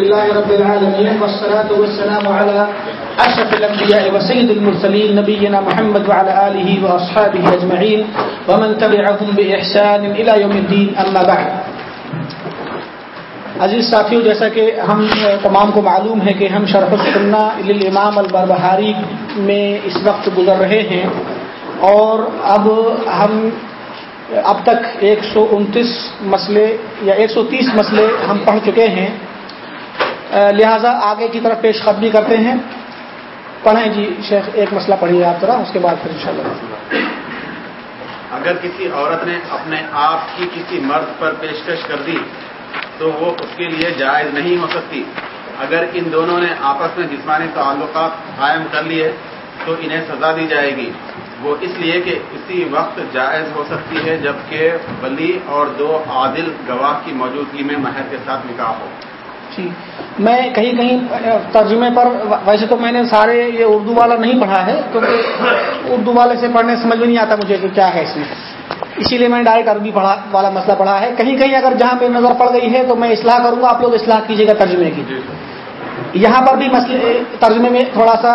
لله رب العالمين، والصلاة والسلام على أشرف الأنبياء وسيد المرسلين نبينا محمد وعلى آله وأصحابه أجمعين، ومن تبعهم بإحسان إلى يوم الدين، أما بعد. عزیز ساتھیوں جیسا کہ ہم تمام کو معلوم ہے کہ ہم شرح السنہ للامام البربہاری میں اس وقت گزر رہے ہیں، اور اب ہم اب تک ایک سو انتیس مسئلے یا ایک سو تیس مسئلے ہم پڑھ چکے ہیں۔ لہذا آگے کی طرف پیش قدمی کرتے ہیں۔ پڑھیں جی شیخ، ایک مسئلہ پڑھیے آپ ذرا، اس کے بعد پھر انشاءاللہ۔ اگر کسی عورت نے اپنے آپ کی کسی مرد پر پیشکش کر دی، تو وہ اس کے لیے جائز نہیں ہو سکتی۔ اگر ان دونوں نے آپس میں جسمانی تعلقات قائم کر لیے، تو انہیں سزا دی جائے گی۔ وہ اس لیے کہ اسی وقت جائز ہو سکتی ہے، جبکہ ولی اور دو عادل گواہ کی موجودگی میں مہر کے ساتھ نکاح ہو۔ جی۔ میں کہیں کہیں ترجمے پر ویسے تو میں نے سارے یہ اردو والا نہیں پڑھا ہے کیونکہ اردو والے سے پڑھنے سمجھ میں نہیں آتا مجھے کہ کیا ہے اس میں۔ اسی لیے میں نے ڈائریکٹ عربی پڑھا والا مسئلہ پڑھا ہے۔ کہیں کہیں اگر جہاں پہ نظر پڑ گئی ہے تو میں اصلاح کروں گا آپ لوگ اصلاح کیجیے گا ترجمے کی۔ یہاں پر بھی مسئلے ترجمے میں تھوڑا سا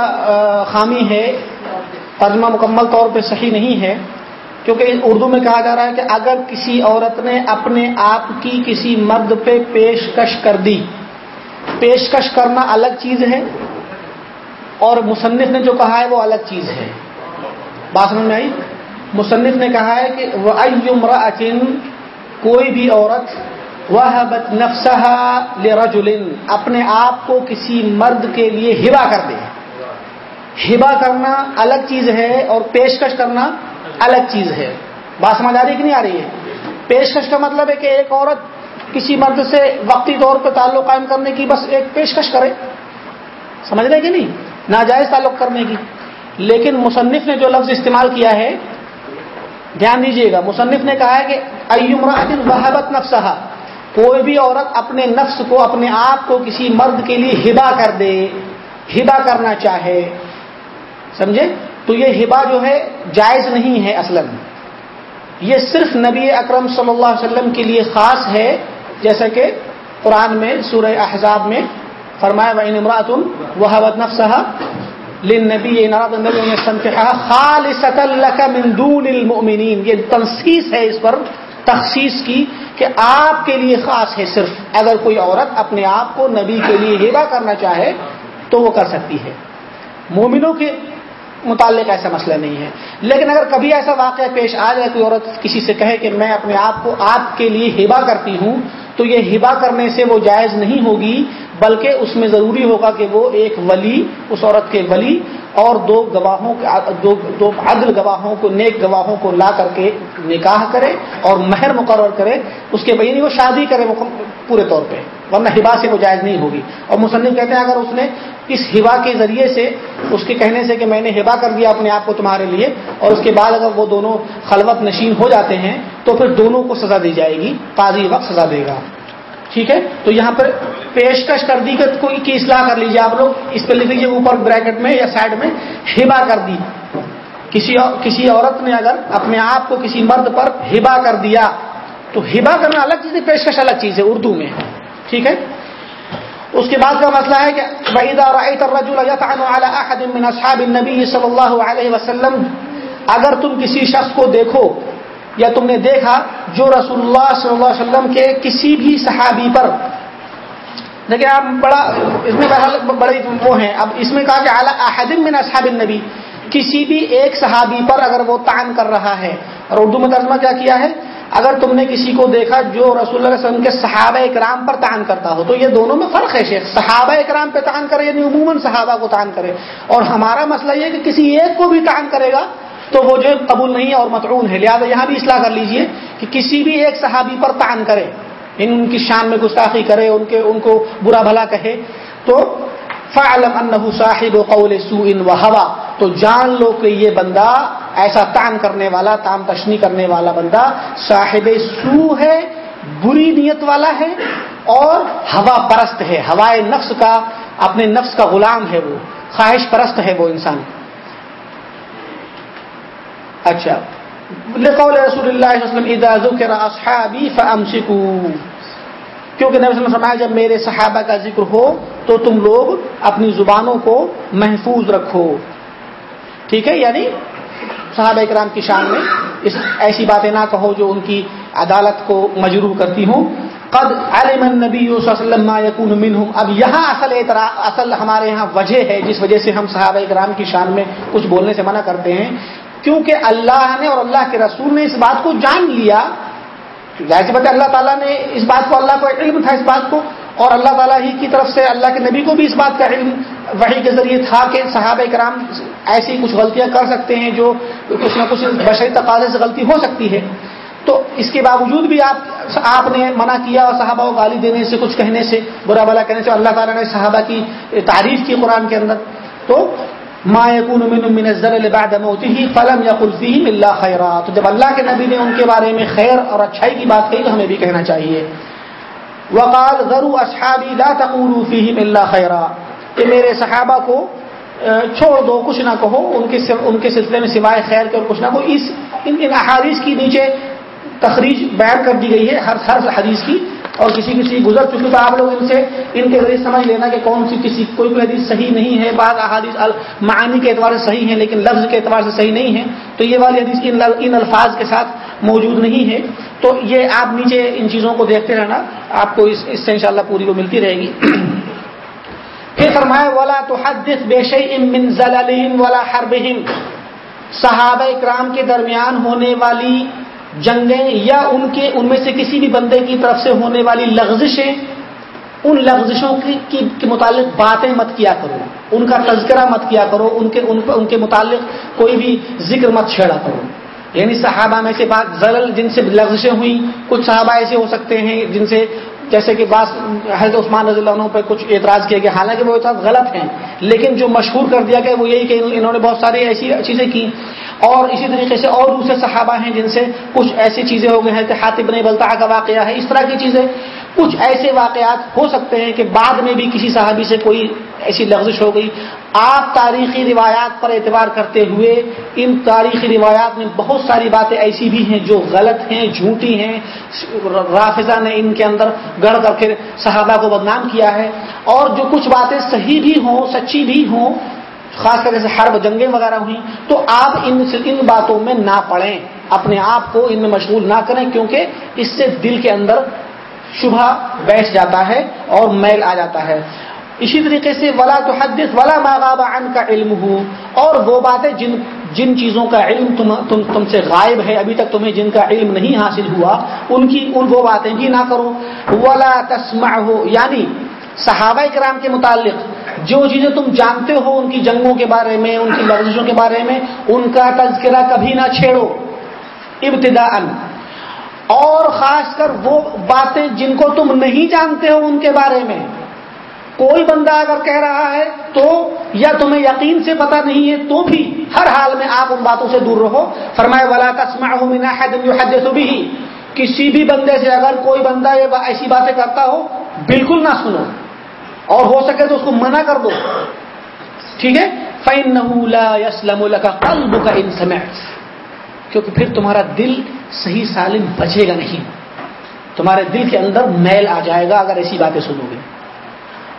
خامی ہے۔ ترجمہ مکمل طور پہ صحیح نہیں ہے کیونکہ اردو میں کہا جا رہا ہے کہ اگر کسی عورت نے اپنے آپ کی کسی مرد پہ پیشکش کر دی پیشکش کرنا الگ چیز ہے اور مصنف نے جو کہا ہے وہ الگ چیز ہے۔ بات سمجھ میں آئی؟ مصنف نے کہا ہے کہ وہ اچن کوئی بھی عورت وہ بت نفسہ اپنے آپ کو کسی مرد کے لیے ہبا کر دے۔ ہبا کرنا الگ چیز ہے اور پیشکش کرنا الگ چیز ہے۔ بات سمجھ آ رہی کہ نہیں آ رہی ہے؟ پیشکش کا مطلب ہے کہ ایک عورت کسی مرد سے وقتی طور پہ تعلق قائم کرنے کی بس ایک پیشکش کرے۔ سمجھ رہے کہ نہیں؟ ناجائز تعلق کرنے کی۔ لیکن مصنف نے جو لفظ استعمال کیا ہے، دھیان دیجیے گا۔ مصنف نے کہا ہے کہ ایمرات وحبت نفسہ کوئی بھی عورت اپنے نفس کو، اپنے آپ کو کسی مرد کے لیے ہبا کر دے، ہبا کرنا چاہے۔ سمجھے؟ تو یہ ہبا جو ہے، جائز نہیں ہے اصل یہ صرف نبی اکرم صلی اللہ علیہ وسلم کے لیے خاص ہے۔ جیسا کہ قرآن میں، سورہ احزاب میں فرمایا و امرات وحبت نفسہ دون المؤمنین یہ تنسیس ہے اس پر، تخصیص کی کہ آپ کے لیے خاص ہے صرف۔ اگر کوئی عورت اپنے آپ کو نبی کے لیے ہبا کرنا چاہے تو وہ کر سکتی ہے۔ مومنوں کے متعلق ایسا مسئلہ نہیں ہے۔ لیکن اگر کبھی ایسا واقعہ پیش آ جائے، کوئی عورت کسی سے کہے کہ میں اپنے آپ کو، آپ کے لیے ہبا کرتی ہوں، تو یہ ہبا کرنے سے وہ جائز نہیں ہوگی، بلکہ اس میں ضروری ہوگا کہ وہ ایک ولی، اس عورت کے ولی، اور دو گواہوں دو دو عدل گواہوں کو، نیک گواہوں کو لا کر کے نکاح کرے اور مہر مقرر کرے، اس کے بہنی وہ شادی کرے پورے طور پہ، ورنہ ہبا سے وہ جائز نہیں ہوگی۔ اور مصنف کہتے ہیں اگر اس نے اس ہبا کے ذریعے سے اس کے کہنے سے کہ میں نے ہبا کر دیا اپنے آپ کو تمہارے لیے اور اس کے بعد اگر وہ دونوں خلوت نشین ہو جاتے ہیں تو پھر دونوں کو سزا دی جائے گی، قاضی وقت سزا دے گا۔ ٹھیک ہے؟ تو یہاں پر پیشکش کر دی کہ کوئی کی اصلاح کر لیجیے آپ لوگ، اس پہ لکھ لیجیے اوپر بریکٹ میں یا سائڈ میں ہبا کر دی۔ کسی کسی عورت نے اگر اپنے آپ کو کسی مرد پر ہبا کر دیا، تو ہبا کرنا الگ چیز ہے، پیشکش الگ چیز ہے، اردو میں۔ ٹھیک ہے؟ اس کے بعد کا مسئلہ ہے کہ نبی صلی اللہ علیہ وسلم، اگر تم کسی شخص کو دیکھو یا تم نے دیکھا جو رسول اللہ صلی اللہ علیہ وسلم کے کسی بھی صحابی پر، دیکھیں آپ بڑا، اس میں بڑے وہ ہیں، اب اس میں کہا کہ اعلیٰ احدم من اصحاب النبی کسی بھی ایک صحابی پر اگر وہ تعین کر رہا ہے، اور اردو میں ترجمہ کیا کیا ہے؟ اگر تم نے کسی کو دیکھا جو رسول اللہ علیہ وسلم کے صحابہ اکرام پر تعین کرتا ہو، تو یہ دونوں میں فرق ہے شیخ۔ صحابہ اکرام پہ تعین کرے یعنی عموماً صحابہ کو تعین کرے۔ اور ہمارا مسئلہ یہ کہ کسی ایک کو بھی تعین کرے گا تو وہ جو قبول نہیں ہے اور متعون ہے۔ لہٰذا یہاں بھی اصلاح کر لیجیے کہ کسی بھی ایک صحابی پر تعین کرے۔ یعنی ان کی شان میں گستاخی کرے، ان کے، ان کو برا بھلا کہے۔ تو فعلم انه صاحب قول سوء و تو جان لو کہ یہ بندہ ایسا تان کرنے والا تام تشنی کرنے والا بندہ صاحب سو ہے، بری نیت والا ہے اور ہوا پرست ہے۔ ہوائے نفس کا، اپنے نفس کا غلام ہے وہ۔ خواہش پرست ہے وہ انسان۔ اچھا۔ لقول رسول اللہ وسلم، اذا ذکر اصحابی فامسکو۔ کیونکہ نبی صلی اللہ علیہ وسلم فرمایا جب میرے صحابہ کا ذکر ہو تو تم لوگ اپنی زبانوں کو محفوظ رکھو۔ ٹھیک ہے؟ یعنی صحابہ اکرام کی شان میں اس ایسی باتیں نہ کہو جو ان کی عدالت کو مجروح کرتی ہوں۔ قد علم النبی صلی اللہ علیہ وسلم ما یکون منہم۔ اب یہاں اصل اصل ہمارے یہاں وجہ ہے، جس وجہ سے ہم صحابہ اکرام کی شان میں کچھ بولنے سے منع کرتے ہیں۔ کیونکہ اللہ نے اور اللہ کے رسول نے اس بات کو جان لیا ظاہر بات اللہ تعالیٰ نے اس بات کو، اللہ کو علم تھا اس بات کو، اور اللہ تعالیٰ ہی کی طرف سے اللہ کے نبی کو بھی اس بات کا علم وہی کے ذریعے تھا کہ صحابہ کرام ایسی کچھ غلطیاں کر سکتے ہیں جو کچھ نہ کچھ بشری تقاضے سے غلطی ہو سکتی ہے۔ تو اس کے باوجود بھی آپ آپ نے منع کیا اور صحابہ کو گالی دینے سے، کچھ کہنے سے، برا بلا کہنے سے اللہ تعالیٰ نے صحابہ کی تعریف کی قرآن کے اندر۔ تو ما يكون من من الزر بعد موته فلم يقل فيهم الا خيرا تو جب اللہ کے نبی نے ان کے بارے میں خیر اور اچھائی کی بات کہی تو ہمیں بھی کہنا چاہیے. وقال ذروا اصحابي لا تقولوا فيهم الا خيرا. کہ میرے صحابہ کو چھوڑ دو، کچھ نہ کہو، ان کے ان کے سلسلے میں سوائے خیر کے اور کچھ نہ کہو، اس ان احادیث کی نیچے تخریج بیان کر دی گئی ہے، ہر ہر حدیث کی۔ اور کسی کسی گزر چکی تو آپ لوگ ان سے ان کے ذریعے سمجھ لینا کہ کون سی کسی کوئی کوئی حدیث صحیح نہیں ہے، بعض احادیث معانی کے اعتبار سے صحیح ہے لیکن لفظ کے اعتبار سے صحیح نہیں ہے تو یہ والی حدیث ان الفاظ کے ساتھ موجود نہیں ہے۔ تو یہ آپ نیچے ان چیزوں کو دیکھتے رہنا، آپ کو اس سے انشاءاللہ پوری وہ ملتی رہے گی۔ پھر فرمائے والا تو حدث بے من زلالہم ولا حربہم صحابہ اکرام کے درمیان ہونے والی جنگیں یا ان کے ان میں سے کسی بھی بندے کی طرف سے ہونے والی لغزشیں ان لغزشوں کی کے متعلق باتیں مت کیا کرو۔ ان کا تذکرہ مت کیا کرو ان کے ان, ان کے متعلق کوئی بھی ذکر مت چھیڑا کرو۔ یعنی صحابہ میں سے بات زرل جن سے لغزشیں ہوئیں کچھ صحابہ ایسے ہو سکتے ہیں جن سے جیسے کہ بعض حضرت عثمان رضی اللہ عنہ پہ کچھ اعتراض کیا گیا حالانکہ وہ اعتراض غلط ہیں لیکن جو مشہور کر دیا گیا وہ یہی کہ انہوں نے بہت ساری ایسی چیزیں کی۔ اور اسی طریقے سے اور دوسرے صحابہ ہیں جن سے کچھ ایسی چیزیں ہو گئی ہیں کہ حاطب نہیں بلتا کا واقعہ ہے، اس طرح کی چیزیں۔ کچھ ایسے واقعات ہو سکتے ہیں کہ بعد میں بھی کسی صحابی سے کوئی ایسی لغزش ہو گئی۔ آپ تاریخی روایات پر اعتبار کرتے ہوئے ان تاریخی روایات میں بہت ساری باتیں ایسی بھی ہیں جو غلط ہیں، جھوٹی ہیں۔ رافضہ نے ان کے اندر گڑھ کر کے صحابہ کو بدنام کیا ہے۔ اور جو کچھ باتیں صحیح بھی ہوں، سچی بھی ہوں خاص کر جیسے حرب جنگیں وغیرہ ہوئی تو آپ ان ان باتوں میں نہ پڑیں، اپنے آپ کو ان میں مشغول نہ کریں، کیونکہ اس سے دل کے اندر شبہ بیٹھ جاتا ہے اور میل آ جاتا ہے۔ اسی طریقے سے ولا تو حدث ولا ماغاب عن کا علم ہو اور وہ باتیں جن جن چیزوں کا علم تم تم تم سے غائب ہے، ابھی تک تمہیں جن کا علم نہیں حاصل ہوا، ان کی ان وہ باتیں بھی نہ کرو۔ ولا تسمع ہو یعنی صحابہ کرام کے متعلق جو چیزیں تم جانتے ہو ان کی جنگوں کے بارے میں، ان کی لفظوں کے بارے میں، ان کا تذکرہ کبھی نہ چھیڑو۔ ابتدا۔ اور خاص کر وہ باتیں جن کو تم نہیں جانتے ہو ان کے بارے میں۔ کوئی بندہ اگر کہہ رہا ہے تو یا تمہیں یقین سے پتا نہیں ہے تو بھی ہر حال میں آپ ان باتوں سے دور رہو۔ فرمائے والا تسما حد کسی بھی بندے سے اگر کوئی بندہ یہ ایسی باتیں کرتا ہو، بالکل نہ سنو۔ اور ہو سکے تو اس کو منع کر دو۔ ٹھیک ہے؟ فین یسلم کا قلب کا ان کیونکہ پھر تمہارا دل صحیح سالم بچے گا نہیں۔ تمہارے دل کے اندر میل آ جائے گا اگر ایسی باتیں سنو گے۔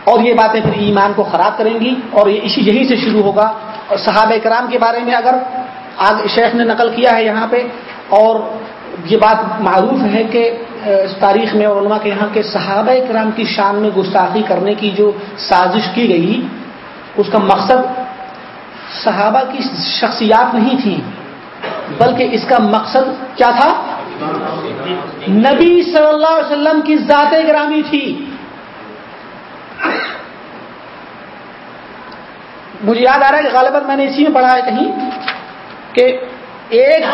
اور یہ باتیں پھر ایمان کو خراب کریں گی۔ اور یہ اسی یہی سے شروع ہوگا۔ اور صحابہ کرام کے بارے میں اگر آج شیخ نے نقل کیا ہے یہاں پہ، اور یہ بات معروف ہے کہ تاریخ میں اور علماء کے یہاں کے صحابہ کرام کی شان میں گستاخی کرنے کی جو سازش کی گئی، اس کا مقصد صحابہ کی شخصیات نہیں تھی، بلکہ اس کا مقصد کیا تھا؟ نبی صلی اللہ علیہ وسلم کی ذات گرامی تھی۔ مجھے یاد آ رہا ہے کہ غالباً میں نے اسی میں پڑھا ہے کہیں کہ ایک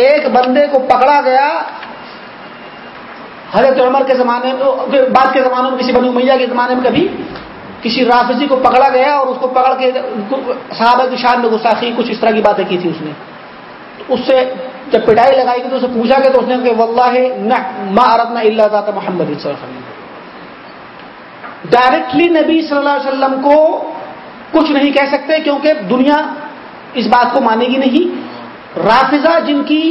ایک بندے کو پکڑا گیا حضرت عمر کے زمانے میں بعد کے زمانے میں کسی بنو میاں کے زمانے میں کبھی کسی رافضی کو پکڑا گیا اور اس کو پکڑ کے صحابہ کی شان میں گساخی کچھ اس طرح کی باتیں کی تھی اس نے۔ اس سے جب پٹائی لگائی گئی تو اسے پوچھا گیا تو اس نے کہ واللہ ما ارتنا اللہ ذات محمد صلی اللہ علیہ وسلم۔ ڈائریکٹلی نبی صلی اللہ علیہ وسلم کو کچھ نہیں کہہ سکتے کیونکہ دنیا اس بات کو مانے گی نہیں۔ رافضہ جن کی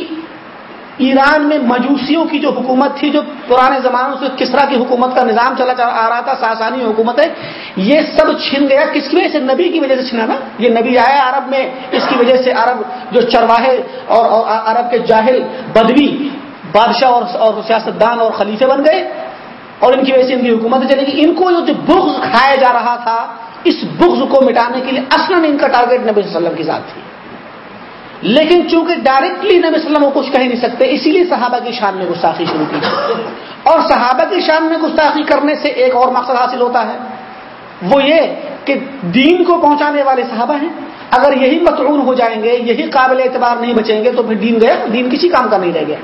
ایران میں مجوسیوں کی جو حکومت تھی، جو پرانے زمانوں سے کسرا کی حکومت کا نظام چلا آ رہا تھا، ساسانی حکومت ہے، یہ سب چھن گیا۔ کس کی وجہ سے؟ نبی کی وجہ سے چھنا نا؟ یہ نبی آیا عرب میں، اس کی وجہ سے عرب جو چرواہے اور عرب کے جاہل بدوی بادشاہ اور سیاستدان اور خلیفے بن گئے اور ان کی وجہ سے ان کی حکومت چلے گی ان کو جو بغض کھایا جا رہا تھا، اس بغض کو مٹانے کے لیے اصل ان کا ٹارگیٹ نبی صلی اللہ علیہ وسلم کی ذات تھی۔ لیکن چونکہ ڈائریکٹلی نبی صلی اللہ علیہ وسلم کچھ کہہ نہیں سکتے، اسی لیے صحابہ کی شان میں گستاخی شروع کی۔ اور صحابہ کی شان میں گستاخی کرنے سے ایک اور مقصد حاصل ہوتا ہے۔ وہ یہ کہ دین کو پہنچانے والے صحابہ ہیں۔ اگر یہی مطعون ہو جائیں گے، یہی قابل اعتبار نہیں بچیں گے، تو پھر دین گیا، دین کسی کام کا نہیں رہ گیا۔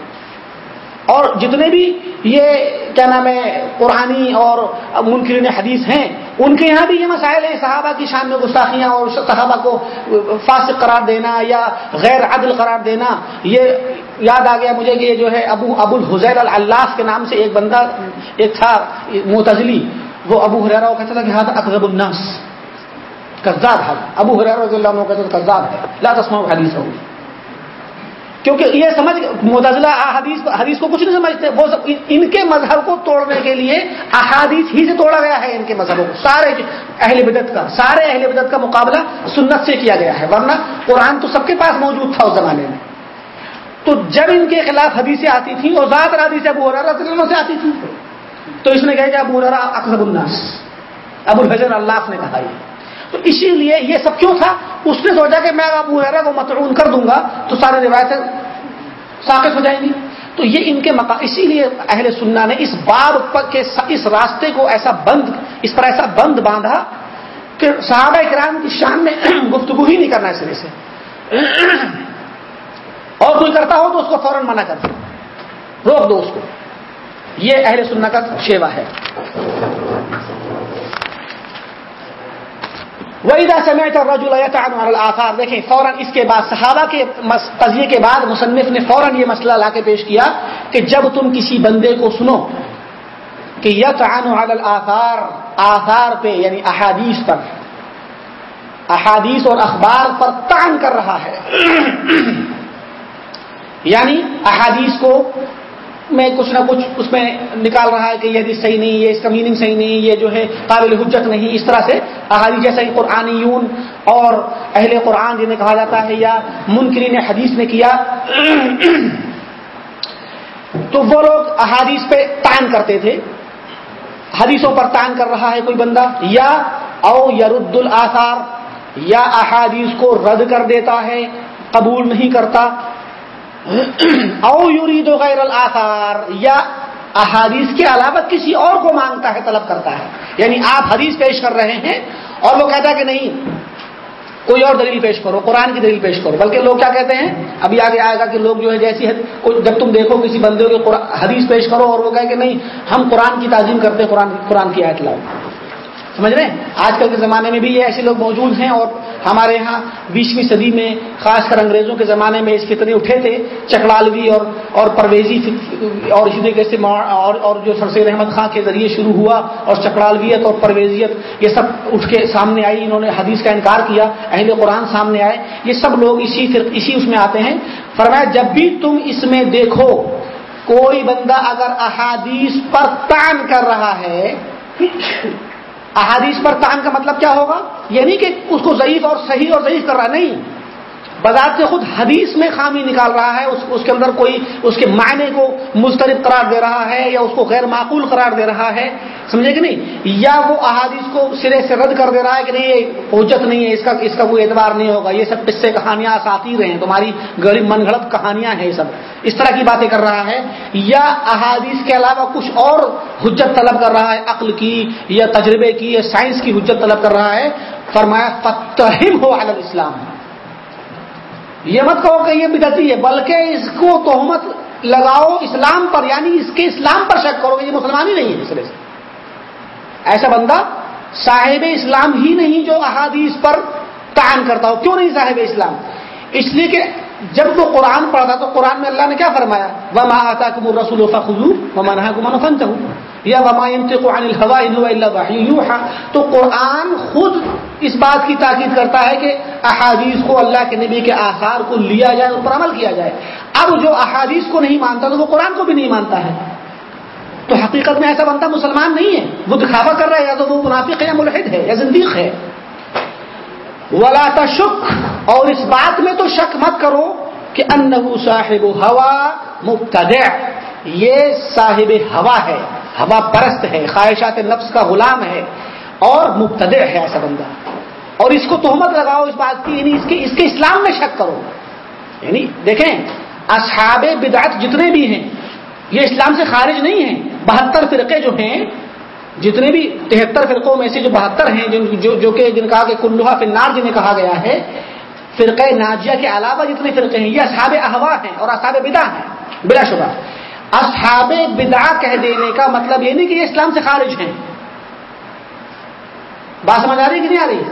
اور جتنے بھی یہ کیا نام ہے، قرآنی اور منکرین حدیث ہیں، ان کے یہاں بھی یہ مسائل ہیں، صحابہ کی شان میں گستاخیاں اور صحابہ کو فاسق قرار دینا یا غیر عدل قرار دینا، یہ یاد آ گیا مجھے کہ یہ جو ہے ابو ابو الحزیر اللہ کے نام سے ایک بندہ، ایک تھا متضلی وہ ابو حرا کہتا تھا کہ ہاتھ اقرب الناس کزاد ابو حرا رضی اللہ عنہ کہتا تھا کزاد ہے۔ لا تسمع حدیث ہوگی کیونکہ یہ سمجھ متضلہ احادیث حدیث کو کچھ نہیں سمجھتے، وہ ان کے مذہب کو توڑنے کے لیے احادیث ہی سے توڑا گیا ہے ان کے مذہبوں کو۔ سارے اہل بدت کا سارے اہل بدت کا مقابلہ سنت سے کیا گیا ہے، ورنہ قرآن تو سب کے پاس موجود تھا اس زمانے میں۔ تو جب ان کے خلاف حدیثیں آتی تھیں اور زیادہ حدیث ابو اللہ سے آتی تھی تو اس نے کہا کہ ابو اکثر الناس۔ ابو الحجر اللہ نے کہا یہ۔ تو اسی لیے یہ سب کیوں تھا؟ اس نے سوچا کہ میں ابو حیرا کو متعون کر دوں گا تو سارے روایتیں ساقت ہو جائیں گی۔ تو یہ ان کے مقام اسی لیے اہل سننا نے اس باب کے اس راستے کو ایسا بند، اس پر ایسا بند باندھا کہ صحابہ کرام کی شان میں گفتگو ہی نہیں کرنا اس طرح سے۔ اور کوئی کرتا ہو تو اس کو فوراً منع کر دو۔ روک دو اس کو۔ یہ اہل سننا کا شیوا ہے۔ آثار دیکھیں فوراً اس کے بعد صحابہ کے قضیے کے بعد مصنف نے فوراً یہ مسئلہ لا کے پیش کیا کہ جب تم کسی بندے کو سنو کہ یتعن علی الاثار آثار پہ یعنی احادیث پر، احادیث اور اخبار پر تعن کر رہا ہے یعنی احادیث کو میں کچھ نہ کچھ اس میں نکال رہا ہے کہ یہ حدیث صحیح نہیں، یہ اس کا میننگ صحیح نہیں، یہ جو ہے قابل حجت نہیں، اس طرح سے احادیث جیسا کہ قرآن اور اہل قرآن جنہیں کہا جاتا ہے یا منکرین حدیث نے کیا، تو وہ لوگ احادیث پہ تعین کرتے تھے۔ حدیثوں پر تعین کر رہا ہے کوئی بندہ، یا او یرد الاثار یا احادیث کو رد کر دیتا ہے، قبول نہیں کرتا۔ او یرید غیر الاثار، یا احادیث کے علاوہ کسی اور کو مانگتا ہے، طلب کرتا ہے۔ یعنی آپ حدیث پیش کر رہے ہیں اور وہ کہتا ہے کہ نہیں، کوئی اور دلیل پیش کرو، قرآن کی دلیل پیش کرو۔ بلکہ لوگ کیا کہتے ہیں، ابھی آگے آئے گا کہ لوگ جو ہے جیسی جب تم دیکھو کسی بندے کو حدیث پیش کرو اور وہ کہے کہ نہیں، ہم قرآن کی تعظیم کرتے ہیں، قرآن قرآن کی آیت لاؤ۔ سمجھ رہے ہیں؟ آج کل کے زمانے میں بھی یہ ایسے لوگ موجود ہیں اور ہمارے یہاں بیسویں صدی میں خاص کر انگریزوں کے زمانے میں اس فتنے اٹھے تھے، چکلالوی اور اور پرویزی اور اسی طریقے سے اور اور جو سرسیر احمد خان کے ذریعے شروع ہوا اور چکرالویت اور پرویزیت، یہ سب اٹھ کے سامنے آئی، انہوں نے حدیث کا انکار کیا، اہل قرآن سامنے آئے، یہ سب لوگ اسی اسی اس میں آتے ہیں۔ فرمایا، جب بھی تم اس میں دیکھو، کوئی بندہ اگر احادیث پر تان کر رہا ہے احادیث پر تان کا مطلب کیا ہوگا؟ یعنی کہ اس کو ضعیف اور صحیح اور ضعیف کر رہا نہیں۔ بذات سے خود حدیث میں خامی نکال رہا ہے، اس اس کے اندر کوئی اس کے معنی کو مسترد قرار دے رہا ہے یا اس کو غیر معقول قرار دے رہا ہے، سمجھے کہ نہیں؟ یا وہ احادیث کو سرے سے رد کر دے رہا ہے کہ نہیں، یہ حجت نہیں ہے، اس کا اس کا کوئی اعتبار نہیں ہوگا، یہ سب قصے کہانیاں ساتھی رہے ہیں، تمہاری غریب من گھڑت کہانیاں ہیں یہ سب۔ اس طرح کی باتیں کر رہا ہے، یا احادیث کے علاوہ کچھ اور حجت طلب کر رہا ہے، عقل کی یا تجربے کی یا سائنس کی حجت طلب کر رہا ہے، فرمایا فتحم ہو عالم اسلام یہ مت کہو کہ یہ بدتی ہے، بلکہ اس کو تہمت لگاؤ اسلام پر یعنی اس کے اسلام پر شک کرو، یہ مسلمان ہی نہیں ہے دوسرے سے۔ ایسا بندہ صاحب اسلام ہی نہیں جو احادیث پر کام کرتا ہو۔ کیوں نہیں صاحب اسلام؟ اس لیے کہ جب وہ قرآن پڑھتا تو قرآن میں اللہ نے کیا فرمایا؟ وما آتا کم رسول وما نہا فن یا تو قرآن خود اس بات کی تاکید کرتا ہے کہ احادیث کو اللہ کے نبی کے آثار کو لیا جائے اور پر عمل کیا جائے۔ اب جو احادیث کو نہیں مانتا تو وہ قرآن کو بھی نہیں مانتا ہے۔ تو حقیقت میں ایسا بنتا مسلمان نہیں ہے۔ وہ دکھاوا کر رہا ہے یا تو وہ منافق ہے یا ملحد ہے یا زندیق ہے۔ ولا تشک اور اس بات میں تو شک مت کرو کہ انہو صاحب ہوا مبتدع۔ یہ صاحب ہوا ہے، ہوا پرست ہے، خواہشات نفس کا غلام ہے، اور مبتدع ہے ایسا بندہ۔ اور اس کو تہمت لگاؤ اس بات کی یعنی اس کے اس کے اسلام میں شک کرو۔ یعنی دیکھیں، اصحاب بدعت جتنے بھی ہیں، یہ اسلام سے خارج نہیں ہیں، بہتر فرقے جو ہیں جتنے بھی تہتر فرقوں میں سے جو بہتر ہیں جن جو, جو کہ جن کہا کہ کلوہا فنار جنہیں کہا گیا ہے فرقہ ناجیہ کے علاوہ جتنے فرقے ہیں یہ اصحاب احوا ہیں اور اصحاب بدا ہیں بلا شبہ۔ اصحاب بدا کہہ دینے کا مطلب یہ نہیں کہ یہ اسلام سے خارج ہیں۔ بات سمجھ آ رہی کہ نہیں آ رہی؟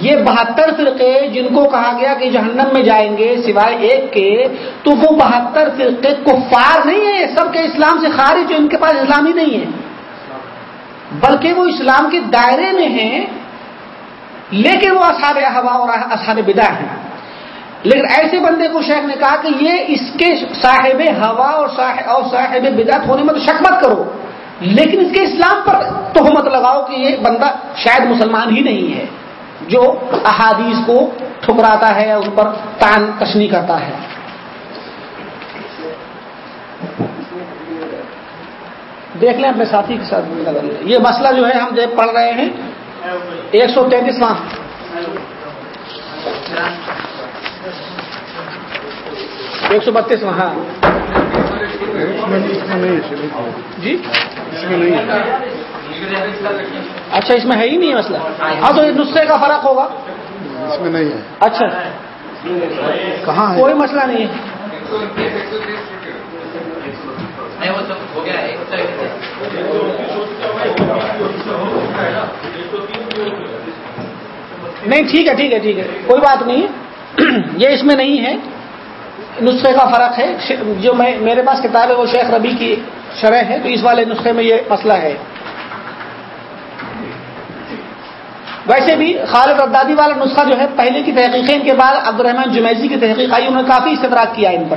یہ بہتر فرقے جن کو کہا گیا کہ جہنم میں جائیں گے سوائے ایک کے تو وہ بہتر فرقے کفار نہیں ہیں سب کے اسلام سے خارج ان کے پاس اسلام ہی نہیں ہے۔ بلکہ وہ اسلام کے دائرے میں ہیں، لیکن وہ اصحاب ہوا اور اصحاب بدا ہیں۔ لیکن ایسے بندے کو شیخ نے کہا کہ یہ اس کے صاحب ہوا اور صاحب بدعت ہونے میں تو شک مت کرو۔ لیکن اس کے اسلام پر تہمت لگاؤ کہ یہ بندہ شاید مسلمان ہی نہیں ہے، جو احادیث کو ٹھکراتا ہے ان پر تان تشنی کرتا ہے۔ دیکھ لیں اپنے ساتھی کے ساتھ۔ یہ مسئلہ جو ہے ہم دیکھ پڑھ رہے ہیں۔ ایک سو تینتیس ماہ ایک سو بتیس وہاں۔ جی؟ اچھا اس میں ہے ہی نہیں مسئلہ۔ ہاں تو نسخے کا فرق ہوگا۔ اس میں نہیں ہے۔ اچھا۔ کہاں کوئی مسئلہ نہیں ہے۔ نہیں ٹھیک ہے ٹھیک ہے ٹھیک ہے، کوئی بات نہیں۔ یہ اس میں نہیں ہے۔ نسخے کا فرق ہے۔ جو میں میرے پاس کتاب ہے، وہ شیخ ربی کی شرح ہے، تو اس والے نسخے میں یہ مسئلہ ہے۔ ویسے بھی خالد ردادی والا نسخہ جو ہے، پہلے کی تحقیقیں ان کے بعد عبد الرحمان جمیزی کی تحقیق آئی، انہوں نے کافی استدراک کیا ان پر۔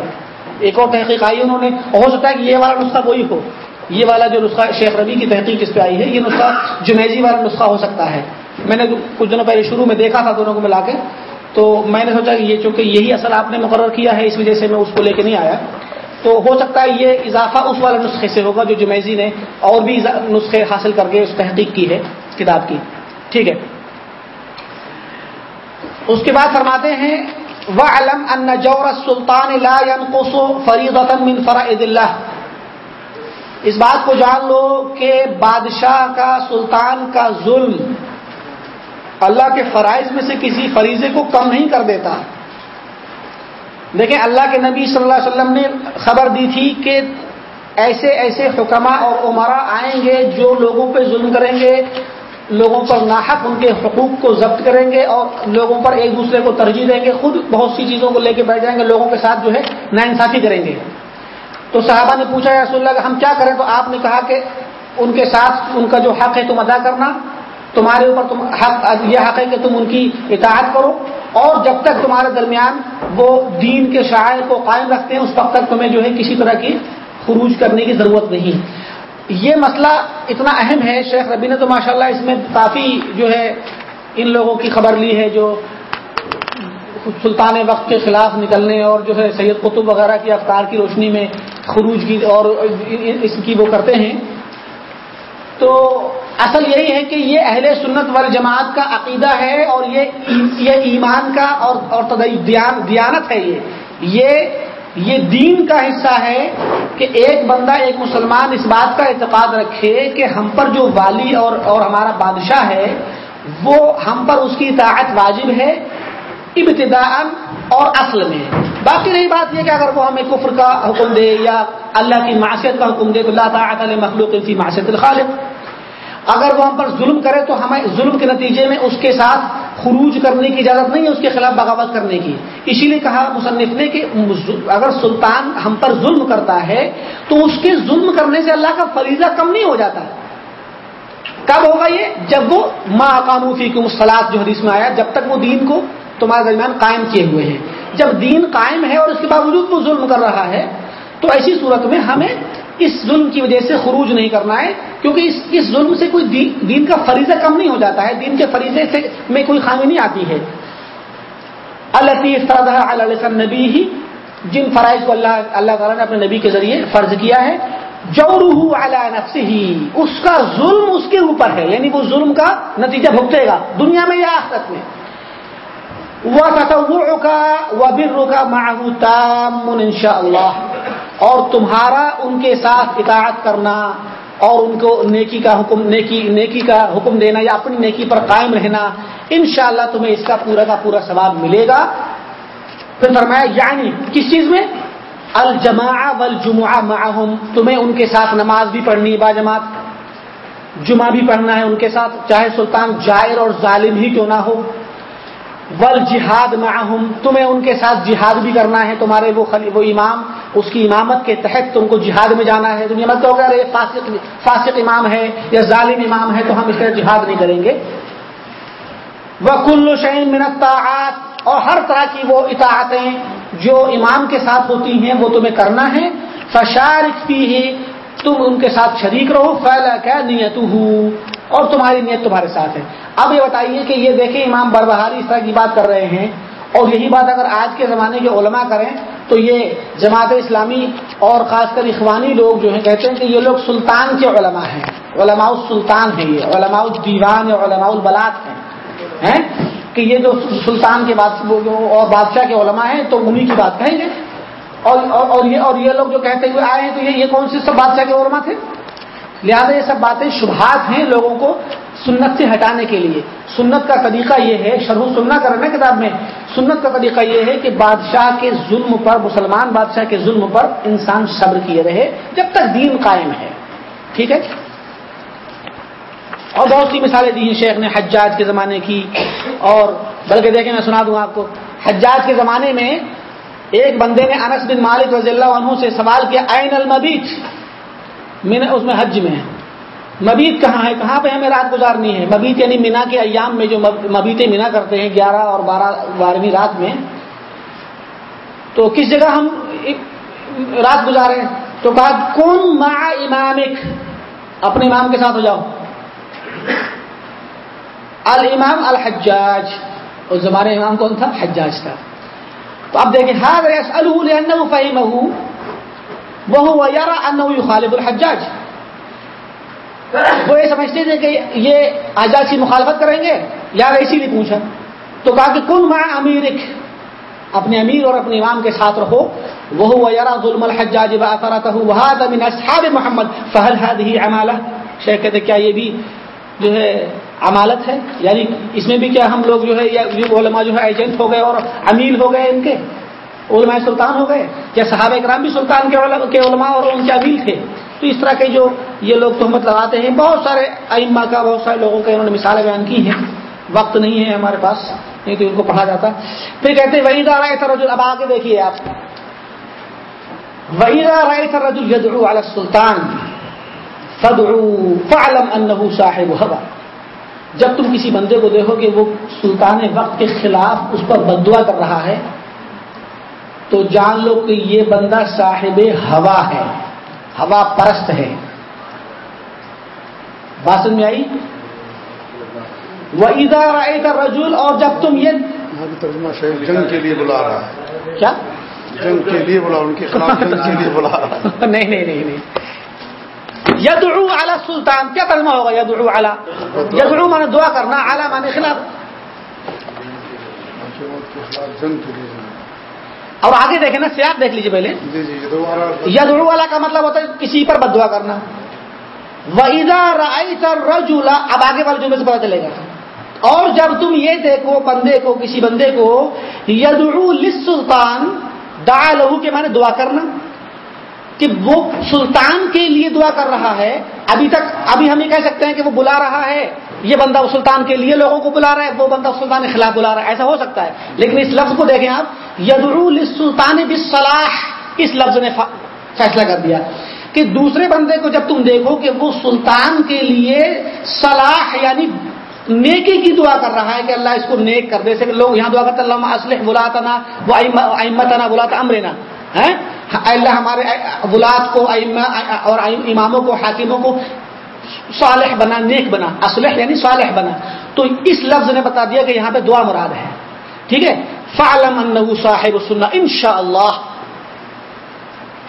ایک اور تحقیق آئی انہوں نے ہو سکتا ہے کہ یہ والا نسخہ وہی ہو۔ یہ والا جو نسخہ شیخ ربی کی تحقیق اس پہ آئی ہے، یہ نسخہ جمیزی والا نسخہ ہو سکتا ہے۔ میں نے کچھ دنوں پہلے شروع میں دیکھا تھا دونوں کو ملا کے، تو میں نے سوچا کہ یہ چونکہ یہی اصل آپ نے مقرر کیا ہے، اس وجہ سے میں اس کو لے کے نہیں آیا۔ تو ہو سکتا ہے یہ اضافہ اس والے نسخے سے ہوگا جو جمیزی نے اور بھی نسخے حاصل کر کے اس تحقیق کی ہے، کتاب کی۔ ٹھیک ہے۔ اس کے بعد فرماتے ہیں وہ علم ان جور سلطان فرید من فرائد اللہ اس بات کو جان لو کہ بادشاہ کا، سلطان کا ظلم اللہ کے فرائض میں سے کسی فریضے کو کم نہیں کر دیتا۔ دیکھیں اللہ کے نبی صلی اللہ علیہ وسلم نے خبر دی تھی کہ ایسے ایسے حکمہ اور عمرا آئیں گے جو لوگوں پہ ظلم کریں گے۔ لوگوں پر ناحق ان کے حقوق کو ضبط کریں گے اور لوگوں پر ایک دوسرے کو ترجیح دیں گے، خود بہت سی چیزوں کو لے کے بیٹھ جائیں گے، لوگوں کے ساتھ جو ہے نا انصافی کریں گے۔ تو صحابہ نے پوچھا رسول اللہ کہ ہم کیا کریں؟ تو آپ نے کہا کہ ان کے ساتھ ان کا جو حق ہے تم ادا کرنا، تمہارے اوپر تم حق، یہ حق ہے کہ تم ان کی اطاعت کرو۔ اور جب تک تمہارے درمیان وہ دین کے شاعر کو قائم رکھتے ہیں، اس وقت تک تمہیں جو ہے کسی طرح کی خروج کرنے کی ضرورت نہیں۔ یہ مسئلہ اتنا اہم ہے، شیخ ربی نے تو ماشاءاللہ اس میں کافی جو ہے ان لوگوں کی خبر لی ہے جو سلطان وقت کے خلاف نکلنے اور جو ہے سید قطب وغیرہ کی افطار کی روشنی میں خروج کی اور اس کی وہ کرتے ہیں۔ تو اصل یہی ہے کہ یہ اہل سنت وال جماعت کا عقیدہ ہے اور یہ یہ ایمان کا اور اور دیانت ہے یہ۔ یہ یہ دین کا حصہ ہے کہ ایک بندہ، ایک مسلمان اس بات کا اعتقاد رکھے کہ ہم پر جو والی اور اور ہمارا بادشاہ ہے، وہ ہم پر اس کی اطاعت واجب ہے ابتدا اور اصل میں۔ باقی رہی بات یہ کہ اگر وہ ہمیں کفر کا حکم دے یا اللہ کی معاشیت کا حکم دے تو اللہ تعالیٰ مخلوق فی معاشیت الخالق۔ اگر وہ ہم پر ظلم کرے تو ہمیں ظلم کے نتیجے میں اس کے ساتھ خروج کرنے کی اجازت نہیں ہے اس کے خلاف بغاوت کرنے کی۔ اسی لیے کہا مصنف نے کہ اگر سلطان ہم پر ظلم کرتا ہے، تو اس کے ظلم کرنے سے اللہ کا فریضہ کم نہیں ہو جاتا۔ کب ہوگا یہ؟ جب وہ ماں قانوفی کو سلاد جو حدیث میں آیا، جب تک وہ دین کو تمہارے درمیان قائم کیے ہوئے ہیں۔ جب دین قائم ہے اور اس کے باوجود وہ ظلم کر رہا ہے، تو ایسی صورت میں ہمیں اس ظلم کی وجہ سے خروج نہیں کرنا ہے کیونکہ اس اس ظلم سے کوئی دین, دین کا فریضہ کم نہیں ہو جاتا ہے۔ دین کے فریضے سے میں کوئی خامی نہیں آتی ہے۔ اللہ نبی ہی جن فرائض کو اللہ اللہ تعالیٰ نے اپنے نبی کے ذریعے فرض کیا ہے۔ جو نفس ہی اس کا ظلم اس کے اوپر ہے یعنی وہ ظلم کا نتیجہ بھگتے گا۔ دنیا میں یا آخرت میں۔ وہ تصور کا وہ بر کا تام ان شاء اللہ اور تمہارا ان کے ساتھ اطاعت کرنا، اور ان کو نیکی کا حکم، نیکی نیکی کا حکم دینا یا اپنی نیکی پر قائم رہنا، انشاءاللہ تمہیں اس کا پورا کا پورا ثواب ملے گا۔ پھر فرمایا یعنی کس چیز میں؟ الجماع والجمعہ معہم۔ تمہیں ان کے ساتھ نماز بھی پڑھنی با جماعت جمعہ بھی پڑھنا ہے ان کے ساتھ، چاہے سلطان جائر اور ظالم ہی کیوں نہ ہو۔ ول جہاد معہم تمہیں ان کے ساتھ جہاد بھی کرنا ہے، تمہارے وہ خلی، وہ امام، اس کی امامت کے تحت تم کو جہاد میں جانا ہے۔ دنیا مت اگر فاسق فاسق امام ہے یا ظالم امام ہے تو ہم اس طرح جہاد نہیں کریں گے۔ وہ کل شعین منتاعات اور ہر طرح کی وہ اطاعتیں جو امام کے ساتھ ہوتی ہیں، وہ تمہیں کرنا ہے۔ فشارک بھی تم ان کے ساتھ شریک رہو۔ فیلا کیا نیت اور تمہاری نیت تمہارے ساتھ ہے۔ اب یہ بتائیے کہ یہ دیکھیں امام بربہاری اس طرح کی بات کر رہے ہیں۔ اور یہی بات اگر آج کے زمانے کے علماء کریں تو یہ جماعت اسلامی اور خاص کر اخوانی لوگ جو ہیں کہتے ہیں کہ یہ لوگ سلطان کے علماء ہیں۔ علماء السلطان ہیں یہ۔ علماء الدیوان یا علماء البلاد ہیں۔ کہ یہ جو سلطان کے بات اور بادشاہ کے علماء ہیں تو انہیں کی بات کہیں گے؟ اور اور یہ اور یہ لوگ جو کہتے ہوئے آئے ہیں تو یہ کون سے سب بادشاہ کے علماء تھے؟ لہٰذا یہ سب باتیں شبہات ہیں لوگوں کو سنت سے ہٹانے کے لیے۔ سنت کا طریقہ یہ ہے، شرح سننا کر رہے کتاب میں سنت کا طریقہ یہ ہے کہ بادشاہ کے ظلم پر، مسلمان بادشاہ کے ظلم پر انسان صبر کیے رہے جب تک دین قائم ہے۔ ٹھیک ہے؟ اور بہت سی مثالیں دی ہیں شیخ نے حجاج کے زمانے کی۔ اور بلکہ دیکھیں میں سنا دوں آپ کو۔ حجاج کے زمانے میں ایک بندے نے انس بن مالک رضی اللہ عنہ سے سوال کیا این المبیچ میں اس میں حج میں مبیت کہاں ہے؟ کہاں پہ ہمیں رات گزارنی ہے؟ مبیت یعنی مینا کے ایام میں جو مبیتے مینا کرتے ہیں، گیارہ اور بارہ، بارہویں رات میں۔ تو کس جگہ ہم رات گزارے تو کہا کون ما امامک اپنے امام کے ساتھ ہو جاؤ۔ الامام الحجاج۔ اس زمانے امام کون تھا؟ حجاج تھا۔ تو اب دیکھیں ہاں فہیم وہ یار خالب الحجاج. وہ یہ سمجھتے تھے کہ یہ آزاد کی مخالفت کریں گے؟ یا اسی لیے پوچھا تو کہا کہ کن ماں امیر اپنے امیر اور اپنے امام کے ساتھ رہو۔ وہ یار ظلم الحجاج من اصحاب محمد فہل ہی امالہ شیخ کہتے کیا یہ بھی جو ہے امالت ہے؟ یعنی اس میں بھی کیا ہم لوگ جو ہے علماء جو ہے ایجنٹ ہو گئے اور امیر ہو گئے ان کے؟ علماء سلطان ہو گئے کیا صحابہ کرام بھی سلطان کے علماء اور ان کے امیر تھے۔ تو اس طرح کے جو یہ لوگ تہمت لگاتے ہیں، بہت سارے ائمہ کا، بہت سارے لوگوں کا انہوں نے مثالیں بیان کی ہیں۔ وقت نہیں ہے ہمارے پاس، نہیں تو ان کو پڑھا جاتا۔ پھر کہتے ہیں وہی رائے تھا رجول اب آگے دیکھیے آپ۔ وہی رائے تھا رجول یدعو علی السلطان فدعو فعلم انه صاحب ہوا جب تم کسی بندے کو دیکھو کہ وہ سلطان وقت کے خلاف اس پر بدعا کر رہا ہے تو جان لو کہ یہ بندہ صاحب ہوا ہے ہوا پرست ہے۔ بات میں آئی؟ وہ ادار آئے گا رجول اور جب تم یہ ترجمہ جنگ کے لیے بلا رہا ہے۔ کیا؟ جنگ کے لیے بلا ان کے خلاف جنگ کے لیے بلا رہا نہیں نہیں نہیں یدعو علی سلطان کیا ترجمہ ہوگا یدعو علی؟ یدعو. مانے دعا کرنا اعلیٰ مانے خلاف۔ جنگ کے لیے اور آگے دیکھیں نا سیاق دیکھ لیجیے پہلے۔ جی جی یدعو والا کا مطلب ہوتا ہے کسی پر بدعا کرنا۔ وَإِذَا رَأَيْتَ الرَّجُلَ اب آگے والے جملے سے پتا چلے گا۔ اور جب تم یہ دیکھو بندے کو کسی بندے کو یدعو للسلطان دعا لہو کے معنی دعا کرنا۔ کہ وہ سلطان کے لیے دعا کر رہا ہے ابھی تک ابھی ہم یہ کہہ سکتے ہیں کہ وہ بلا رہا ہے۔ یہ بندہ سلطان کے لیے لوگوں کو بلا رہا ہے، وہ بندہ سلطان کے خلاف بلا رہا ہے، ایسا ہو سکتا ہے۔ لیکن اس لفظ کو دیکھیں آپ، یدعو للسلطان بالصلاح، اس لفظ نے فیصلہ کر دیا کہ دوسرے بندے کو جب تم دیکھو کہ وہ سلطان کے لیے صلاح یعنی نیکی کی دعا کر رہا ہے کہ اللہ اس کو نیک کر دے کہ لوگ یہاں دعا کرتے اللہ اسلح بلاطنا وہ امتنا بلاتا امرنا ہے اللہ ہمارے ولاد کو اور اماموں کو، حاکموں کو صالح بنا، نیک بنا اسلح یعنی صالح بنا۔ تو اس لفظ نے بتا دیا کہ یہاں پہ دعا مراد ہے۔ ٹھیک ہے؟ فعلم انه صاحب سننا ان شاء اللہ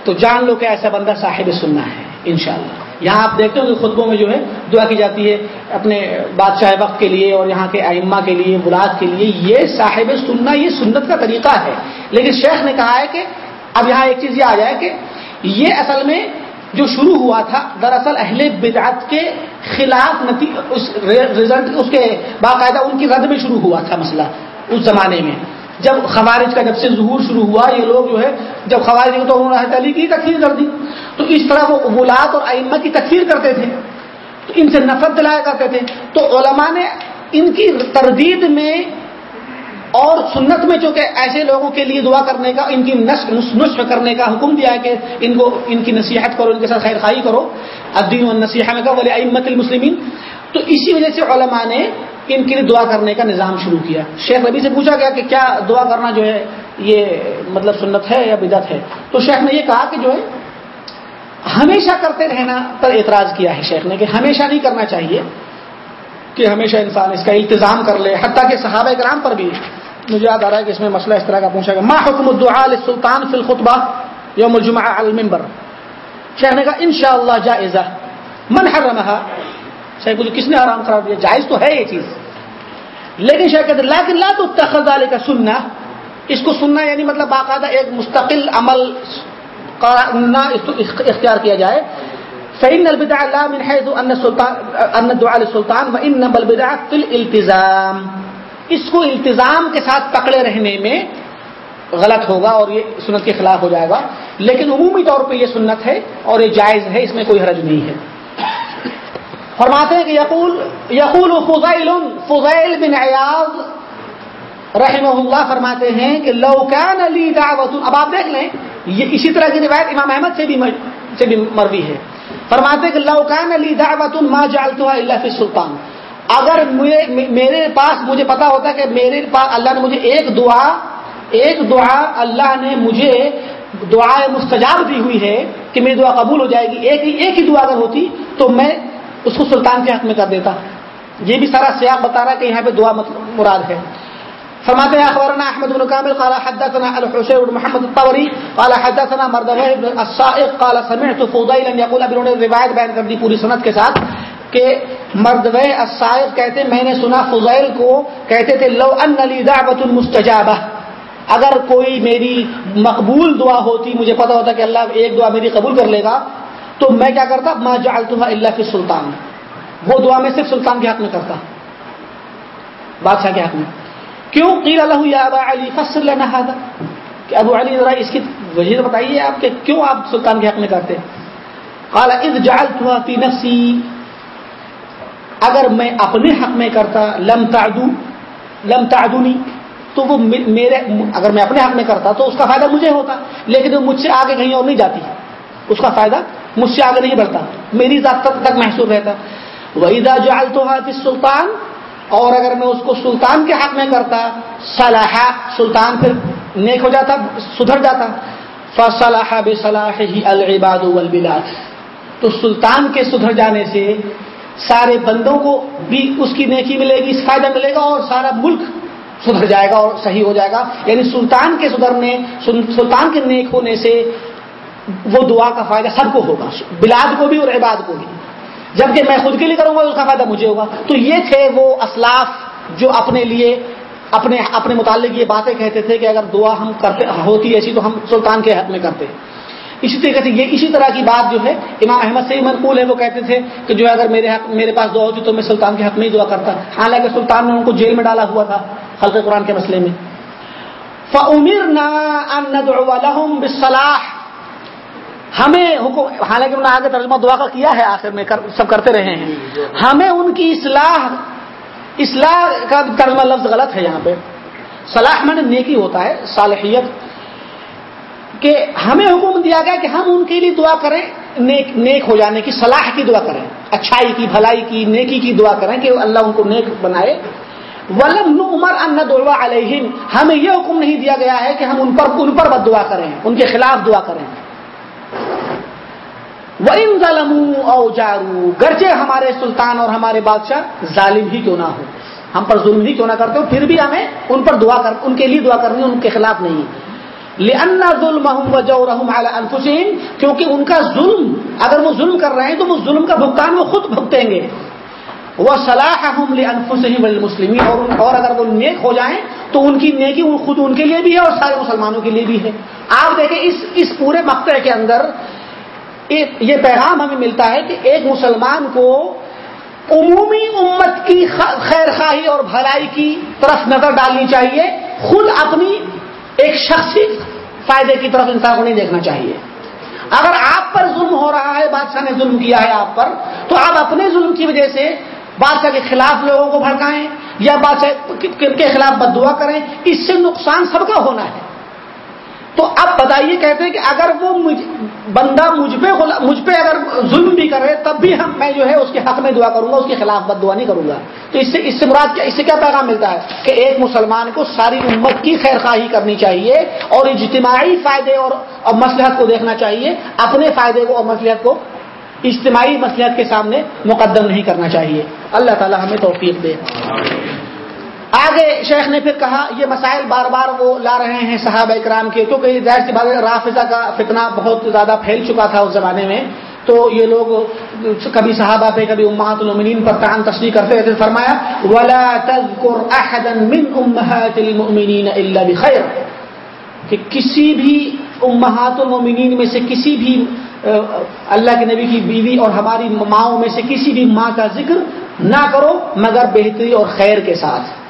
تو جان لو کہ ایسا بندہ صاحب سننا ہے، انشاءاللہ۔ یہاں آپ دیکھتے ہو کہ خطبوں میں جو ہے دعا کی جاتی ہے اپنے بادشاہ وقت کے لیے اور یہاں کے ائمہ کے لیے بلاد کے لیے۔ یہ صاحب سننا یہ سنت کا طریقہ ہے۔ لیکن شیخ نے کہا ہے کہ اب یہاں ایک چیز یہ آ جائے کہ یہ اصل میں جو شروع ہوا تھا، دراصل اہل بدعت کے خلاف اس رزلٹ اس کے باقاعدہ ان کی رد میں شروع ہوا تھا مسئلہ اس زمانے میں۔ جب خوارج کا جب سے ظہور شروع ہوا، یہ لوگ جو ہے، جب خوارج تو انہوں نے علی کی تکفیر کر دی۔ تو اس طرح وہ ابولاد اور ائمہ کی تکفیر کرتے تھے۔ تو ان سے نفرت دلایا کرتے تھے۔ تو علماء نے ان کی تردید میں اور سنت میں چونکہ ایسے لوگوں کے لیے دعا کرنے کا، ان کی نسخ کرنے کا حکم دیا ہے کہ ان کو، ان کی نصیحت کرو، ان کے ساتھ خیر خائی کرو۔ الدین النصیحہ میں ولی امت المسلمین تو اسی وجہ سے علماء نے ان کے لیے دعا کرنے کا نظام شروع کیا۔ شیخ ربی سے پوچھا گیا کہ کیا دعا کرنا جو ہے، یہ مطلب سنت ہے یا بدت ہے؟ تو شیخ نے یہ کہا کہ جو ہے، ہمیشہ کرتے رہنا پر اعتراض کیا ہے شیخ نے کہ ہمیشہ نہیں کرنا چاہیے کہ ہمیشہ انسان اس کا التظام کر لے۔ حتیٰ کہ صحابہ کرام پر بھی مجھے یاد آ رہا ہے کہ اس میں مسئلہ اس طرح کا پوچھا گیا، ما حکم الدعاء للسلطان فی الخطبہ یوم الجمعہ المنبر؟ شیخ نے کہا، انشاءاللہ جائزہ۔ من حرمہا؟ شیخ بولے، کس نے آرام قرار دیا؟ جائز تو ہے یہ چیز۔ لیکن شیخ کہتے، لیکن لا تو تخذ کا سننا اس کو سننا یعنی مطلب باقاعدہ ایک مستقل عمل نہ اختیار کیا جائے۔ فإن البدع لا من حيث أن السلطان، أن الدعاء للسلطان وإنما البدع في الالتزام اس کو التزام کے ساتھ پکڑے رہنے میں غلط ہوگا اور یہ سنت کے خلاف ہو جائے گا۔ لیکن عمومی طور پہ یہ سنت ہے اور یہ جائز ہے، اس میں کوئی حرج نہیں ہے۔ فرماتے ہیں کہ یقول یقول فضیل فضیل بن ایاز رحمہ اللہ فرماتے ہیں کہ لوکان علی دعوت اب آپ دیکھ لیں، یہ اسی طرح کی روایت امام احمد سے بھی سے بھی مروی ہے۔ فرماتے ہیں کہ لوکان علی دعوت ما جعلتها الا فی السلطان۔ اگر میرے پاس مجھے پتا ہوتا کہ میرے پاس اللہ نے مجھے ایک دعا ایک دعا اللہ نے مجھے دعا مستجاب دی ہوئی ہے کہ میری دعا قبول ہو جائے گی۔ ایک ہی ایک ہی دعا اگر ہوتی تو میں اس کو سلطان کے حق میں کر دیتا۔ یہ بھی سارا سیاق بتا رہا ہے کہ یہاں پہ دعا مراد ہے۔ فرماتے ہیں اخبارنا احمد بن كامل قال حدثنا الحسين بن محمد الطوري قال حدثنا مردويه بن الصائغ قال سمعت فضيلا يقول ابن روایت بیان کر دی پوری سند کے ساتھ کہ مردوے الصائغ کہتے میں نے سنا فضیل کو کہتے تھے، لو ان لی دعوت المستجابہ اگر کوئی میری مقبول دعا ہوتی، مجھے پتا ہوتا کہ اللہ ایک دعا میری قبول کر لے گا، تو میں کیا کرتا؟ ما جعلتها الا في سلطان وہ دعا میں صرف سلطان کے حق میں کرتا۔ بادشاہ کے حق میں۔ کیوں؟ قیل اللہ یا ابا علی فصل لنا هذا۔ کہ ابو علی، ذرا اس کی وجہ بتائیے آپ کہ کیوں آپ سلطان کے حق میں کرتے؟ قال اذ جعلتها في نفسي اگر میں اپنے حق میں کرتا، لم تعدو، لم تعدونی، تو وہ میرے اگر میں اپنے حق میں کرتا تو اس کا فائدہ مجھے ہوتا، لیکن وہ مجھ سے آگے کہیں اور نہیں جاتی۔ اس کا فائدہ مجھ سے آگے نہیں بڑھتا، میری ذات تک تک محسوس رہتا۔ وحیدہ جو التو سلطان اور اگر میں اس کو سلطان کے حق میں کرتا، صلاح، سلطان پھر نیک ہو جاتا، سدھر جاتا۔ فصلاح بے صلاح ہی العباد والبلاد۔ تو سلطان کے سدھر جانے سے سارے بندوں کو بھی اس کی نیکی ملے گی، فائدہ ملے گا اور سارا ملک سدھر جائے گا اور صحیح ہو جائے گا۔ یعنی سلطان کے سدھرنے سلطان کے نیک ہونے سے وہ دعا کا فائدہ سب کو ہوگا، بلاد کو بھی اور عباد کو بھی۔ جبکہ میں خود کے لیے کروں گا، اس کا فائدہ مجھے ہوگا۔ تو یہ تھے وہ اسلاف جو اپنے لیے، اپنے اپنے متعلق یہ باتیں کہتے تھے کہ اگر دعا ہم کرتے، ہوتی ایسی تو ہم سلطان کے حق میں کرتے۔ اسی طریقے سے یہ اسی طرح کی بات جو ہے امام احمد سے منقول ہے، وہ کہتے تھے کہ جو اگر میرے حق میرے پاس دعا ہوتی تو میں سلطان کے حق میں ہی دعا کرتا۔ حالانکہ سلطان نے ان کو جیل میں ڈالا ہوا تھا حلق قرآن کے مسئلے میں۔ ہمیں حکم حالانکہ انہوں نے آگے ترجمہ دعا کا کیا ہے آخر میں سب کرتے رہے ہیں۔ ہمیں ان کی اصلاح اصلاح کا ترجمہ لفظ غلط ہے یہاں پہ۔ صلاح میں نیکی ہوتا ہے، صالحیت۔ کہ ہمیں حکم دیا گیا کہ ہم ان کے لیے دعا کریں، نیک نیک ہو جانے کی، صلاح کی دعا کریں، اچھائی کی، بھلائی کی، نیکی کی دعا کریں کہ اللہ ان کو نیک بنائے۔ ولم عمر ان دعا علیہم ہمیں یہ حکم نہیں دیا گیا ہے کہ ہم ان پر ان پر بد دعا کریں، ان کے خلاف دعا کریں۔ وہ ان ظالم او جارو گرچے ہمارے سلطان اور ہمارے بادشاہ ظالم ہی کیوں نہ ہو ہم پر ظلم ہی کیوں نہ کرتے ہو پھر بھی ہمیں ان پر دعا کر، ان کے لیے دعا کرنی، ان کے خلاف نہیں۔ لأن ظلمهم وجورهم على انفسهم کیونکہ ان کا ظلم، اگر وہ ظلم کر رہے ہیں تو وہ ظلم کا بھگتان وہ خود بھگتیں گے۔ وہ صلاح لانفسهم والمسلمین اور اور اگر وہ نیک ہو جائیں تو ان کی نیکی خود ان کے لیے بھی ہے اور سارے مسلمانوں کے لیے بھی ہے۔ آپ دیکھیں اس اس پورے مقطع کے اندر یہ پیغام ہمیں ملتا ہے کہ ایک مسلمان کو عمومی امت کی خیر خواہی اور بھلائی کی طرف نظر ڈالنی چاہیے، خود اپنی ایک شخصی فائدے کی طرف انسان کو نہیں دیکھنا چاہیے۔ اگر آپ پر ظلم ہو رہا ہے، بادشاہ نے ظلم کیا ہے آپ پر، تو آپ اپنے ظلم کی وجہ سے بادشاہ کے خلاف لوگوں کو بھڑکائیں یا بادشاہ کے خلاف بد دعا کریں۔ اس سے نقصان سب کا ہونا ہے۔ تو اب بتائیے کہتے ہیں کہ اگر وہ بندہ مجھ پہ مجھ پہ اگر ظلم بھی کرے، تب بھی ہم میں جو ہے اس کے حق میں دعا کروں گا، اس کے خلاف بد دعا نہیں کروں گا۔ تو اس سے اس سے مراد کیا اس سے کیا پیغام ملتا ہے؟ کہ ایک مسلمان کو ساری امت کی خیر خواہی کرنی چاہیے اور اجتماعی فائدے اور مسلحت کو دیکھنا چاہیے، اپنے فائدے کو اور مسلحت کو اجتماعی مسلحت کے سامنے مقدم نہیں کرنا چاہیے۔ اللہ تعالی ہمیں توفیق دے۔ آگے شیخ نے پھر کہا، یہ مسائل بار بار وہ لا رہے ہیں صحابہ اکرام کے کیونکہ ظاہر سی بات رافظہ کا فتنہ بہت زیادہ پھیل چکا تھا اس زمانے میں۔ تو یہ لوگ کبھی صحابہ پہ، کبھی امہات المؤمنین پر تعان تشریح کرتے رہتے فرمایا، ولا تذكر احدا من امهات المؤمنین الا بخير۔ کہ کسی بھی امہات المؤمنین میں سے کسی بھی اللہ کے نبی کی بیوی اور ہماری ماؤں میں سے کسی بھی ماں کا ذکر نہ کرو، مگر بہتری اور خیر کے ساتھ۔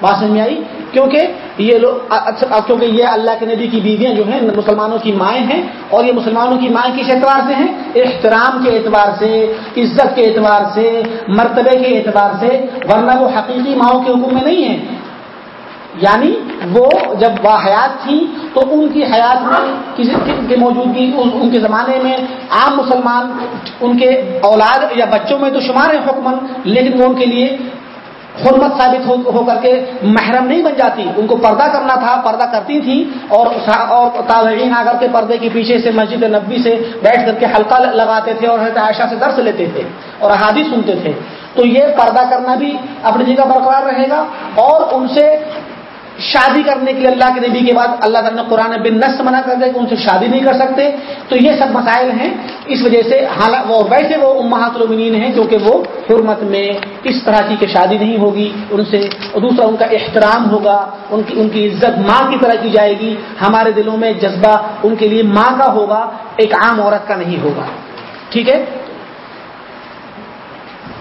بات سمجھ میں آئی؟ کیونکہ یہ لوگ کیونکہ یہ اللہ کے نبی کی بیویاں جو ہیں، مسلمانوں کی مائیں ہیں، اور یہ مسلمانوں کی مائیں کس اعتبار سے ہیں؟ احترام کے اعتبار سے، عزت کے اعتبار سے، مرتبے کے اعتبار سے، ورنہ وہ حقیقی ماؤں کے حکم میں نہیں ہیں۔ یعنی وہ جب وہ حیات تھیں، تو ان کی حیات میں کسی کی موجودگی ان کے زمانے میں عام مسلمان، ان کے اولاد یا بچوں میں تو شمار ہے حکمن لیکن وہ ان کے لیے حرمت ثابت ہو کر کے محرم نہیں بن جاتی۔ ان کو پردہ کرنا تھا، پردہ کرتی تھی اور تابعین آ کر کے پردے کے پیچھے سے مسجد نبی سے بیٹھ کر کے حلقہ لگاتے تھے اور حضرت عائشہ سے درس لیتے تھے اور احادیث سنتے تھے۔ تو یہ پردہ کرنا بھی اپنی جگہ برقرار رہے گا اور ان سے شادی کرنے کے لیے اللہ کے نبی کے بعد اللہ تعالیٰ نے قرآن بن نس منع کر دے کہ ان سے شادی نہیں کر سکتے۔ تو یہ سب مسائل ہیں۔ اس وجہ سے وہ ویسے وہ امہات المنین ہیں کیونکہ وہ حرمت میں اس طرح کی کہ شادی نہیں ہوگی۔ ان سے دوسرا ان کا احترام ہوگا۔ ان کی ان کی عزت ماں کی طرح کی جائے گی۔ ہمارے دلوں میں جذبہ ان کے لیے ماں کا ہوگا، ایک عام عورت کا نہیں ہوگا۔ ٹھیک ہے؟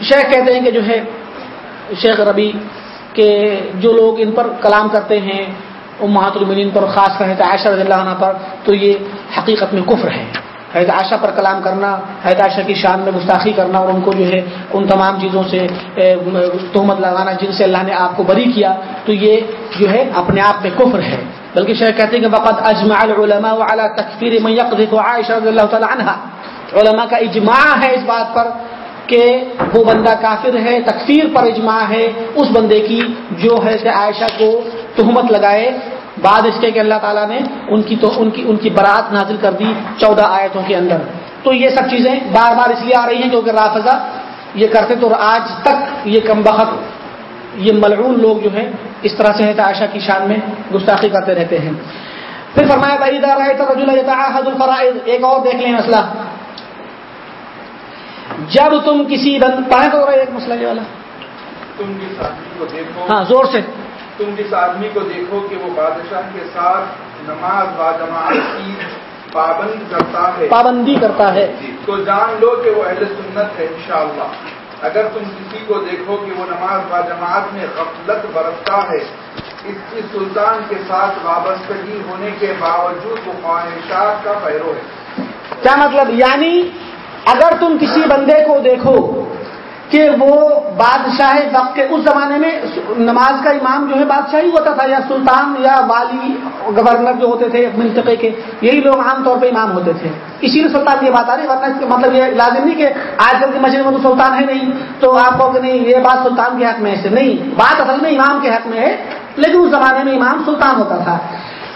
شیخ کہتے ہیں کہ جو ہے، شیخ ربی کہ جو لوگ ان پر کلام کرتے ہیں، امہات المین پر، خاص کر عائشہ رضی اللہ عنہ پر، تو یہ حقیقت میں کفر ہے۔ حید عائشہ پر کلام کرنا حید عائشہ کی شان میں گستاخی کرنا اور ان کو جو ہے ان تمام چیزوں سے تہمت لگانا، جن سے اللہ نے آپ کو بری کیا، تو یہ جو ہے اپنے آپ میں کفر ہے۔ بلکہ شیخ کہتے ہیں کہ وقت اجماع العلماء وعلى تکفیر من يقذف عائشہ رضی اللہ تعالی عنہ۔ علماء کا اجماع ہے اس بات پر۔ کہ وہ بندہ کافر ہے، تکفیر پر اجماع ہے، اس بندے کی جو ہے کہ عائشہ کو تہمت لگائے۔ بعد اس کے کہ اللہ تعالیٰ نے ان کی تو ان کی ان کی برات نازل کر دی چودہ آیتوں کے اندر۔ تو یہ سب چیزیں بار بار اس لیے آ رہی ہیں کیونکہ رافضہ یہ کرتے تو آج تک یہ کم بخت، یہ ملعون لوگ جو ہیں، اس طرح سے عائشہ کی شان میں گستاخی کرتے رہتے ہیں۔ پھر فرمایا الفرائض ایک اور دیکھ لیں مسئلہ۔ جب تم کسی بند پائے تو ایک مسئلہ یہ والا۔ تم جس آدمی کو دیکھو ہاں زور سے۔ تم جس آدمی کو دیکھو کہ وہ بادشاہ کے ساتھ نماز با جماعت کی پابند کرتا ہے۔ پابندی کرتا ہے۔ تو جان لو کہ وہ اہل سنت ہے انشاءاللہ۔ اگر تم کسی کو دیکھو کہ وہ نماز با جماعت میں غفلت برتتا ہے اس کی سلطان کے ساتھ وابستگی ہونے کے باوجود وہ خواہشات کا پیرو ہے۔ کیا مطلب؟ یعنی اگر تم کسی بندے کو دیکھو کہ وہ بادشاہ وقت کے اس زمانے میں نماز کا امام جو ہے بادشاہ ہی ہوتا تھا، یا سلطان یا والی گورنر جو ہوتے تھے، منطقے کے، یہی لوگ عام طور پہ امام ہوتے تھے۔ اسی لیے سلطان کی بات آ رہی ورنہ اس کا مطلب یہ لازم نہیں کہ آج کل کی مسجد میں تو سلطان ہے نہیں، تو آپ کو کہ نہیں، یہ بات سلطان کے حق میں ایسے نہیں۔ بات اصل میں امام کے حق میں ہے، لیکن اس زمانے میں امام سلطان ہوتا تھا۔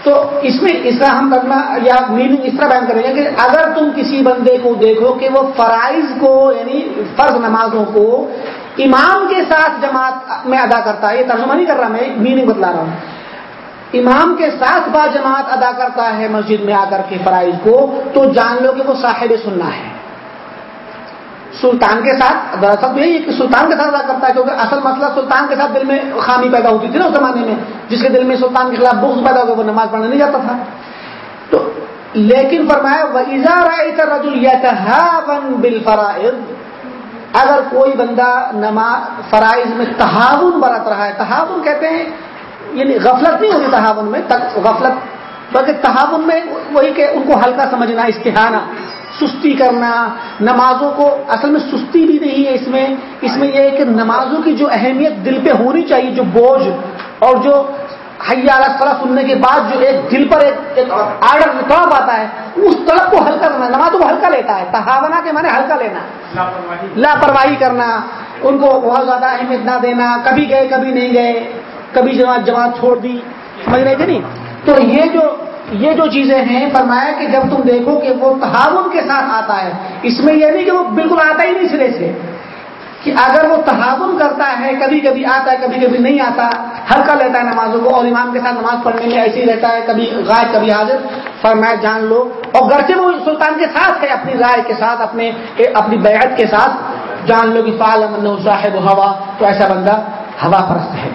تو اس میں اس طرح ہم کرنا یا میننگ اس طرح بیان کریں گے کہ اگر تم کسی بندے کو دیکھو کہ وہ فرائض کو یعنی فرض نمازوں کو امام کے ساتھ جماعت میں ادا کرتا ہے، یہ ترجمہ نہیں کر رہا میں میننگ بتلا رہا ہوں۔ امام کے ساتھ با جماعت ادا کرتا ہے مسجد میں آ کر کے فرائض کو، تو جان لو کہ وہ صاحب سننا ہے۔ سلطان کے ساتھ دراصل یہی ہے کہ سلطان کے ساتھ ادا کرتا ہے، کیونکہ اصل مسئلہ سلطان کے ساتھ دل میں خامی پیدا ہوتی تھی نا اس زمانے میں، جس کے دل میں سلطان کے خلاف بغض پیدا ہو وہ نماز پڑھنے نہیں جاتا تھا۔ تو لیکن فرمایا اگر کوئی بندہ نماز، فرائض میں تحاون برت رہا ہے تحاون کہتے ہیں یعنی غفلت نہیں ہوتی تحاون میں غفلت، بلکہ تحاون میں وہی کہ ان کو ہلکا سمجھنا، استحانہ۔ سستی کرنا نمازوں کو اصل میں سستی بھی نہیں ہے اس میں۔ اس میں یہ ہے کہ نمازوں کی جو اہمیت دل پہ ہونی چاہیے جو بوجھ اور جو حیا فلاح سننے کے بعد جو ایک دل پر ایک آرڈر تڑپ آتا ہے اس طرف کو ہلکا کرنا نمازوں کو ہلکا لیتا ہے۔ تحاونا کے معنی ہلکا لینا۔ لاپرواہی۔ کرنا ان کو بہت زیادہ اہمیت نہ دینا۔ کبھی گئے کبھی نہیں گئے کبھی جماعت جماعت چھوڑ دی۔ سمجھ رہے تھے نہیں؟ تو یہ جو یہ جو چیزیں ہیں فرمایا کہ جب تم دیکھو کہ وہ تحاون کے ساتھ آتا ہے اس میں یہ نہیں کہ وہ بالکل آتا ہی نہیں سرے سے کہ اگر وہ تحاون کرتا ہے کبھی کبھی آتا ہے کبھی کبھی نہیں آتا ہلکا لیتا ہے نمازوں کو اور امام کے ساتھ نماز پڑھنے میں ایسے ہی رہتا ہے کبھی غائب کبھی حاضر فرمایا جان لو اور گرچہ وہ سلطان کے ساتھ ہے اپنی رائے کے ساتھ اپنے اپنی بیعت کے ساتھ جان لو کہ فال امن صاحب ہوا تو ایسا بندہ ہوا پرست ہے۔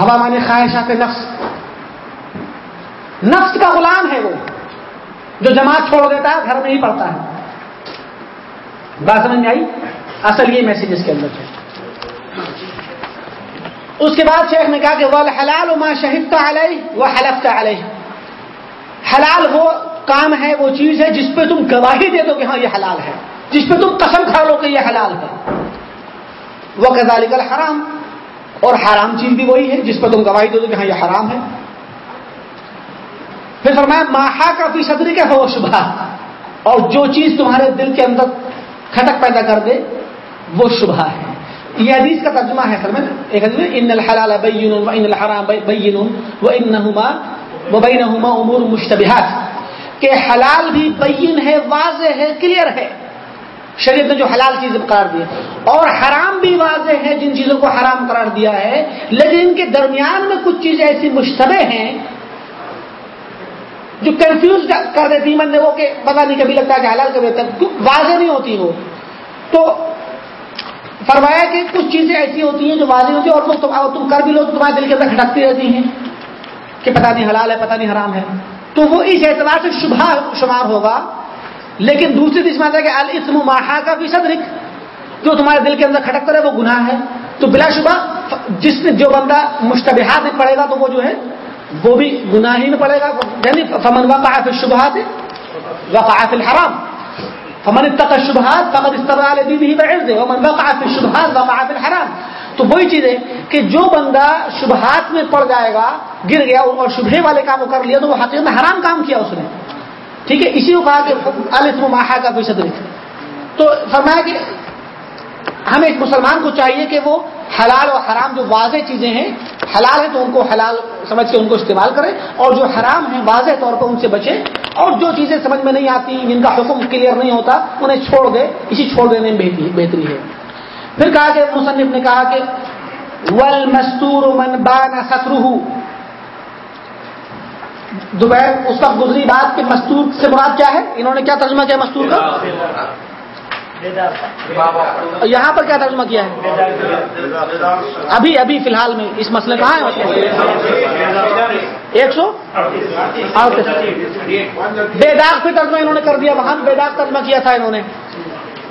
ہوا مانے خواہشات نفس۔ نفس کا غلام ہے وہ، جو جماعت چھوڑ دیتا ہے، گھر میں ہی پڑتا ہے۔ بات سمجھ میں آئی؟ اصل یہ میسج اس کے اندر ہے۔ اس کے بعد شیخ نے کہا کہ وہ حلال ما شہید کا علیہ وہ حلف کا علیہ حلال وہ کام ہے، وہ چیز ہے جس پہ تم گواہی دے دو کہ ہاں یہ حلال ہے۔ جس پہ تم قسم کھا لو کہ یہ حلال ہے۔ وہ کزال حرام اور حرام چیز بھی وہی ہے جس پہ تم گواہی دے دو کہ ہاں یہ حرام ہے۔ پھر فرمایا ماہا کا فی صدری کا ہو شبہ. اور جو چیز تمہارے دل کے اندر کھٹک پیدا کر دے، وہ شبہ ہے۔ یہ حدیث کا ترجمہ ہے سر ایک حدیث ان الحلال بین و ان الحرام بین و انہما و بینہما امور مشتبہات. کہ حلال بھی بین ہے، واضح ہے کلیئر ہے۔ شریعت نے جو حلال چیز قرار دی اور حرام بھی واضح ہے، جن چیزوں کو حرام قرار دیا ہے، لیکن ان کے درمیان میں کچھ چیزیں ایسی مشتبہ ہیں جو کنفیوز کر دیتی من نے وہ کہ پتا نہیں کبھی لگتا ہے کہ حلال کبھی لگتا واضح نہیں ہوتی وہ۔ تو فرمایا کہ کچھ چیزیں ایسی ہوتی ہیں جو واضح ہوتی ہیں اور تم, تم کر بھی لو تو تمہارے دل کے اندر کھٹکتی رہتی ہیں کہ پتا نہیں حلال ہے پتا نہیں حرام ہے۔ تو وہ اس اعتبار سے شبہ شمار ہوگا۔ لیکن دوسری دش میں آتا ہے کہ السم ماہا کا بھی صدرک۔ جو تمہارے دل کے اندر کھٹکتا رہے وہ گناہ ہے۔ تو بلا شبہ جس نے جو بندہ مشتبہات میں پڑے گا تو وہ جو ہے وہ بھی گناہ ہی میں پڑے گا۔ یعنی فمن وقع فی الشبہات، وقع فی الحرام۔ فمن اتقى الشبہات فقد استبرا لدینه بعرضه ومن وقع فی الشبہات، وقع فی الحرام۔ تو وہی چیز ہے کہ جو بندہ شبہات میں پڑ جائے گا، گر گیا اور شبہے والے کام کر لیا تو وہ حقیقت میں حرام کام کیا اس نے۔ ٹھیک ہے؟ اسی کو کہا کہ الاسم ماہا کا کوئی صدر تو فرمایا کہ ہمیں ایک مسلمان کو چاہیے کہ وہ حلال اور حرام جو واضح چیزیں ہیں، حلال ہے تو ان کو حلال سمجھ کے ان کو استعمال کرے اور جو حرام ہیں واضح طور پر ان سے بچے اور جو چیزیں سمجھ میں نہیں آتی، جن کا حکم کلیئر نہیں ہوتا، انہیں چھوڑ دے اسی چھوڑ دینے میں بہتری ہے۔ پھر کہا کہ مصنف نے کہا کہ ول مستور من بان سترہ دوپہر، اس وقت گزری بات کہ مستور سے مراد کیا ہے؟ انہوں نے کیا ترجمہ کیا مستور کا؟ یہاں پر کیا ترجمہ کیا ہے؟ ابھی ابھی فی الحال میں اس مسئلے کہاں ہے۔ ایک سو؟ بے داغ پہ ترجمہ انہوں نے کر دیا، وہاں بے داغ ترجمہ کیا تھا انہوں نے۔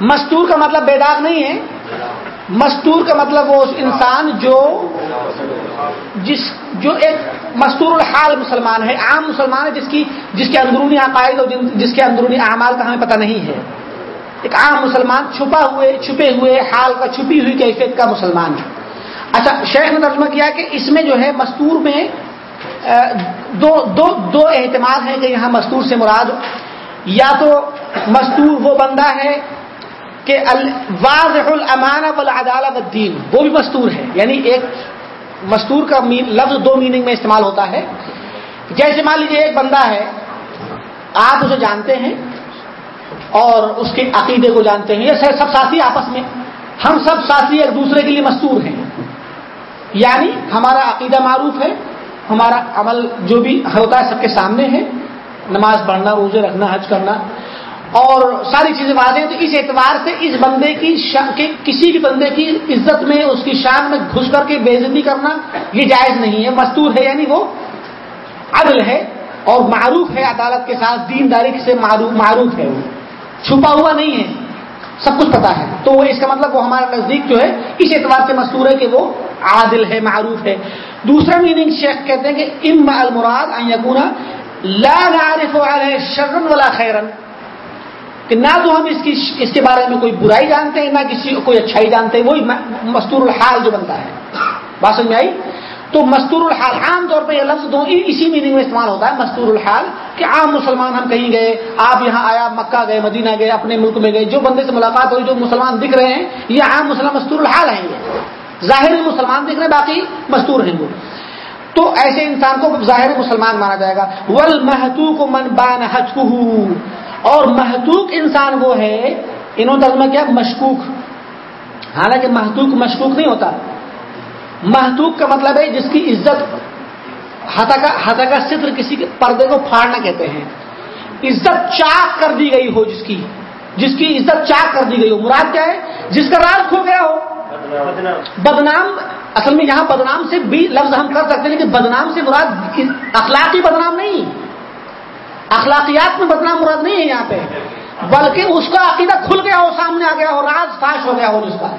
مستور کا مطلب بے داغ نہیں ہے۔ مستور کا مطلب وہ انسان جو، جس، جو ایک مستور الحال مسلمان ہے، عام مسلمان ہے، جس کی، جس کے اندرونی عقائد اور جس کے اندرونی اعمال کا ہمیں پتہ نہیں ہے۔ ایک عام مسلمان چھپا ہوئے، چھپے ہوئے، حال کا چھپی ہوئی کیفیت کا مسلمان ہے۔ اچھا شیخ نے ترجمہ کیا کہ اس میں جو ہے مستور میں دو دو دو احتمال ہیں کہ یہاں مستور سے مراد یا تو مستور وہ بندہ ہے کہ واضح الامان والعدالہ والدین وہ بھی مستور ہے۔ یعنی ایک مستور کا لفظ دو میننگ میں استعمال ہوتا ہے۔ جیسے مان لیجیے ایک بندہ ہے، آپ اسے جانتے ہیں اور اس کے عقیدے کو جانتے ہیں۔ یہ سب ساتھی آپس میں، ہم سب ساتھی ایک دوسرے کے لیے مستور ہیں۔ یعنی ہمارا عقیدہ معروف ہے، ہمارا عمل جو بھی ہوتا ہے سب کے سامنے ہے۔ نماز پڑھنا، روزے رکھنا، حج کرنا، اور ساری چیزیں واضح ہیں۔ تو اس اعتبار سے اس بندے کی کسی بھی بندے کی عزت میں، اس کی شان میں گھس کر کے بےزتی کرنا یہ جائز نہیں ہے۔ مستور ہے یعنی وہ عدل ہے اور معروف ہے، عدالت کے ساتھ، دینداری سے معروف ہے وہ۔ چھپا ہوا نہیں ہے، سب کچھ پتا ہے۔ تو اس کا مطلب وہ ہمارے نزدیک جو ہے، اس اعتبار سے مستور ہے کہ وہ عادل ہے، معروف ہے۔ دوسرا میننگ شیخ کہتے ہیں کہ ام المراد لا نعرف علیہ شرن ولا خیرن۔ کہ نہ تو ہم اس کی اس کے بارے میں کوئی برائی جانتے ہیں، نہ کسی کوئی اچھائی جانتے ہیں، وہی مستور الحال جو بنتا ہے۔ بات سمجھ میں آئی؟ تو مستور الحال عام طور پہ یہ لفظ دو اسی میننگ میں استعمال ہوتا ہے، مستور الحال کہ عام مسلمان ہم کہیں گئے آپ یہاں آیا مکہ گئے، مدینہ گئے، اپنے ملک میں گئے، جو بندے سے ملاقات ہوئی، جو مسلمان دکھ رہے ہیں، یہ عام مسلمان مستور الحال ہیں یہ۔ ظاہر مسلمان دکھ رہے ہیں، باقی مستور ہیں وہ۔ تو ایسے انسان کو ظاہر مسلمان مانا جائے گا۔ ول محتو کو من بان اور محتوق انسان وہ ہے، انہوں ترجمہ مطلب کیا؟ مشکوک۔ حالانکہ محتوق مشکوک نہیں ہوتا۔ محتوق کا مطلب ہے جس کی عزت۔ ہاتھا کا ستر کسی کے پردے کو پھاڑنا کہتے ہیں۔ عزت چاک کر دی گئی ہو جس کی جس کی عزت چاک کر دی گئی ہو۔ مراد کیا ہے؟ جس کا راز کھو گیا ہو۔ بدنام۔ اصل میں یہاں بدنام سے بھی لفظ ہم کر سکتے ہیں لیکن بدنام سے مراد اخلاقی بدنام نہیں۔ اخلاقیات میں بدنام مراد نہیں ہے یہاں پہ۔ بلکہ اس کا عقیدہ کھل گیا ہو، سامنے آ گیا ہو، راز فاش ہو گیا ہو، جس کا۔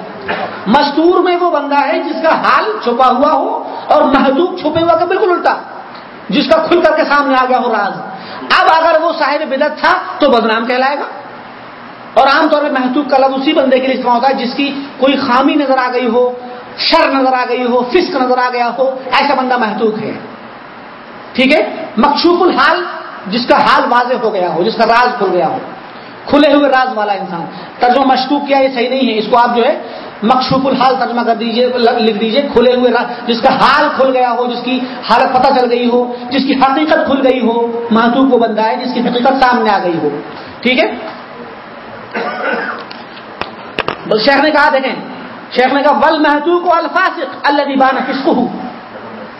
مستور میں وہ بندہ ہے جس کا حال چھپا ہوا ہو اور محدود چھپے ہوا کا بالکل الٹا، جس کا کھل کر کے سامنے آ گیا ہو راز۔ اب اگر وہ صاحب بدت تھا تو بدنام کہلائے گا۔ اور عام طور پہ محدود کا لفظ اسی بندے کے لیے استعمال ہوتا ہے جس کی کوئی خامی نظر آ گئی ہو، شر نظر آ گئی ہو، فسق نظر آ گیا ہو، ایسا بندہ محدود ہے۔ ٹھیک ہے؟ مقصوف الحال جس کا حال واضح ہو گیا ہو، جس کا راز کھل گیا ہو، کھلے ہوئے راز والا انسان۔ ترجمہ مشکوک کیا، یہ صحیح نہیں ہے۔ اس کو آپ جو ہے مقصوف الحال ترجمہ کر دیجیے لکھ دیجیے، کھلے ہوئے جس کا حال کھل گیا ہو، جس کی حالت پتہ چل گئی ہو، جس کی حقیقت کھل گئی ہو محدود وہ بندہ ہے جس کی حقیقت سامنے آ گئی ہو۔ ٹھیک ہے؟ شیخ نے کہا، دیکھیں، شیخ نے کہا ول محدود کو الفاظ اللہ کس کو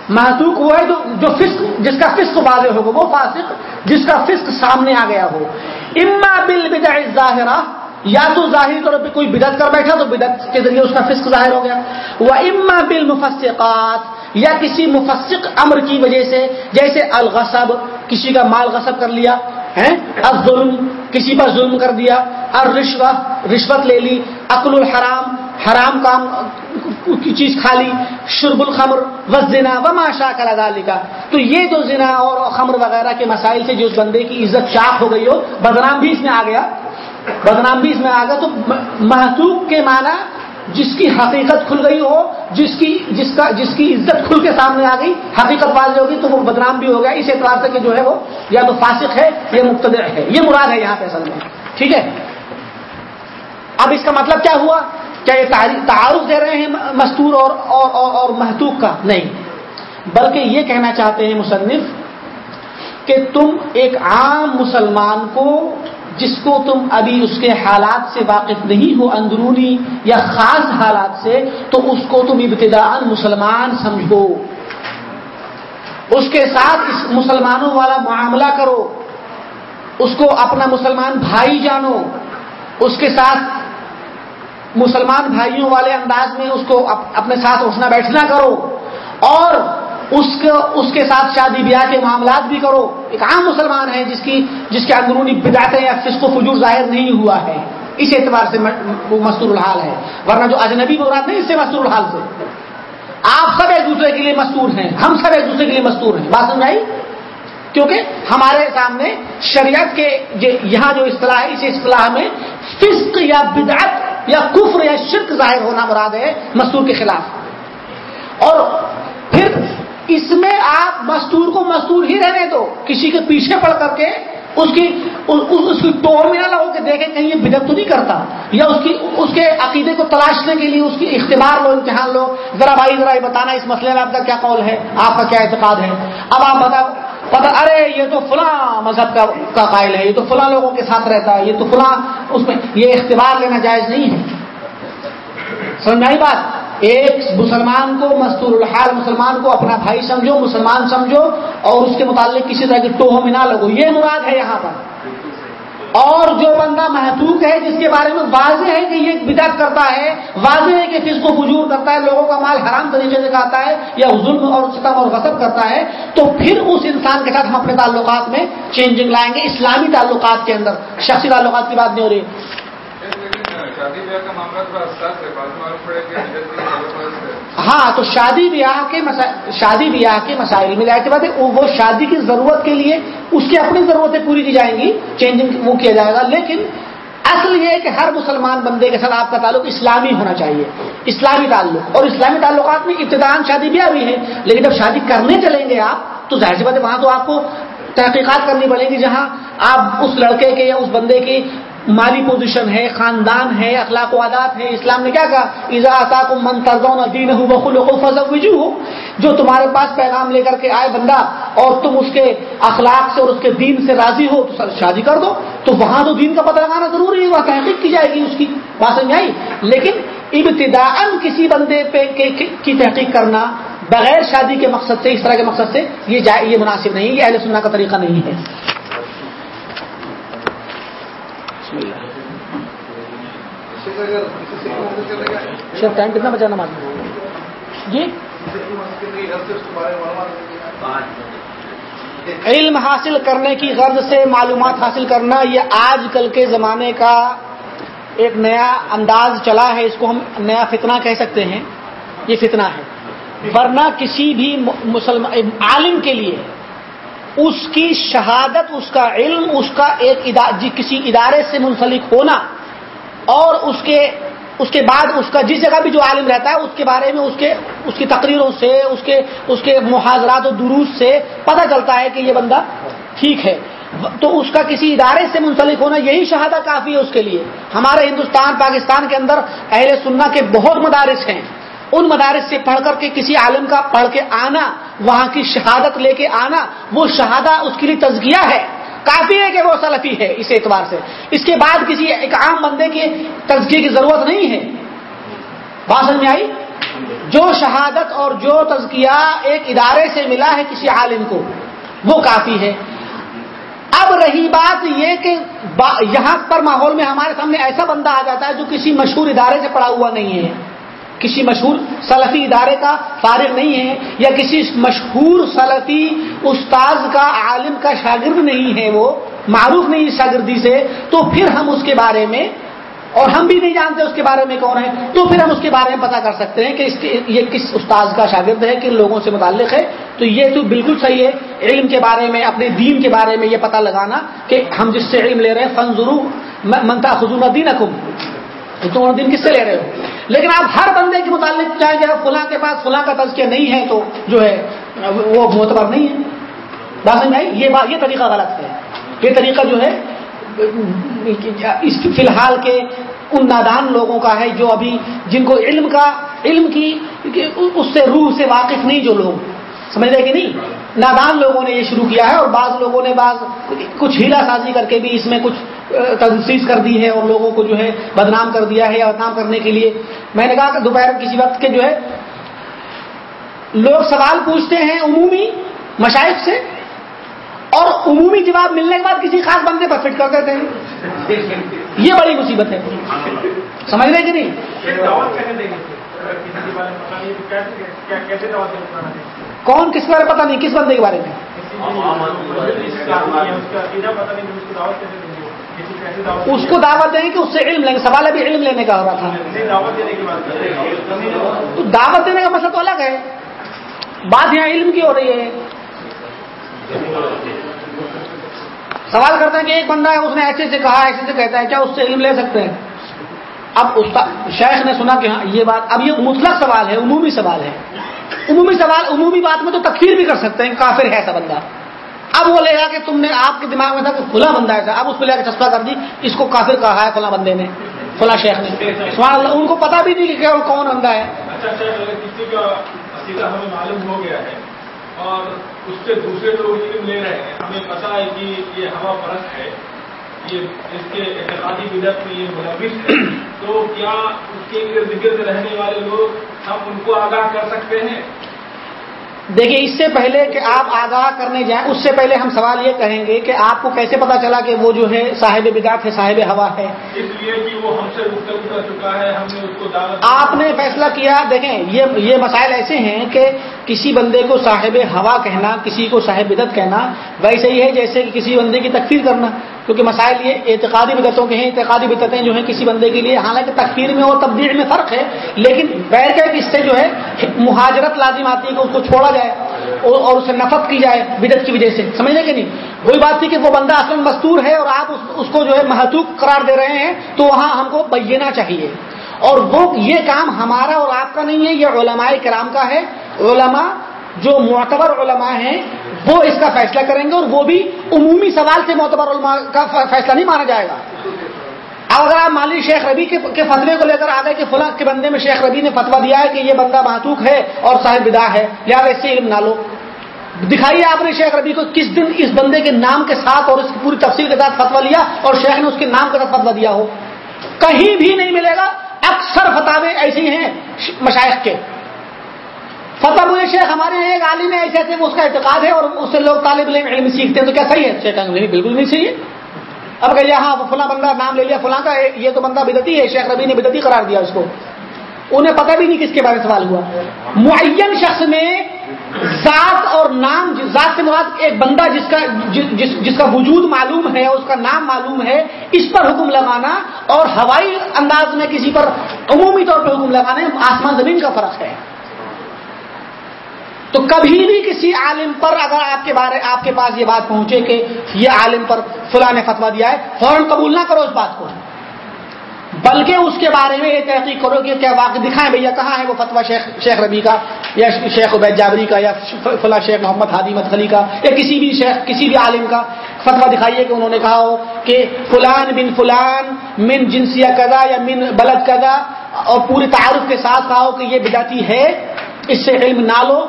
محتوق وہ ہے جو فسق جس کا فسق واضح ہوگا، وہ فاسق جس کا فسق سامنے آ گیا ہو۔ اما بل بدا یا تو ظاہر طور پہ کوئی بدت کر بیٹھا تو بدت کے ذریعے اس کا فسق ظاہر ہو گیا۔ وہ اما بل یا کسی مفسق امر کی وجہ سے، جیسے الغصب، کسی کا مال غصب کر لیا ہے ظلم کسی پر ظلم کر دیا اور رشوت رشوت لے لی عقل الحرام، حرام کام کی چیز کھا لی، شرب الخمر و زنا و ماشا کا لگا لکھا تو یہ جو زنا اور خمر وغیرہ کے مسائل سے جو اس بندے کی عزت چاک ہو گئی ہو، بدنام بھی اس میں آ گیا۔ بدنام بھی اس میں آ گیا تو محسوب کے معنی جس کی حقیقت کھل گئی ہو جس کی جس کا جس کی عزت کھل کے سامنے آ گئی حقیقت واضح ہوگی تو وہ بدنام بھی ہو گیا۔ اس اعتبار سے کہ جو ہے وہ یا تو فاسق ہے یا مقتدر ہے۔ یہ مراد ہے یہاں پہ اصل میں۔ ٹھیک ہے؟ اب اس کا مطلب کیا ہوا؟ کیا یہ تعارف دے رہے ہیں مستور اور اور, اور, اور محتوق کا؟ نہیں۔ بلکہ یہ کہنا چاہتے ہیں مصنف کہ تم ایک عام مسلمان کو جس کو تم ابھی اس کے حالات سے واقف نہیں ہو، اندرونی یا خاص حالات سے، تو اس کو تم ابتدا مسلمان سمجھو۔ اس کے ساتھ اس مسلمانوں والا معاملہ کرو۔ اس کو اپنا مسلمان بھائی جانو۔ اس کے ساتھ مسلمان بھائیوں والے انداز میں اس کو اپنے ساتھ اٹھنا بیٹھنا کرو۔ اور اس کو اس کے ساتھ شادی بیاہ کے معاملات بھی کرو۔ ایک عام مسلمان ہے جس کی، جس کے اندرونی بداتے یا فسق و فجور ظاہر نہیں ہوا ہے۔ اس اعتبار سے وہ مستور الحال ہے۔ ورنہ جو اجنبی مراد نہیں، اس سے مستور الحال سے۔ آپ سب ایک دوسرے کے لیے مستور ہیں۔ ہم سب ایک دوسرے کے لیے مستور ہیں۔ بات سمجھائی کیونکہ ہمارے سامنے شریعت کے یہاں جو اصطلاح ہے اس اصطلاح میں فسق یا بدعت یا کفر یا شرک ظاہر ہونا مراد ہے مستور کے خلاف۔ اور پھر اس میں آپ مستور کو مستور ہی رہنے دو۔ کسی کے پیچھے پڑ کر کے اس کی اس کی ٹور میں نہ لگو کہ دیکھیں کہیں یہ بدت تو نہیں کرتا۔ یا اس کی اس کے عقیدے کو تلاشنے کے لیے اس کی اختبار لو، امتحان لو۔ ذرا بھائی، ذرا یہ بتانا اس مسئلے میں آپ کا کیا قول ہے؟ آپ کا کیا اعتقاد ہے؟ اب آپ بتاؤ پتا ارے، یہ تو فلاں مذہب کا قائل ہے۔ یہ تو فلاں لوگوں کے ساتھ رہتا ہے۔ یہ تو فلاں اس میں یہ اختبار لینا جائز نہیں ہے۔ سمجھ آئی بات؟ ایک مسلمان کو مستور الحال، مسلمان کو اپنا بھائی سمجھو، مسلمان سمجھو، اور اس کے متعلق کسی طرح کی ٹوہ میں نہ لگو۔ یہ مراد ہے یہاں پر۔ اور جو بندہ محسوس ہے، جس کے بارے میں واضح ہے کہ یہ بدعت کرتا ہے، واضح ہے کہ کس کو فجور کرتا ہے، لوگوں کا مال حرام طریقے سے کھاتا ہے، یا ظلم اور ستم اور غصب کرتا ہے، تو پھر اس انسان کے ساتھ ہم اپنے تعلقات میں چینجنگ لائیں گے، اسلامی تعلقات کے اندر، شخصی تعلقات کی بات نہیں ہو رہی۔ ہاں تو شادی بیاہ کے شادی بیاہ کے مسائل میں ظاہر بات ہے، وہ شادی کی ضرورت کے لیے اس کی اپنی ضرورتیں پوری کی جائیں گی چینجنگ وہ کیا جائے گا۔ لیکن اصل یہ ہے کہ ہر مسلمان بندے کے ساتھ آپ کا تعلق اسلامی ہونا چاہیے، اسلامی تعلق۔ اور اسلامی تعلقات میں ابتدان شادی بیاہ بھی ہے، لیکن جب شادی کرنے چلیں گے آپ، تو ظاہر سی بات ہے وہاں تو آپ کو تحقیقات کرنی پڑے گی، جہاں آپ اس لڑکے کے یا اس بندے کی مالی پوزیشن ہے، خاندان ہے، اخلاق و عادات ہے، اسلام نے کیا کہا؟ کو من ترزون دین ہو بخل ہو فضو ہو جو تمہارے پاس پیغام لے کر کے آئے بندہ اور تم اس کے اخلاق سے اور اس کے دین سے راضی ہو، تو سر شادی کر دو، تو وہاں تو دین کا پتہ لگانا ضروری ہے، وہاں تحقیق کی جائے گی اس کی بات سمجھ آئی۔ لیکن ابتدا کسی بندے پہ کی تحقیق کرنا بغیر شادی کے مقصد سے، اس طرح کے مقصد سے یہ یہ مناسب نہیں یہ اہل سننا کا طریقہ نہیں ہے۔ ٹائم کتنا بچانا مانگ جی علم حاصل کرنے کی غرض سے معلومات حاصل کرنا یہ آج کل کے زمانے کا ایک نیا انداز چلا ہے اس کو ہم نیا فتنہ کہہ سکتے ہیں یہ فتنہ ہے ورنہ کسی بھی مسلمان عالم کے لیے اس کی شہادت اس کا علم اس کا ایک جی کسی ادارے سے منسلک ہونا اور اس کے اس کے بعد اس کا جس جگہ بھی جو عالم رہتا ہے اس کے بارے میں اس کے، اس کی تقریروں سے، اس کے اس کے محاذرات و دروس سے پتہ چلتا ہے کہ یہ بندہ ٹھیک ہے۔ تو اس کا کسی ادارے سے منسلک ہونا یہی شہادت کافی ہے اس کے لیے۔ ہمارے ہندوستان، پاکستان کے اندر اہل سننا کے بہت مدارس ہیں۔ ان مدارس سے پڑھ کر کے کسی عالم کا پڑھ کے آنا، وہاں کی شہادت لے کے آنا، وہ شہادہ اس کے لیے تزکیہ ہے۔ کافی ہے کہ وہ سلفی ہے اس اعتبار سے۔ اس کے بعد کسی ایک عام بندے کی تزکیے کی ضرورت نہیں ہے۔ بات سمجھ میں آئی؟ جو شہادت اور جو تزکیہ ایک ادارے سے ملا ہے کسی عالم کو، وہ کافی ہے۔ اب رہی بات یہ کہ یہاں پر ماحول میں ہمارے سامنے ایسا بندہ آ جاتا ہے جو کسی مشہور ادارے سے پڑا ہوا نہیں ہے۔ کسی مشہور سلفی ادارے کا فارغ نہیں ہے یا کسی مشہور سلفی استاذ کا عالم کا شاگرد نہیں ہے وہ، معروف نہیں شاگردی سے، تو پھر ہم اس کے بارے میں، اور ہم بھی نہیں جانتے اس کے بارے میں کون ہے، تو پھر ہم اس کے بارے میں پتا کر سکتے ہیں کہ اس کے، یہ کس استاذ کا شاگرد ہے، کن لوگوں سے متعلق ہے۔ تو یہ تو بالکل صحیح ہے، علم کے بارے میں، اپنے دین کے بارے میں یہ پتا لگانا کہ ہم جس سے علم لے رہے ہیں فن ضرور منتا خزون دین تم دن کس سے لے رہے ہو؟ لیکن آپ ہر بندے کے متعلق چاہیں گے فلاں کے پاس، فلاں کا تذکیہ نہیں ہے تو جو ہے، وہ معتبر نہیں ہے بات سمجھ آئی؟ یہ بات، یہ طریقہ غلط ہے۔ یہ طریقہ جو ہے، اس فی الحال کے ان نادان لوگوں کا ہے جو ابھی جن کو علم کا، علم کی، اس سے روح سے واقف نہیں جو لوگ۔ سمجھ رہے کہ نہیں؟ نادان لوگوں نے یہ شروع کیا ہے اور بعض لوگوں نے بعض کچھ ہیلا سازی کر کے بھی اس میں کچھ تنسیز کر دی ہے اور لوگوں کو جو ہے بدنام کر دیا ہے یا بدنام کرنے کے لیے۔ میں نے کہا کہ دوپہر کسی وقت کے جو ہے، لوگ سوال پوچھتے ہیں عمومی مشائق سے اور عمومی جواب ملنے کے بعد کسی خاص بندے پر فٹ کر دیتے ہیں۔ یہ بڑی مصیبت ہے۔ سمجھ رہے کہ نہیں؟ کون کس بارے پتا نہیں، کس بندے کے بارے میں؟ اس کو دعوت دیں کہ اس سے علم لیں گے سوال ابھی علم لینے کا ہو رہا تھا۔ تو دعوت دینے کا مطلب تو الگ ہے۔ بات یہاں علم کی ہو رہی ہے۔ سوال کرتے ہیں کہ ایک بندہ ہے، اس نے ایسے سے کہا، ایسے سے کہتا ہے، کیا اس سے علم لے سکتے ہیں؟ اب استاد شیخ نے سنا کہ ہاں یہ بات، اب یہ مطلق سوال ہے، عمومی سوال ہے۔ عمومی سوال، عمومی بات میں تو تکفیر بھی کر سکتے ہیں، کافر ہے ایسا بندہ اب وہ لے گا کہ تم نے آپ کے دماغ میں تھا کہ کھلا بندہ ایسا، اب اس پہ لے کے چسپا کر دی، اس کو کافر کہا ہے فلاں بندے نے، فلاں شیخ نے۔ سبحان اللہ، ان کو پتا بھی نہیں کہ کون بندہ ہے۔ اچھا ہمیں معلوم ہو گیا ہے اور اس سے دوسرے لوگ علم لے رہے ہیں، ہمیں پتا ہے کہ یہ ہوا پرست ہے یہ اس کے اعتقادی بدت میں یہ ملوث ہے تو کیا اس کے ارد گرد رہنے والے لوگ ہم ان کو آگاہ کر سکتے ہیں؟ دیکھیے اس سے پہلے کہ آپ آگاہ کرنے جائیں اس سے پہلے ہم سوال یہ کہیں گے کہ آپ کو کیسے پتا چلا کہ وہ جو ہے صاحب بدعت ہے صاحب ہوا ہے؟ اس لیے کہ وہ ہم سے گفتگو کر چکا ہے ہم نے اس کو دعوت آپ نے فیصلہ کیا دیکھیں یہ یہ مسائل ایسے ہیں کہ کسی بندے کو صاحب ہوا کہنا کسی کو صاحب بدت کہنا ویسے ہی ہے جیسے کہ کسی بندے کی تکفیر کرنا۔ کیونکہ مسائل یہ اعتقادی بدتوں کے ہیں، اعتقادی بدتیں جو ہیں کسی بندے کے لیے، حالانکہ تکفیر میں اور تبدیل میں فرق ہے، لیکن بیر کہ اس سے جو ہے مہاجرت لازم آتی ہے کہ اس کو چھوڑا جائے اور اور اسے نفت کی جائے بدت کی وجہ سے سمجھنے کہ نہیں؟ وہی بات تھی کہ وہ بندہ اصل مستور ہے اور آپ اس اس کو جو ہے محتوق قرار دے رہے ہیں، تو وہاں ہم کو بینا چاہیے۔ اور وہ یہ کام ہمارا اور آپ کا نہیں ہے، یہ علماء کرام کا ہے۔ علماء جو معتبر علماء ہیں، وہ اس کا فیصلہ کریں گے اور وہ بھی عمومی سوال سے معتبر علماء کا فیصلہ نہیں مانا جائے گا۔ اب اگر آپ مالی شیخ ربی کے فتوے کو لے کر آ گئے کہ فلاں کے بندے میں شیخ ربی نے فتوا دیا ہے کہ یہ بندہ محتوق ہے اور صاحب بدا ہے، لہٰذا اس سے علم نہ لو۔ دکھائیے آپ نے شیخ ربی کو کس دن اس بندے کے نام کے ساتھ اور اس کی پوری تفصیل کے ساتھ فتوا لیا اور شیخ نے اس کے نام کے ساتھ فتوا دیا ہو۔ کہیں بھی نہیں ملے گا، اکثر فتوے ایسے ہیں مشائق کے۔ فتح مجھے شیخ، ہمارے ایک عالم ہے ایسے ایسے اس کا اعتقاد ہے اور اس سے لوگ طالب علم علم سیکھتے ہیں، تو کیا صحیح ہے؟ شیخ نہیں بالکل نہیں صحیح ہے۔ اب کہ یہاں فلاں بندہ نام لے لیا، فلاں کا یہ تو بندہ بدتی ہے، شیخ ربی نے بدتی قرار دیا اس کو۔ انہیں پتہ بھی نہیں کس کے بارے میں سوال ہوا۔ معین شخص میں ذات اور نام، ذات سے مراد ایک بندہ جس کا، جس جس کا وجود معلوم ہے، اس کا نام معلوم ہے، اس پر حکم لگانا اور ہوائی انداز میں کسی پر عمومی طور پر حکم لگانا آسمان زمین کا فرق ہے۔ تو کبھی بھی کسی عالم پر اگر آپ کے بارے آپ کے پاس یہ بات پہنچے کہ یہ عالم پر فلاں نے فتوا دیا ہے، فوراً قبول نہ کرو اس بات کو۔ بلکہ اس کے بارے میں یہ تحقیق کرو کہ کیا واقع دکھائیں بھیا، کہاں ہے وہ فتوا شیخ شیخ ربی کا یا شیخ عبید جابری کا یا فلاں شیخ محمد ہادی مدخلی کا یا کسی بھی شیخ کسی بھی عالم کا فتوا دکھائیے کہ انہوں نے کہا ہو کہ فلان بن فلان من جنسیا کدا یا من بلد کدا اور پورے تعارف کے ساتھ کہا ہو کہ یہ بجاتی ہے، اس سے علم نہ لو۔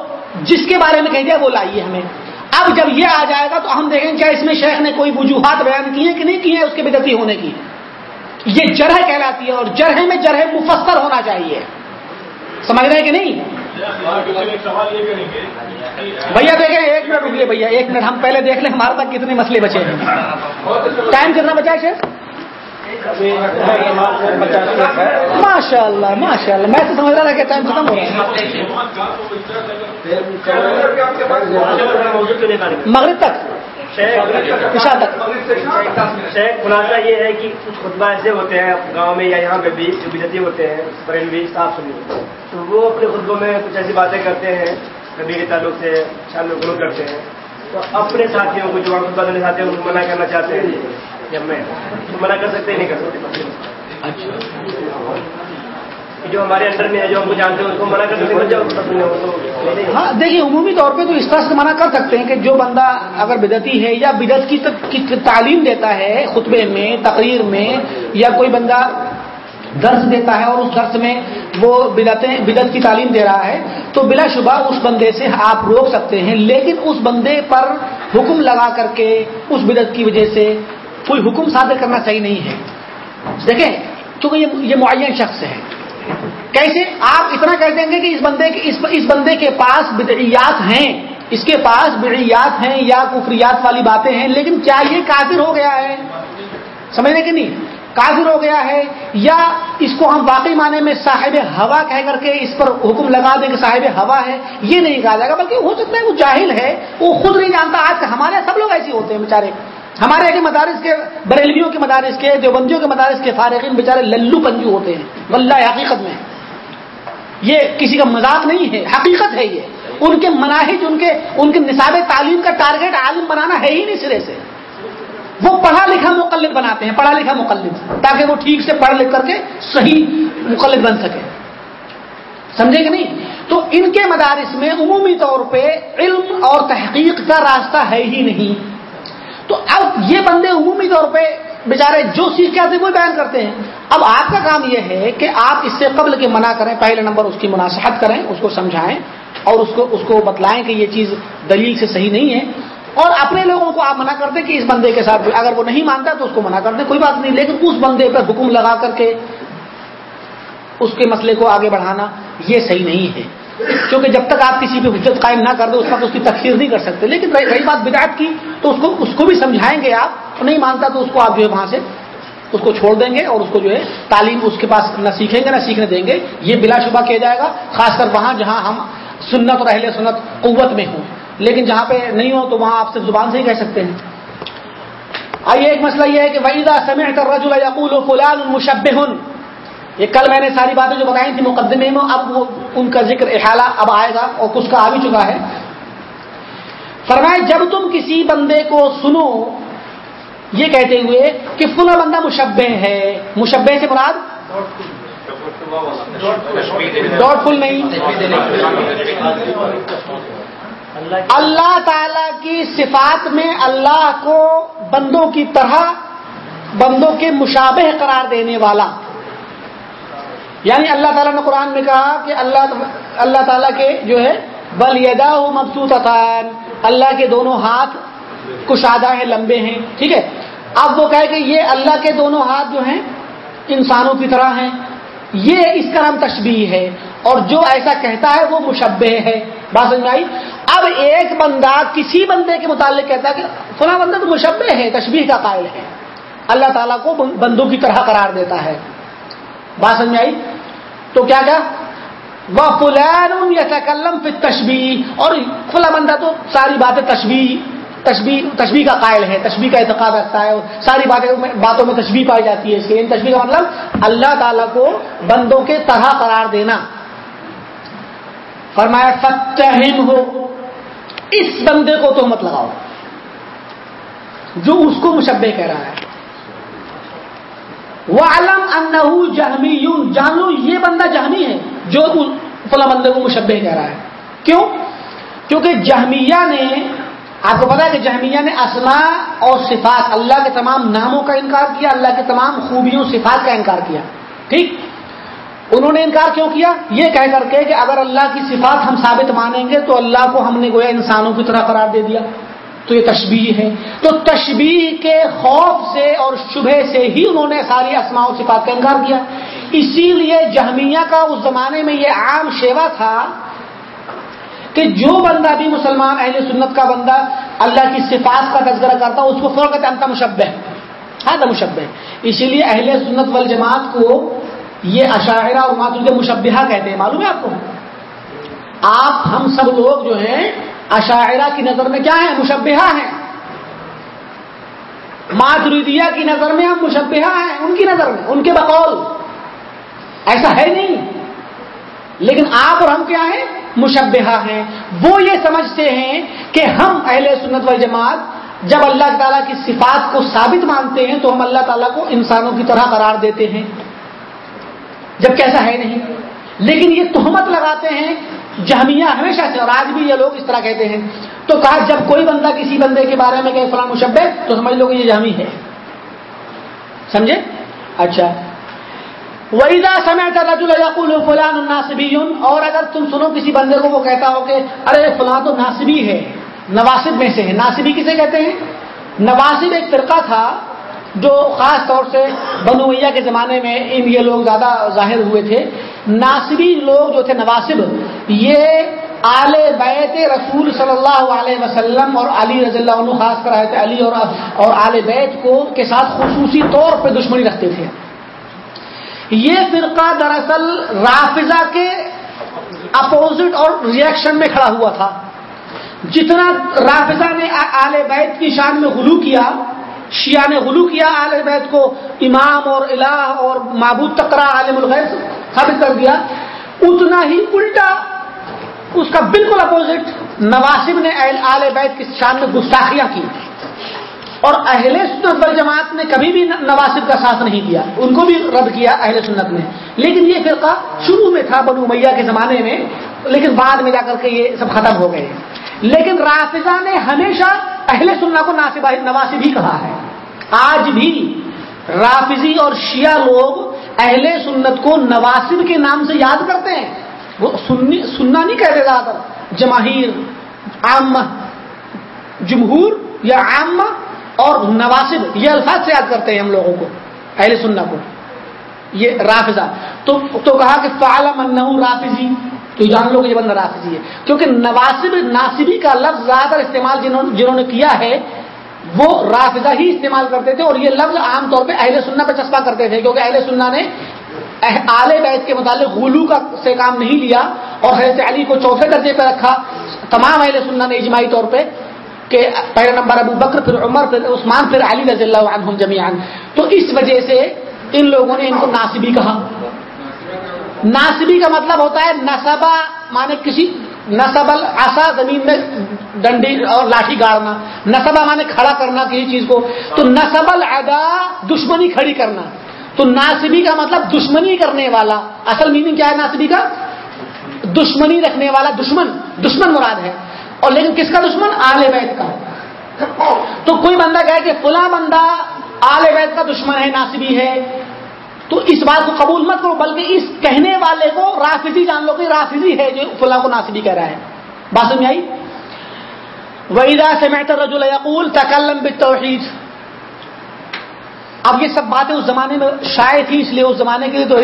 جس کے بارے میں کہہ دیا وہ لائیے ہمیں۔ اب جب یہ آ جائے گا تو ہم دیکھیں کیا اس میں شیخ نے کوئی وجوہات بیان کی ہیں کہ نہیں کی ہیں اس کے بدتی ہونے کی۔ یہ جرح کہلاتی ہے اور جرح میں جرح مفسر ہونا چاہیے۔ سمجھ رہے کہ نہیں؟ بھیا دیکھیں، ایک منٹ رکیے بھیا، ایک منٹ، ہم پہلے دیکھ لیں ہمارے تک کتنے مسئلے بچے ہیں۔ ٹائم کتنا بچا ہے شیخ؟ ماشاء اللہ ماشاء اللہ میں تو سمجھ رہا تھا کہ ٹائم ختم ہو گیا۔ مغرب تک، عشاء تک۔ خلاصہ یہ ہے کہ کچھ خطبہ ایسے ہوتے ہیں گاؤں میں یا یہاں پہ بھی، جو بدتی ہوتے ہیں بریلوی صاف سنی۔ تو وہ اپنے خطبوں میں کچھ ایسی باتیں کرتے ہیں، نبی کے تعلق سے شان میں کرتے ہیں۔ تو اپنے ساتھیوں کو، جو خطبہ دینے چاہتے ہیں، ان کو منع کرنا چاہتے ہیں۔ جب میں منع کر سکتے نہیں کر سکتے۔ جو ہمارے انڈر میں ہے جو ہم کو جانتے ہیں ان کو منع کر سکتے ہیں۔ ہاں دیکھیے عمومی طور پہ تو اس طرح سے منع کر سکتے ہیں کہ جو بندہ اگر بدتی ہے یا بدت کی کی تعلیم دیتا ہے خطبے میں تقریر میں یا کوئی بندہ درس دیتا ہے اور اس درس میں وہ بدتیں بدت کی تعلیم دے رہا ہے تو بلا شبہ اس بندے سے آپ روک سکتے ہیں۔ لیکن اس بندے پر حکم لگا کر کے اس بدت کی وجہ سے کوئی حکم صادر کرنا صحیح نہیں ہے۔ دیکھیں کیونکہ یہ یہ معین شخص ہے۔ کیسے؟ آپ اتنا کہہ دیں گے کہ اس بندے کے اس, اس بندے کے پاس بدعیات ہیں۔ اس کے پاس بدعیات ہیں یا کفریات والی باتیں ہیں لیکن کیا یہ کافر ہو گیا ہے؟ سمجھنے کہ نہیں؟ کافر ہو گیا ہے یا اس کو ہم واقعی معنی میں صاحب ہوا کہہ کر کے اس پر حکم لگا دیں کہ صاحب ہوا ہے یہ نہیں کہا جائے گا بلکہ ہو سکتا ہے وہ جاہل ہے وہ خود نہیں جانتا۔ آج ہمارے سب لوگ ایسے ہوتے ہیں بیچارے۔ ہمارے کے مدارس کے بریلویوں کے مدارس کے دیوبندیوں کے مدارس کے فارغین بیچارے للو پنجو ہوتے ہیں۔ واللہ، حقیقت میں۔ یہ کسی کا مذاق نہیں ہے، حقیقت ہے یہ۔ ان کے مناہج، ان کے ان کے نصاب تعلیم کا ٹارگیٹ عالم بنانا ہے ہی نہیں سرے سے۔ وہ پڑھا لکھا مقلد بناتے ہیں، پڑھا لکھا مقلد، تاکہ وہ ٹھیک سے پڑھ لکھ کر کے صحیح مقلد بن سکے۔ سمجھے کہ نہیں؟ تو ان کے مدارس میں عمومی طور پہ علم اور تحقیق کا راستہ ہے ہی نہیں۔ تو اب یہ بندے عمومی طور پہ بیچارے جو سیکھ کے آتے وہ بیان کرتے ہیں۔ اب آپ کا کام یہ ہے کہ آپ اس سے قبل کے منع کریں، پہلے نمبر اس کی مناسبت کریں، اس کو سمجھائیں اور اس کو اس کو بتلائیں کہ یہ چیز دلیل سے صحیح نہیں ہے۔ اور اپنے لوگوں کو آپ منع کر دیں کہ اس بندے کے ساتھ اگر وہ نہیں مانتا تو اس کو منع کر دیں، کوئی بات نہیں۔ لیکن اس بندے پر حکم لگا کر کے اس کے مسئلے کو آگے بڑھانا یہ صحیح نہیں ہے۔ کیونکہ جب تک آپ کسی پہ حجت قائم نہ کر دو، اس وقت اس کی تفسیر نہیں کر سکتے۔ لیکن رہی بات بدعت کی، تو اس کو اس کو بھی سمجھائیں گے آپ نہیں مانتا تو اس کو آپ جو ہے وہاں سے اس کو چھوڑ دیں گے اور اس کو جو ہے تعلیم اس کے پاس نہ سیکھیں گے، نہ سیکھنے دیں گے۔ یہ بلا شبہ کیا جائے گا، خاص کر وہاں جہاں ہم سنت اور اہل سنت قوت میں ہوں۔ لیکن جہاں پہ نہیں ہو تو وہاں آپ سے زبان سے ہی کہہ سکتے ہیں۔ آئیے، ایک مسئلہ یہ ہے کہ وحیدہ سمے کر رجول یقول فلان مشبہ یہ کل میں نے ساری باتیں جو بتائی تھی مقدمے میں، اب وہ ان کا ذکر احالہ اب آئے گا اور کچھ کا آ بھی چکا ہے۔ فرمائے، جب تم کسی بندے کو سنو، یہ کہتے ہوئے کہ فلا بندہ مشبہ ہے۔ مشبہ سے مراد؟ ڈاٹ فل نہیں۔ اللہ تعالی کی صفات میں اللہ کو بندوں کی طرح، بندوں کے مشابہ قرار دینے والا۔ یعنی اللہ تعالیٰ نے قرآن میں کہا کہ اللہ اللہ تعالیٰ کے جو ہے، بل یدا مبسوط اللہ کے دونوں ہاتھ کشادہ ہیں، لمبے ہیں، ٹھیک ہے؟ اب وہ کہے کہ یہ اللہ کے دونوں ہاتھ جو ہیں، انسانوں کی طرح ہیں۔ یہ اس کا نام تشبیح ہے۔ اور جو ایسا کہتا ہے، وہ مشبہ ہے۔ بات سمجھ آئی؟ اب ایک بندہ کسی بندے کے متعلق کہتا ہے کہ فلاں بندہ تو مشبہ ہے، تشبیح کا قائل ہے۔ اللہ تعالیٰ کو بندوں کی طرح قرار دیتا ہے۔ بات سمجھ آئی؟ تو کیا کیا وہ فلین یا تکلم پھر تشبیح اور فلاں بندہ تو ساری باتیں تشبیح تشبیح تشبیح کا قائل ہے تشبیح کا اعتقاد رکھتا ہے، ساری باتیں، باتوں میں تشبیح پائی جاتی ہے اس کے۔ یعنی لیے تشبیح کا مطلب اللہ تعالیٰ کو بندوں کے طرح قرار دینا۔ فرمایا فتحم ہو اس بندے کو تو مت لگاؤ جو اس کو مشبہ کہہ رہا ہے۔ وہ علم ان جہمی جانو، یہ بندہ جہمی ہے جو فلاں بندے کو مشبہ کہہ رہا ہے۔ کیوں؟ کیونکہ جہمیہ نے، آپ کو پتا ہے کہ جہمیہ نے اسما اور صفات، اللہ کے تمام ناموں کا انکار کیا، اللہ کے تمام خوبیوں، صفات کا انکار کیا۔ ٹھیک؟ انہوں نے انکار کیوں کیا؟ یہ کہہ کر کے کہ اگر اللہ کی صفات ہم ثابت مانیں گے تو اللہ کو ہم نے گویا انسانوں کی طرح قرار دے دیا۔ تو یہ تشبیح ہے۔ تو تشبیح کے خوف سے اور شبہ سے ہی انہوں نے ساری اسماع و صفات کا انکار کیا۔ اسی لیے جہمیہ کا اس زمانے میں یہ عام شیوا تھا کہ جو بندہ بھی مسلمان اہل سنت کا بندہ اللہ کی صفات کا تذکرہ کرتا اس کو فور کہتے انت مشبہ ہاں مشبہ۔ اسی لیے اہل سنت والجماعت کو یہ اشاعرہ اور ماتر مشبہ کہتے ہیں، معلوم ہے آپ کو؟ آپ، ہم سب لوگ جو ہیں اشاعرہ کی نظر میں کیا ہے مشبہ ہیں۔ ماتریدیہ کی نظر میں ہم مشبہ ہیں، ان کی نظر میں، ان کے بقول۔ ایسا ہے نہیں۔ لیکن آپ اور ہم کیا ہیں؟ مشبہ ہیں۔ وہ یہ سمجھتے ہیں کہ ہم اہل سنت وال جماعت جب اللہ تعالیٰ کی صفات کو ثابت مانتے ہیں تو ہم اللہ تعالیٰ کو انسانوں کی طرح قرار دیتے ہیں۔ جب کیسا ہے نہیں۔ لیکن یہ تہمت لگاتے ہیں جہمیہ ہمیشہ سے اور آج بھی یہ لوگ اس طرح کہتے ہیں۔ تو کہا، جب کوئی بندہ کسی بندے کے بارے میں کہ فلاں مشبہ، تو سمجھ لو کہ یہ جہمی ہے۔ سمجھے؟ اچھا۔ ویدا سمے رجول فلان ناصبی اور اگر تم سنو کسی بندے کو وہ کہتا ہو کہ ارے، فلاں تو ناصبی ہے، نواسب میں سے ہے۔ ناصبی کسے کہتے ہیں؟ نواسب ایک فرقہ تھا۔ جو خاص طور سے بنویا کے زمانے میں ان یہ لوگ زیادہ ظاہر ہوئے تھے ناصبی لوگ جو تھے نواسب، یہ آل بیت رسول صلی اللہ علیہ وسلم اور علی رضی اللہ عنہ، خاص کر آئے تھے علی اور اور آل بیت کو کے ساتھ خصوصی طور پہ دشمنی رکھتے تھے۔ یہ فرقہ دراصل رافضہ کے اپوزٹ اور ریئیکشن میں کھڑا ہوا تھا۔ جتنا رافضہ نے آل بیت کی شان میں غلو کیا شیعہ نے غلو کیا آل بیت کو، امام اور الہ اور معبود تکرا عالم الغیث ثابت کر دیا۔ اتنا ہی الٹا اس کا بالکل اپوزٹ نواسب نے آل بیت کی شان میں گستاخیاں کی۔ اور اہل سنت والجماعت نے کبھی بھی نواسب کا ساتھ نہیں دیا۔ ان کو بھی رد کیا اہل سنت نے۔ لیکن یہ فرقہ شروع میں تھا بنو میاں کے زمانے میں، لیکن بعد میں جا کر کے یہ سب ختم ہو گئے۔ لیکن رافضہ نے ہمیشہ اہل سننا کو ناصب نواسب ہی کہا ہے۔ آج بھی رافضی اور شیعہ لوگ اہل سنت کو نواسب کے نام سے یاد کرتے ہیں۔ وہ سننا نہیں کہتے زیادہ تر۔ جماہیر، عامہ، جمہور یا عامہ اور نواسب یہ الفاظ سے یاد کرتے ہیں ہم لوگوں کو، اہل سننا کو۔ یہ رافضہ۔ تو تو کہا کہ فعالم انہو رافضی۔ تو جان لو کہ یہ بندہ رافضی ہے۔ کیونکہ نواسب ناصبی کا لفظ زیادہ تر استعمال جنہوں جنہوں نے کیا ہے وہ رافضہ ہی استعمال کرتے تھے اور یہ لفظ عام طور پہ اہل سننا پہ چسپا کرتے تھے کیونکہ اہل سننا نے آل بیت کے متعلق غلو کا سے کام نہیں لیا اور حضرت علی کو چوتھے درجے پہ رکھا۔ تمام اہل سننا نے اجماعی طور پہ کہ پہلا نمبر ابو بکر، پھر عمر، پھر عثمان، پھر علی رضی اللہ عنہم جمیعان تو اس وجہ سے ان لوگوں نے ان کو ناصبی کہا۔ ناصبی کا مطلب ہوتا ہے نصبہ مانے کسی نصب السا زمین میں ڈنڈی اور لاٹھی گاڑنا نصبہ مانے کھڑا کرنا کسی چیز کو، تو نصب الادا دشمنی کھڑی کرنا۔ تو ناصبی کا مطلب دشمنی کرنے والا، اصل میننگ کیا ہے ناصبی کا؟ دشمنی رکھنے والا دشمن دشمن مراد ہے۔ اور لیکن کس کا دشمن؟ آل بیت کا۔ تو کوئی بندہ کہے کہ فلاں بندہ آل بیت کا دشمن ہے ناصبی ہے تو اس بات کو قبول مت کرو، بلکہ اس کہنے والے کو رافضی جان لو کہ رافضی ہے جو فلاں کو ناصبی کہہ رہا ہے۔ بات سمجھ آئی؟ ویدا سے محتر رجول یقول تکلم بالتوحید اب یہ سب باتیں اس زمانے میں شائع تھی اس لیے اس زمانے کے لیے تو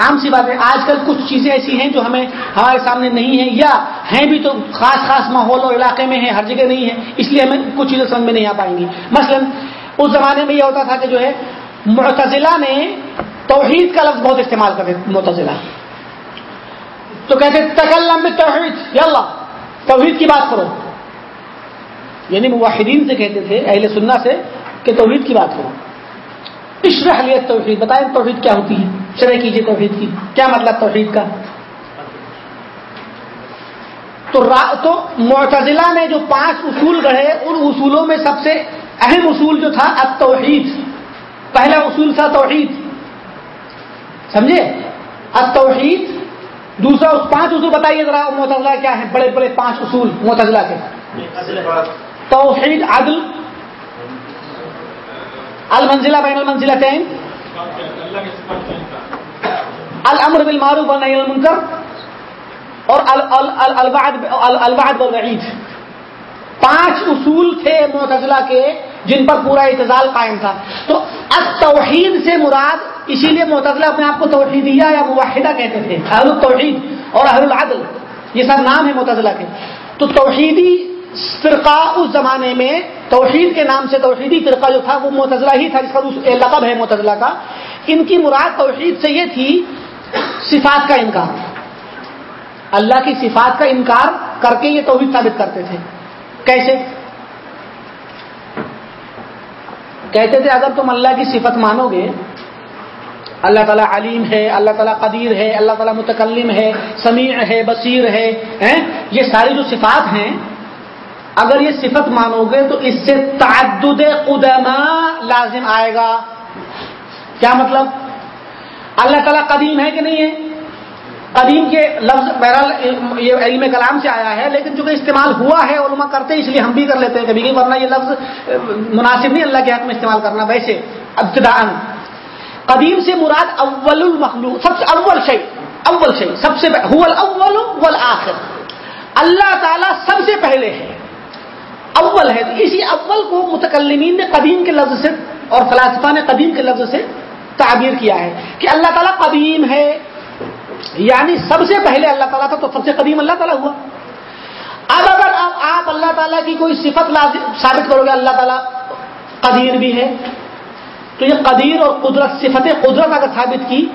عام سی بات ہے آج کل کچھ چیزیں ایسی ہیں جو ہمیں ہمارے سامنے نہیں ہیں، یا ہیں بھی تو خاص خاص ماحول اور علاقے میں ہیں، ہر جگہ نہیں ہے اس لیے ہمیں کچھ چیزیں سمجھ میں نہیں آ پائیں گی۔ مثلا، اس زمانے میں یہ ہوتا تھا کہ جو ہے، معتزلہ نے توحید کا لفظ بہت استعمال کرتے معتزلہ تو کہتے تکلم توحید یا اللہ، توحید کی بات کرو۔ یعنی موحدین سے کہتے تھے، اہل سننا سے، کہ توحید کی بات کرو۔ اشرح لیت توحید بتائیں توحید کیا ہوتی ہے؟ شرح کیجیے توحید کی۔ کیا مطلب توحید کا؟ تو تو معتزلہ نے جو پانچ اصول گڑھے، ان اصولوں میں سب سے اہم اصول جو تھا، التوحید۔ پہلا اصول تھا توحید۔ سمجھے؟ التوحید، دوسرا اس پانچ اصول بتائیے ذرا، معتزلہ کیا ہے بڑے بڑے پانچ اصول معتزلہ کے۔ توحید، عدل۔ المنزلہ بین المنزلہ تین الامر بالمعروف والنہی عن المنکر۔ اور الوعد والوعید۔ پانچ اصول تھے معتزلہ کے جن پر پورا اعتزال قائم تھا۔ تو التوحید سے مراد اسی لیے معتزلہ اپنے آپ کو توحیدیہ یا موحدہ کہتے تھے، اہل التوحید اور اہل العدل، یہ سب نام ہے معتزلہ کے۔ تو توحیدی فرقہ اس زمانے میں، توحید کے نام سے توحیدی فرقہ جو تھا وہ متضلہ ہی تھا، جس کا لقب ہے متضلہ کا۔ ان کی مراد توحید سے یہ تھی صفات کا انکار۔ اللہ کی صفات کا انکار کر کے یہ توحید ثابت کرتے تھے۔ کیسے؟ کہتے تھے، اگر تم اللہ کی صفت مانو گے اللہ تعالیٰ علیم ہے، اللہ تعالیٰ قدیر ہے، اللہ تعالیٰ متکلم ہے، سمیع ہے، بصیر ہے یہ ساری جو صفات ہیں، اگر یہ صفت مانو گے تو اس سے تعدد قدما لازم آئے گا۔ کیا مطلب؟ اللہ تعالیٰ قدیم ہے کہ نہیں ہے؟ قدیم کے لفظ بہرحال یہ علم کلام سے آیا ہے، لیکن چونکہ استعمال ہوا ہے، علماء کرتے ہیں، اس لیے ہم بھی کر لیتے ہیں کبھی ورنہ یہ لفظ مناسب نہیں اللہ کے حق میں استعمال کرنا۔ ویسے ابتدا قدیم سے مراد اول المخلوق، سب سے اول شعی اول شعی سب سے اول والآخر۔ اللہ تعالیٰ سب سے پہلے ہے، اول ہے۔ اسی اول کو متکلمین نے قدیم کے لفظ سے اور فلاسفہ نے قدیم کے لفظ سے تعبیر کیا ہے کہ اللہ تعالیٰ قدیم ہے۔ یعنی سب سے پہلے اللہ تعالیٰ تھا تو سب سے قدیم اللہ تعالیٰ ہوا۔ اب اگر آپ آپ اللہ تعالیٰ کی کوئی صفت ثابت کرو گے اللہ تعالیٰ قدیر بھی ہے، تو یہ قدیر اور قدرت صفت قدرت اگر ثابت کی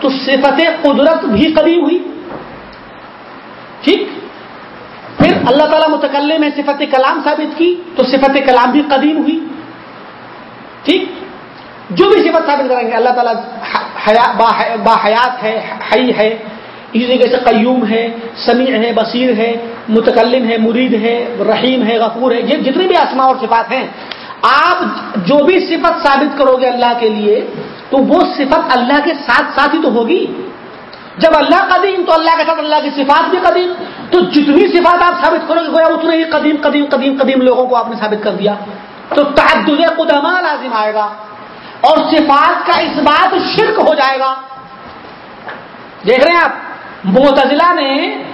تو صفت قدرت بھی قدیم ہوئی۔ ٹھیک؟ پھر اللہ تعالیٰ متکلم میں صفت کلام ثابت کی تو صفت کلام بھی قدیم ہوئی۔ ٹھیک؟ جو بھی صفت ثابت کریں گے، اللہ تعالیٰ با حیات ہے، حی ہے، اسی طریقے سے قیوم ہے، سمیع ہے، بصیر ہے، متکلم ہے، مرید ہے، رحیم ہے، غفور ہے، یہ جتنے بھی آسما اور صفات ہیں، آپ جو بھی صفت ثابت کرو گے اللہ کے لیے، تو وہ صفت اللہ کے ساتھ ساتھ ہی تو ہوگی۔ جب اللہ قدیم، تو اللہ کے ساتھ اللہ کی صفات بھی قدیم، تو جتنی صفات آپ ثابت کرو گے، گویا اتنے ہی قدیم قدیم قدیم قدیم لوگوں کو آپ نے ثابت کر دیا۔ تو تعدد قدما لازم آئے گا۔ اور صفات کا اس بات شرک ہو جائے گا۔ دیکھ رہے ہیں آپ، معتزلہ نے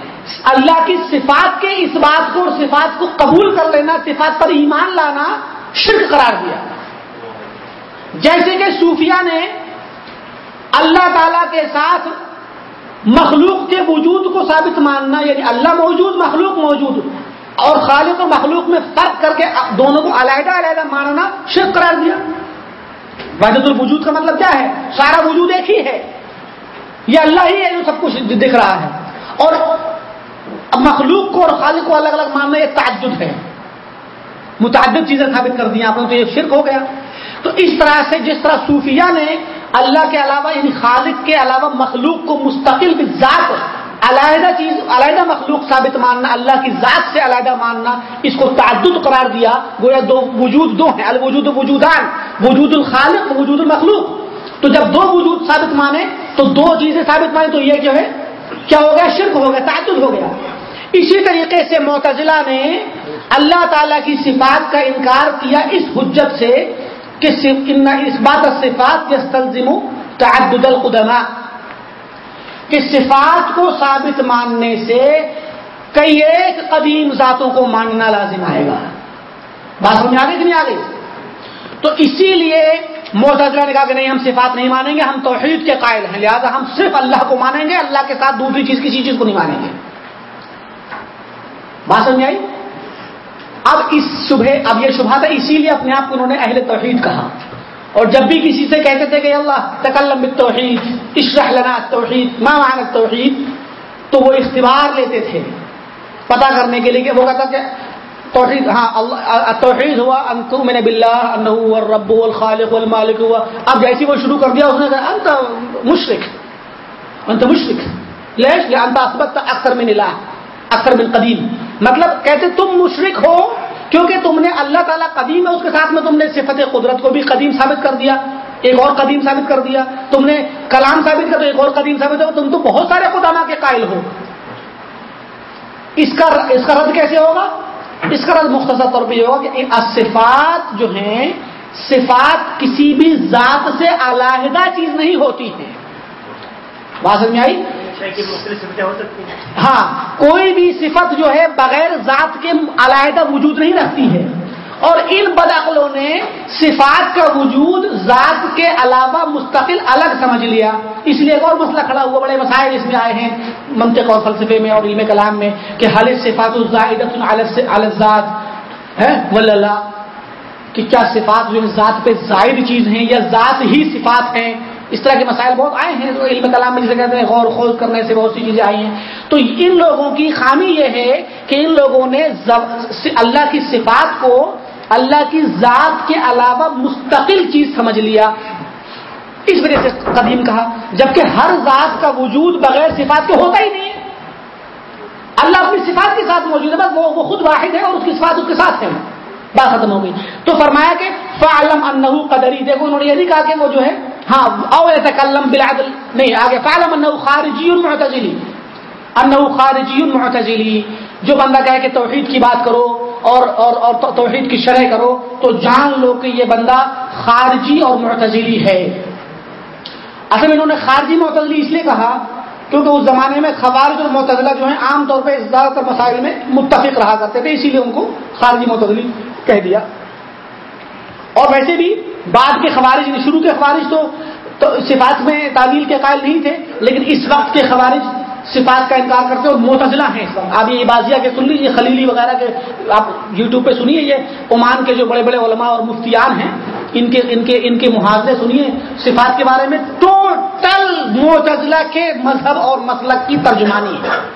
اللہ کی صفات کے اس بات کو اور صفات کو قبول کر لینا، صفات پر ایمان لانا شرک قرار دیا۔ جیسے کہ صوفیہ نے اللہ تعالی کے ساتھ مخلوق کے وجود کو ثابت ماننا یعنی اللہ موجود، مخلوق موجود، اور خالق و مخلوق میں فرق کر کے دونوں کو علیحدہ علیحدہ ماننا شرک قرار دیا۔ وحدت الوجود کا مطلب کیا ہے؟ سارا وجود ایک ہی ہے۔ یہ اللہ ہی ہے جو سب کچھ دکھ رہا ہے۔ اور مخلوق کو اور خالق کو الگ الگ ماننا یہ تعجد ہے۔ متعدد چیزیں ثابت کر دی آپ نے تو یہ شرک ہو گیا۔ تو اس طرح سے جس طرح صوفیہ نے اللہ کے علاوہ یعنی خالق کے علاوہ مخلوق کو مستقل ذات علیحدہ چیز، علیحدہ مخلوق ثابت ماننا، اللہ کی ذات سے علیحدہ ماننا، اس کو تعدد قرار دیا، گویا دو وجود دو ہیں، الوجود وجودان، وجود الخالق، وجود المخلوق۔ تو جب دو وجود ثابت مانے، تو دو چیزیں ثابت مانے، تو یہ جو ہے؟ کیا ہو گیا؟ شرک ہو گیا، تعدد ہو گیا۔ اسی طریقے سے معتزلہ نے اللہ تعالی کی صفات کا انکار کیا اس حجت سے کہ اس بات صفات یستلزم تعدد القدماء۔ کہ صفات کو ثابت ماننے سے کئی ایک قدیم ذاتوں کو ماننا لازم آئے گا۔ بات سمجھ آگے کہ نہیں آگے تو اسی لیے معتدلہ نے کہا کہ نہیں، ہم صفات نہیں مانیں گے، ہم توحید کے قائل ہیں۔ لہذا ہم صرف اللہ کو مانیں گے، اللہ کے ساتھ دوسری چیز کسی چیز کو نہیں مانیں گے۔ بات سمجھ آئی؟ اب اس صبح اب یہ شبہ تھا، اسی لیے اپنے آپ کو انہوں نے اہل توحید کہا۔ اور جب بھی کسی سے کہتے تھے کہ اللہ، تکلم بالتوحید، اشرح لنا التوحید، ما معنی التوحید؟ تو وہ اختبار لیتے تھے پتا کرنے کے لیے کہ وہ کہتا کہ توحید ہاں اللہ توحید ہوا ان تؤمن باللہ انه هو الرب والخالق والمالک ہوا اب جیسی وہ شروع کر دیا، اس نے کہا، انت مشرک انت مشرک۔ لیش انت اثبت اکثر من الہ اکثر من قدیم مطلب کہتے تم مشرک ہو کیونکہ تم نے اللہ تعالیٰ قدیم ہے، اس کے ساتھ میں تم نے صفت قدرت کو بھی قدیم ثابت کر دیا، ایک اور قدیم ثابت کر دیا۔ تم نے کلام ثابت کر تو ایک اور قدیم ثابت ہو، تم تو بہت سارے خدامہ کے قائل ہو۔ اس کا اس کا رد کیسے ہوگا؟ اس کا رد مختصر طور پہ یہ ہوگا کہ صفات جو ہیں، صفات کسی بھی ذات سے علیحدہ چیز نہیں ہوتی ہیں۔ بات سمجھ آئی؟ ہاں کوئی بھی صفت جو ہے بغیر ذات کے علیحدہ وجود نہیں رکھتی ہے۔ اور ان بدعقلوں نے صفات کا وجود ذات کے علاوہ مستقل الگ سمجھ لیا۔ اس لیے ایک اور مسئلہ کھڑا ہوا، بڑے مسائل اس میں آئے ہیں۔ منطق اور فلسفے میں اور علم کلام میں کہ حال صفات الزاد ہے؟ وللہ کہ کیا صفات جو ذات پہ زائد چیز ہیں یا ذات ہی صفات ہیں؟ اس طرح کے مسائل بہت آئے ہیں علم کلام میں جسے کہتے ہیں، غور خوض کرنے سے بہت سی چیزیں آئی ہیں۔ تو ان لوگوں کی خامی یہ ہے کہ ان لوگوں نے اللہ کی صفات کو اللہ کی ذات کے علاوہ مستقل چیز سمجھ لیا۔ اس وجہ سے قدیم کہا، جبکہ ہر ذات کا وجود بغیر صفات کے ہوتا ہی نہیں ہے۔ اللہ اپنی صفات کے ساتھ موجود ہے، بس وہ خود واحد ہے اور اس کی صفات اس کے ساتھ ہے بات ختم ہو گئی تو فرمایا کہ فعلم انہو قدری، دیکھو انہوں نے یہ نہیں کہا کہ وہ جو ہے ہاں او یتکلم بالعدل، نہیں، آگے، فعلم انہو خارجی معتزلی۔ انہو خارجی معتزلی، جو بندہ کہے کہ توحید کی بات کرو اور اور اور توحید کی شرح کرو، تو جان لو کہ یہ بندہ خارجی اور معتزلی ہے۔ اصل انہوں نے خارجی معتزلی اس لیے کہا کیونکہ اس زمانے میں خوارج اور معتزلہ جو ہیں عام طور پہ زیادہ تر مسائل میں متفق رہا کرتے تھے، اسی لیے ان کو خارجی معتزلی کہہ دیا۔ اور ویسے بھی بعد کے خوارج یعنی شروع کے خوارج تو صفات میں تعمیل کے قائل نہیں تھے، لیکن اس وقت کے خوارج صفات کا انکار کرتے اور معتزلہ ہیں۔ آپ یہ بازیا کے سن لیجیے خلیلی وغیرہ کے آپ یوٹیوب پہ سنیے یہ۔ عمان کے جو بڑے بڑے علماء اور مفتیان ہیں، ان کے ان کے ان کے محاذے سنیے صفات کے بارے میں۔ ٹوٹل معتزلہ کے مذہب اور مسلک کی ترجمانی ہے۔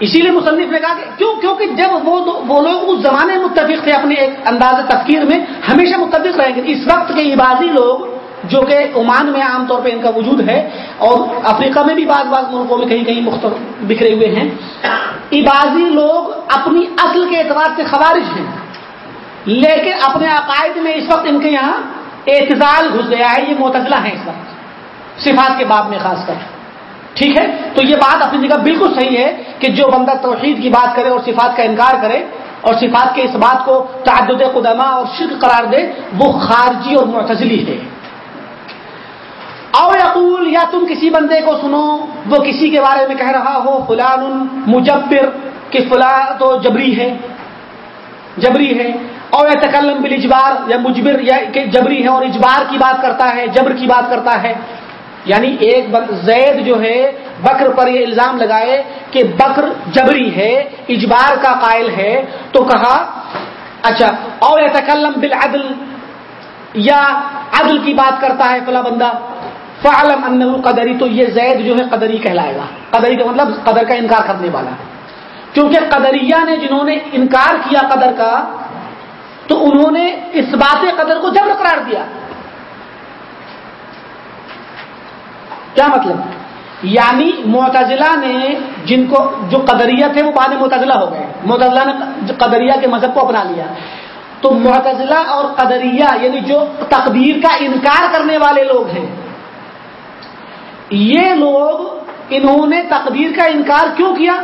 اسی لیے مصنف نے کہا کہ کیوں؟ کیونکہ جب وہ وہ لوگ اس زمانے میں متفق تھے اپنے ایک انداز تفکیر میں، ہمیشہ متفق رہیں گے۔ اس وقت کے عبادی لوگ جو کہ عمان میں عام طور پہ ان کا وجود ہے اور افریقہ میں بھی بعض بعض ملکوں میں کہیں کہیں مختلف بکھرے ہوئے ہیں۔ عبادی لوگ اپنی اصل کے اعتبار سے خوارج ہیں۔ لیکن اپنے عقائد میں اس وقت ان کے یہاں اعتزال گھس گیا ہے، یہ متضلہ ہیں اس وقت۔ صفات کے باب میں خاص کر۔ ٹھیک ہے؟ تو یہ بات اپنی جگہ بالکل صحیح ہے کہ جو بندہ توحید کی بات کرے اور صفات کا انکار کرے اور صفات کے اس بات کو تعدد قدمہ اور شرک قرار دے، وہ خارجی اور معتزلی ہے۔ او یقول، یا تم کسی بندے کو سنو، وہ کسی کے بارے میں کہہ رہا ہو، فلان مجبر کہ فلاں تو جبری ہے جبری ہے اور یا تکلم بل اجبار یا مجبر، یا کہ جبری ہے اور اجبار کی بات کرتا ہے، جبر کی بات کرتا ہے۔ یعنی ایک زید جو ہے، بکر پر یہ الزام لگائے کہ بکر جبری ہے، اجبار کا قائل ہے۔ تو کہا اچھا اور یا تکلم بالعدل، یا عدل کی بات کرتا ہے فلاں بندہ۔ فعلم ان قدری تو یہ زید جو ہے قدری کہلائے گا۔ قدری کا مطلب قدر کا انکار کرنے والا۔ کیونکہ قدریہ نے جنہوں نے انکار کیا قدر کا، تو انہوں نے اس بات قدر کو جبر قرار دیا۔ کیا مطلب؟ یعنی معتزلہ نے جن کو جو قدریہ تھے وہ بعد معتزلہ ہو گئے۔ معتزلہ نے قدریہ کے مذہب کو اپنا لیا۔ تو معتزلہ اور قدریہ یعنی جو تقدیر کا انکار کرنے والے لوگ ہیں یہ لوگ انہوں نے تقدیر کا انکار کیوں کیا؟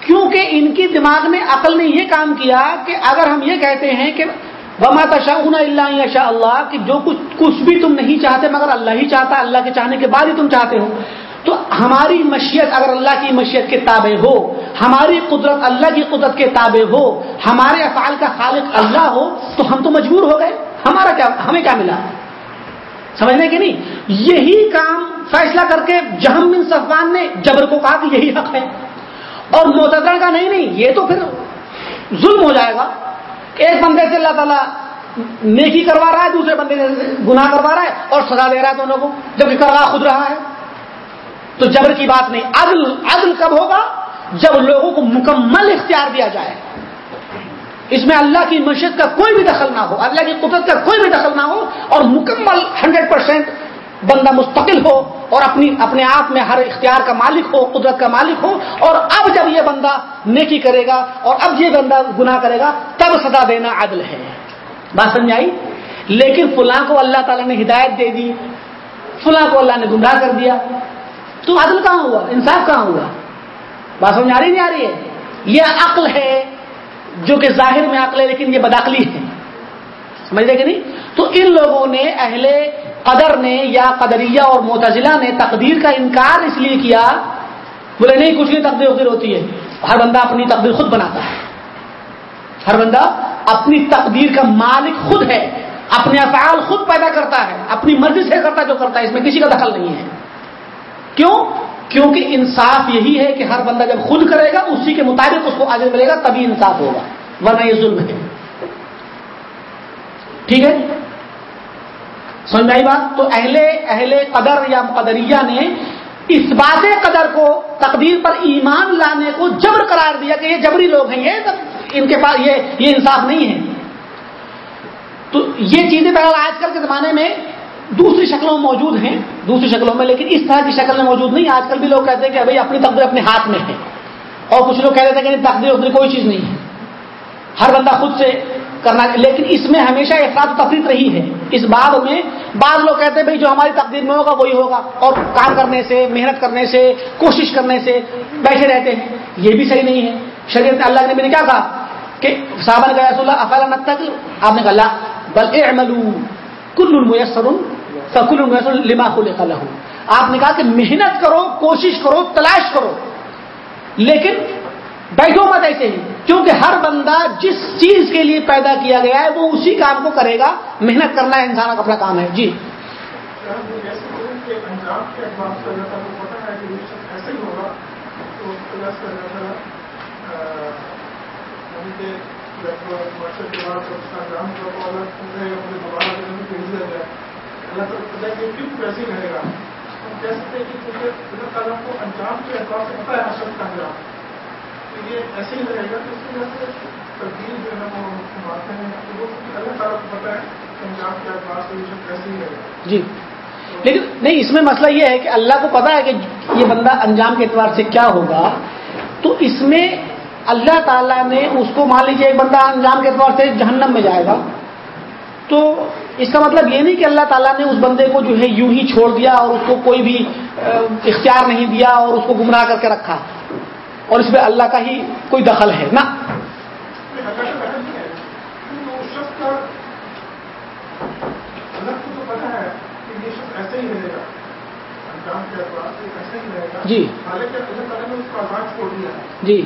کیونکہ ان کی دماغ میں عقل نے یہ کام کیا کہ اگر ہم یہ کہتے ہیں کہ وما تشاؤن اللہ شاء اللہ کہ جو کچھ کچھ بھی تم نہیں چاہتے مگر اللہ ہی چاہتا اللہ کے چاہنے کے بعد ہی تم چاہتے ہو۔ تو ہماری مشیت اگر اللہ کی مشیت کے تابع ہو، ہماری قدرت اللہ کی قدرت کے تابع ہو، ہمارے افعال کا خالق اللہ ہو، تو ہم تو مجبور ہو گئے۔ ہمارا کیا ہمیں کیا ملا؟ سمجھنے کے نہیں؟ یہی کام فیصلہ کر کے جہم بن صفوان نے جبر کو کہا کہ یہی حق ہے۔ اور موتر کا نہیں نہیں، یہ تو پھر ظلم ہو جائے گا۔ ایک بندے سے اللہ تعالیٰ نیکی کروا رہا ہے، دوسرے بندے سے گناہ کروا رہا ہے اور سزا دے رہا ہے دونوں کو جب کروا خود رہا ہے۔ تو جبر کی بات نہیں، عدل عدل کب ہوگا؟ جب لوگوں کو مکمل اختیار دیا جائے۔ اس میں اللہ کی مشیت کا کوئی بھی دخل نہ ہو، اللہ کی قدرت کا کوئی بھی دخل نہ ہو اور مکمل ہنڈریڈ پرسینٹ بندہ مستقل ہو اور اپنی، اپنے آپ میں ہر اختیار کا مالک ہو، قدرت کا مالک ہو اور اب جب یہ بندہ نیکی کرے گا اور اب یہ بندہ گناہ کرے گا، تب سزا دینا عدل ہے۔ بات سمجھائی لیکن فلاں کو اللہ تعالیٰ نے ہدایت دے دی، فلاں کو اللہ نے گمراہ کر دیا، تو عدل کہاں ہوا؟ انصاف کہاں ہوا؟ بات سمجھ آ رہی نہیں آ رہی ہے؟ یہ عقل ہے۔ جو کہ ظاہر میں عقل ہے لیکن یہ بدعقلی ہے۔ سمجھ رہے کہ نہیں؟ تو ان لوگوں نے اہل قدر نے یا قدریہ اور متضلہ نے تقدیر کا انکار اس لیے کیا، بولے نہیں، کچھ نہیں، تقدیر وقدیر ہوتی ہے۔ ہر بندہ اپنی تقدیر خود بناتا ہے۔ ہر بندہ اپنی تقدیر کا مالک خود ہے۔ اپنے افعال خود پیدا کرتا ہے۔ اپنی مرضی سے کرتا جو کرتا ہے، اس میں کسی کا دخل نہیں ہے۔ کیوں؟ کیونکہ انصاف یہی ہے کہ ہر بندہ جب خود کرے گا، اسی کے مطابق اس کو آگے ملے گا، تبھی انصاف ہوگا، ورنہ یہ ظلم ہے۔ ٹھیک ہے؟ سمجھ آئی بات؟ تو اہل اہل قدر یا مقدریہ نے اس بات قدر کو تقدیر پر ایمان لانے کو جبر قرار دیا کہ یہ جبری لوگ ہیں، یہ ان کے پاس، یہ یہ انصاف نہیں ہے۔ تو یہ چیزیں بہرحال آج کل کے زمانے میں دوسری شکلوں میں موجود ہیں، دوسری شکلوں میں، لیکن اس طرح کی شکل میں موجود نہیں۔ آج کل بھی لوگ کہتے ہیں کہ بھائی اپنی تقدیر اپنے ہاتھ میں ہے۔ اور کچھ لوگ کہہ دیتے ہیں کہ تقدیر ادھر کوئی چیز نہیں ہے۔ ہر بندہ خود سے کرنا، لیکن اس میں ہمیشہ افراد تفریح رہی ہے۔ اس بات میں بعض لوگ کہتے ہیں بھائی جو ہماری تقدیر میں ہوگا وہی ہوگا۔ اور کام کرنے سے، محنت کرنے سے، کوشش کرنے سے بیٹھے رہتے ہیں۔ یہ بھی صحیح نہیں ہے۔ شریعت نے اللہ نے کیا کہا کہ صابن گیا اللہ افال تک آپ نے کہا بل کل المیسر فکل لما خلق له آپ نے کہا کہ محنت کرو کوشش کرو تلاش کرو لیکن بیٹھو مت ایسے ہی کیونکہ ہر بندہ جس چیز کے لیے پیدا کیا گیا ہے وہ اسی کام کو کرے گا محنت کرنا ہے انسان کا اپنا کام ہے جی اللہ تعالیٰ کے کیوں کیسے رہے گا؟ ہم کہہ سکتے ہیں کہ مجھے اللہ تعالیٰ کو انجام کے اعتبار سے پتہ ہے اشد کا انجام۔ یہ ایسے ہی رہے گا تو اس کی وجہ سے تبدیل جو ہے وہ مارتے ہیں تو وہ اللہ تعالیٰ کو پتہ ہے پنجاب کے اعتبار سے یہ کیسے ہی رہے گا جی۔ لیکن نہیں، اس میں مسئلہ یہ ہے کہ اللہ کو پتا ہے کہ یہ بندہ انجام کے اعتبار سے کیا ہوگا۔ تو اس میں اللہ تعالیٰ نے اس کو مان لیجیے ایک بندہ انجام کے اعتبار سے جہنم میں جائے گا۔ تو اس کا مطلب یہ نہیں کہ اللہ تعالیٰ نے اس بندے کو جو ہے یوں ہی چھوڑ دیا اور اس کو کوئی بھی اختیار نہیں دیا اور اس کو گمراہ کر کے رکھا۔ اور اس میں اللہ کا ہی کوئی دخل ہے نا جی۔ جی۔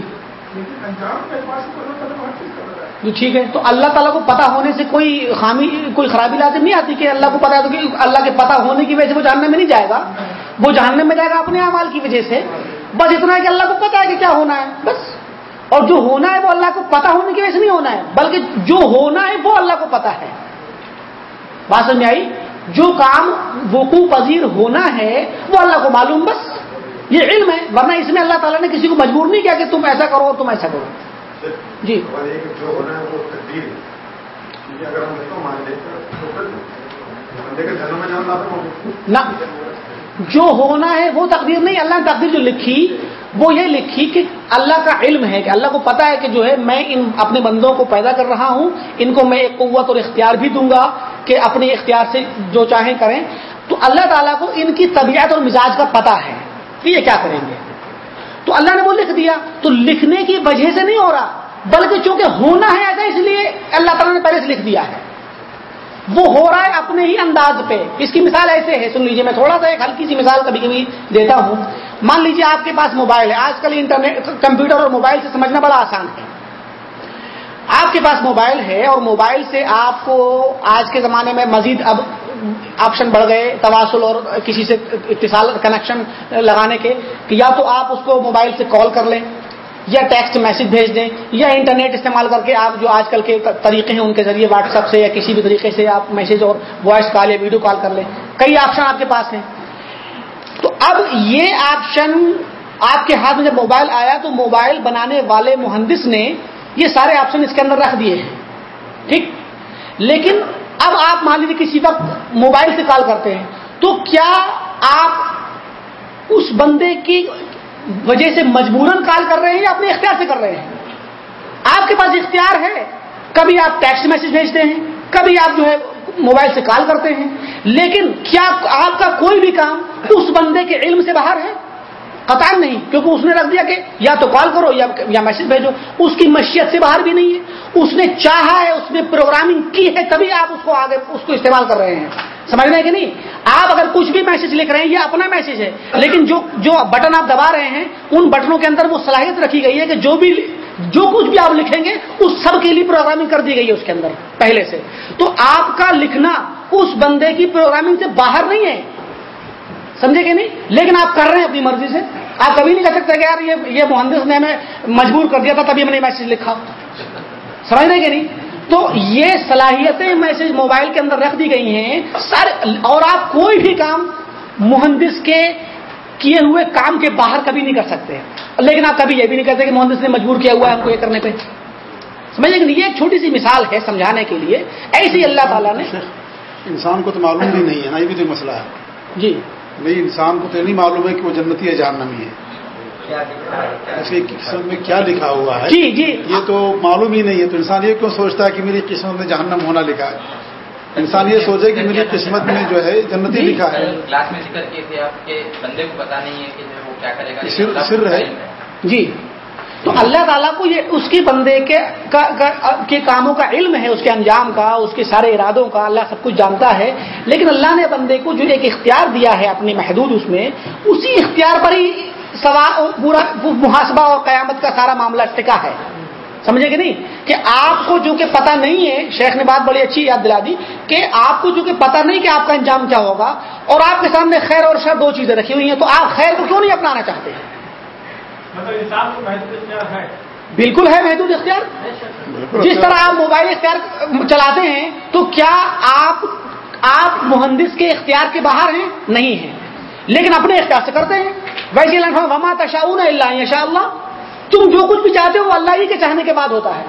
جی ٹھیک ہے، تو اللہ تعالیٰ کو پتا ہونے سے کوئی خامی، کوئی خرابی لازم نہیں آتی کہ اللہ کو پتا ہے تو کہ اللہ کے پتا ہونے کی وجہ سے وہ جاننے میں نہیں جائے گا۔ وہ جاننے میں جائے گا اپنے اعمال کی وجہ سے۔ بس اتنا ہے کہ اللہ کو پتا ہے کہ کیا ہونا ہے، بس۔ اور جو ہونا ہے وہ اللہ کو پتا ہونے کی وجہ سے نہیں ہونا ہے، بلکہ جو ہونا ہے وہ اللہ کو پتا ہے۔ بات سمجھ آئی؟ جو کام وقوع پذیر ہونا ہے وہ اللہ کو معلوم، بس۔ یہ علم ہے، ورنہ اس میں اللہ تعالیٰ نے کسی کو مجبور نہیں کیا کہ تم ایسا کرو اور تم ایسا کرو۔ جی۔ اور ایک جو ہونا ہے وہ تقدیر اگر ہم اس کو مان لیں تو نہ جو ہونا ہے وہ تقدیر نہیں اللہ نے تقدیر جو لکھی وہ یہ لکھی کہ اللہ کا علم ہے کہ اللہ کو پتا ہے کہ جو ہے میں ان اپنے بندوں کو پیدا کر رہا ہوں ان کو میں ایک قوت اور اختیار بھی دوں گا کہ اپنے اختیار سے جو چاہیں کریں۔ تو اللہ تعالیٰ کو ان کی طبیعت اور مزاج کا پتا ہے۔ کہ یہ کیا کریں گے؟ تو اللہ نے وہ لکھ دیا۔ تو لکھنے کی وجہ سے نہیں ہو رہا۔ بلکہ چونکہ ہونا ہے ایسا اس لیے اللہ تعالیٰ نے پہلے سے لکھ دیا ہے۔ وہ ہو رہا ہے اپنے ہی انداز پہ۔ اس کی مثال ایسے ہے، سن لیجیے میں تھوڑا سا ایک ہلکی سی مثال کبھی کبھی دیتا ہوں۔ مان لیجیے آپ کے پاس موبائل ہے۔ آج کل انٹرنیٹ، کمپیوٹر اور موبائل سے سمجھنا بڑا آسان ہے۔ آپ کے پاس موبائل ہے اور موبائل سے آپ کو آج کے زمانے میں مزید اب آپشن بڑھ گئے تواصل اور کسی سے اتصال کنیکشن لگانے کے کہ یا تو آپ اس کو موبائل سے کال کر لیں۔ یا ٹیکسٹ میسج بھیج دیں، یا انٹرنیٹ استعمال کر کے آپ جو آج کل کے طریقے ہیں ان کے ذریعے واٹس ایپ سے یا کسی بھی طریقے سے آپ میسج اور وائس کال یا ویڈیو کال کر لیں۔ کئی آپشن آپ کے پاس ہیں۔ تو اب یہ آپشن آپ کے ہاتھ میں جب موبائل آیا تو موبائل بنانے والے مہندس نے یہ سارے آپشن اس کے اندر رکھ دیے ہیں۔ ٹھیک؟ لیکن اب آپ مان لیجیے کسی وقت موبائل سے کال کرتے ہیں، تو کیا آپ اس بندے کی وجہ سے مجبوراً کال کر رہے ہیں یا اپنے اختیار سے کر رہے ہیں؟ آپ کے پاس اختیار ہے۔ کبھی آپ ٹیکسٹ میسج بھیجتے ہیں، کبھی آپ جو ہے موبائل سے کال کرتے ہیں۔ لیکن کیا آپ کا کوئی بھی کام اس بندے کے علم سے باہر ہے؟ قطار نہیں کیونکہ اس نے رکھ دیا کہ یا تو کال کرو یا یا میسج بھیجو۔ اس کی مشیت سے باہر بھی نہیں ہے۔ اس نے چاہا ہے، اس نے پروگرامنگ کی ہے، تبھی آپ اس کو آگے اس کو استعمال کر رہے ہیں۔ سمجھ رہے ہیں کہ نہیں؟ آپ اگر کچھ بھی میسج لکھ رہے ہیں، یہ اپنا میسج ہے۔ لیکن جو جو بٹن آپ دبا رہے ہیں، ان بٹنوں کے اندر وہ صلاحیت رکھی گئی ہے کہ جو بھی جو کچھ بھی آپ لکھیں گے، اس سب کے لیے پروگرامنگ کر دی گئی ہے اس کے اندر، پہلے سے۔ تو آپ کا لکھنا اس بندے کی پروگرامنگ سے باہر نہیں ہے۔ سمجھے کہ نہیں؟ لیکن آپ کر رہے ہیں اپنی مرضی سے۔ آپ کبھی نہیں کہہ سکتے کہ یار یہ یہ مہندس نے ہمیں مجبور کر دیا تھا تبھی ہم نے میسج لکھا۔ سمجھ رہے کہ نہیں؟ تو یہ صلاحیتیں میسج موبائل کے اندر رکھ دی گئی ہیں۔ سر اور آپ کوئی بھی کام مہندس کے کیے ہوئے کام کے باہر کبھی نہیں کر سکتے۔ لیکن آپ کبھی یہ بھی نہیں کہتے کہ مہندس نے مجبور کیا ہوا ہے ہم کو یہ کرنے پہ۔ سمجھے کہ نہیں؟ یہ ایک چھوٹی سی مثال ہے سمجھانے کے لیے۔ ایسی اللہ تعالیٰ نے انسان کو تو معلوم بھی نہیں ہے نا یہ بھی تو مسئلہ ہے۔ جی۔ نہیں انسان کو تو نہیں معلوم ہے کہ وہ جنتی ہے جہنمی ہے۔ اس کی قسمت میں کیا لکھا ہوا ہے؟ جی جی۔ یہ تو معلوم ہی نہیں ہے۔ تو انسان یہ کیوں سوچتا ہے کہ میری قسمت میں جہنم ہونا لکھا ہے؟ انسان یہ سوچے کہ میری قسمت میں جو ہے جنتی جی۔ لکھا ہے۔ کلاس میں ذکر کیے تھے آپ کے بندے کو پتا نہیں ہے کہ وہ کیا کرے گا۔ سر ہے۔ جی۔ تو اللہ تعالیٰ کو یہ اس کے بندے کے کا- کا- کے کاموں کا علم ہے، اس کے انجام کا، اس کے سارے ارادوں کا، اللہ سب کچھ جانتا ہے۔ لیکن اللہ نے بندے کو جو ایک اختیار دیا ہے اپنی محدود اس میں، اسی اختیار پر ہی سوا پورا محاسبہ اور قیامت کا سارا معاملہ ٹکا ہے۔ سمجھے کہ نہیں؟ کہ آپ کو جو کہ پتا نہیں ہے، شیخ نے بات بڑی اچھی یاد دلا دی، کہ آپ کو جو کہ پتا نہیں کہ آپ کا انجام کیا ہوگا، اور آپ کے سامنے خیر اور شر دو چیزیں رکھی ہوئی ہیں، تو آپ خیر کو کیوں نہیں اپنانا چاہتے؟ ہیں مطلب انسان کو محدود اختیار ہے بالکل ہے محدود اختیار۔ بالکل۔ جس طرح آپ موبائل اختیار چلاتے ہیں تو کیا آپ آپ مہندس کے اختیار کے باہر ہیں؟ نہیں ہیں لیکن اپنے اختیار سے کرتے ہیں۔ ویسے اللہ وما تشاؤن اللہ یشاء اللہ تم جو کچھ بھی چاہتے ہو وہ اللہ ہی کے چاہنے کے بعد ہوتا ہے۔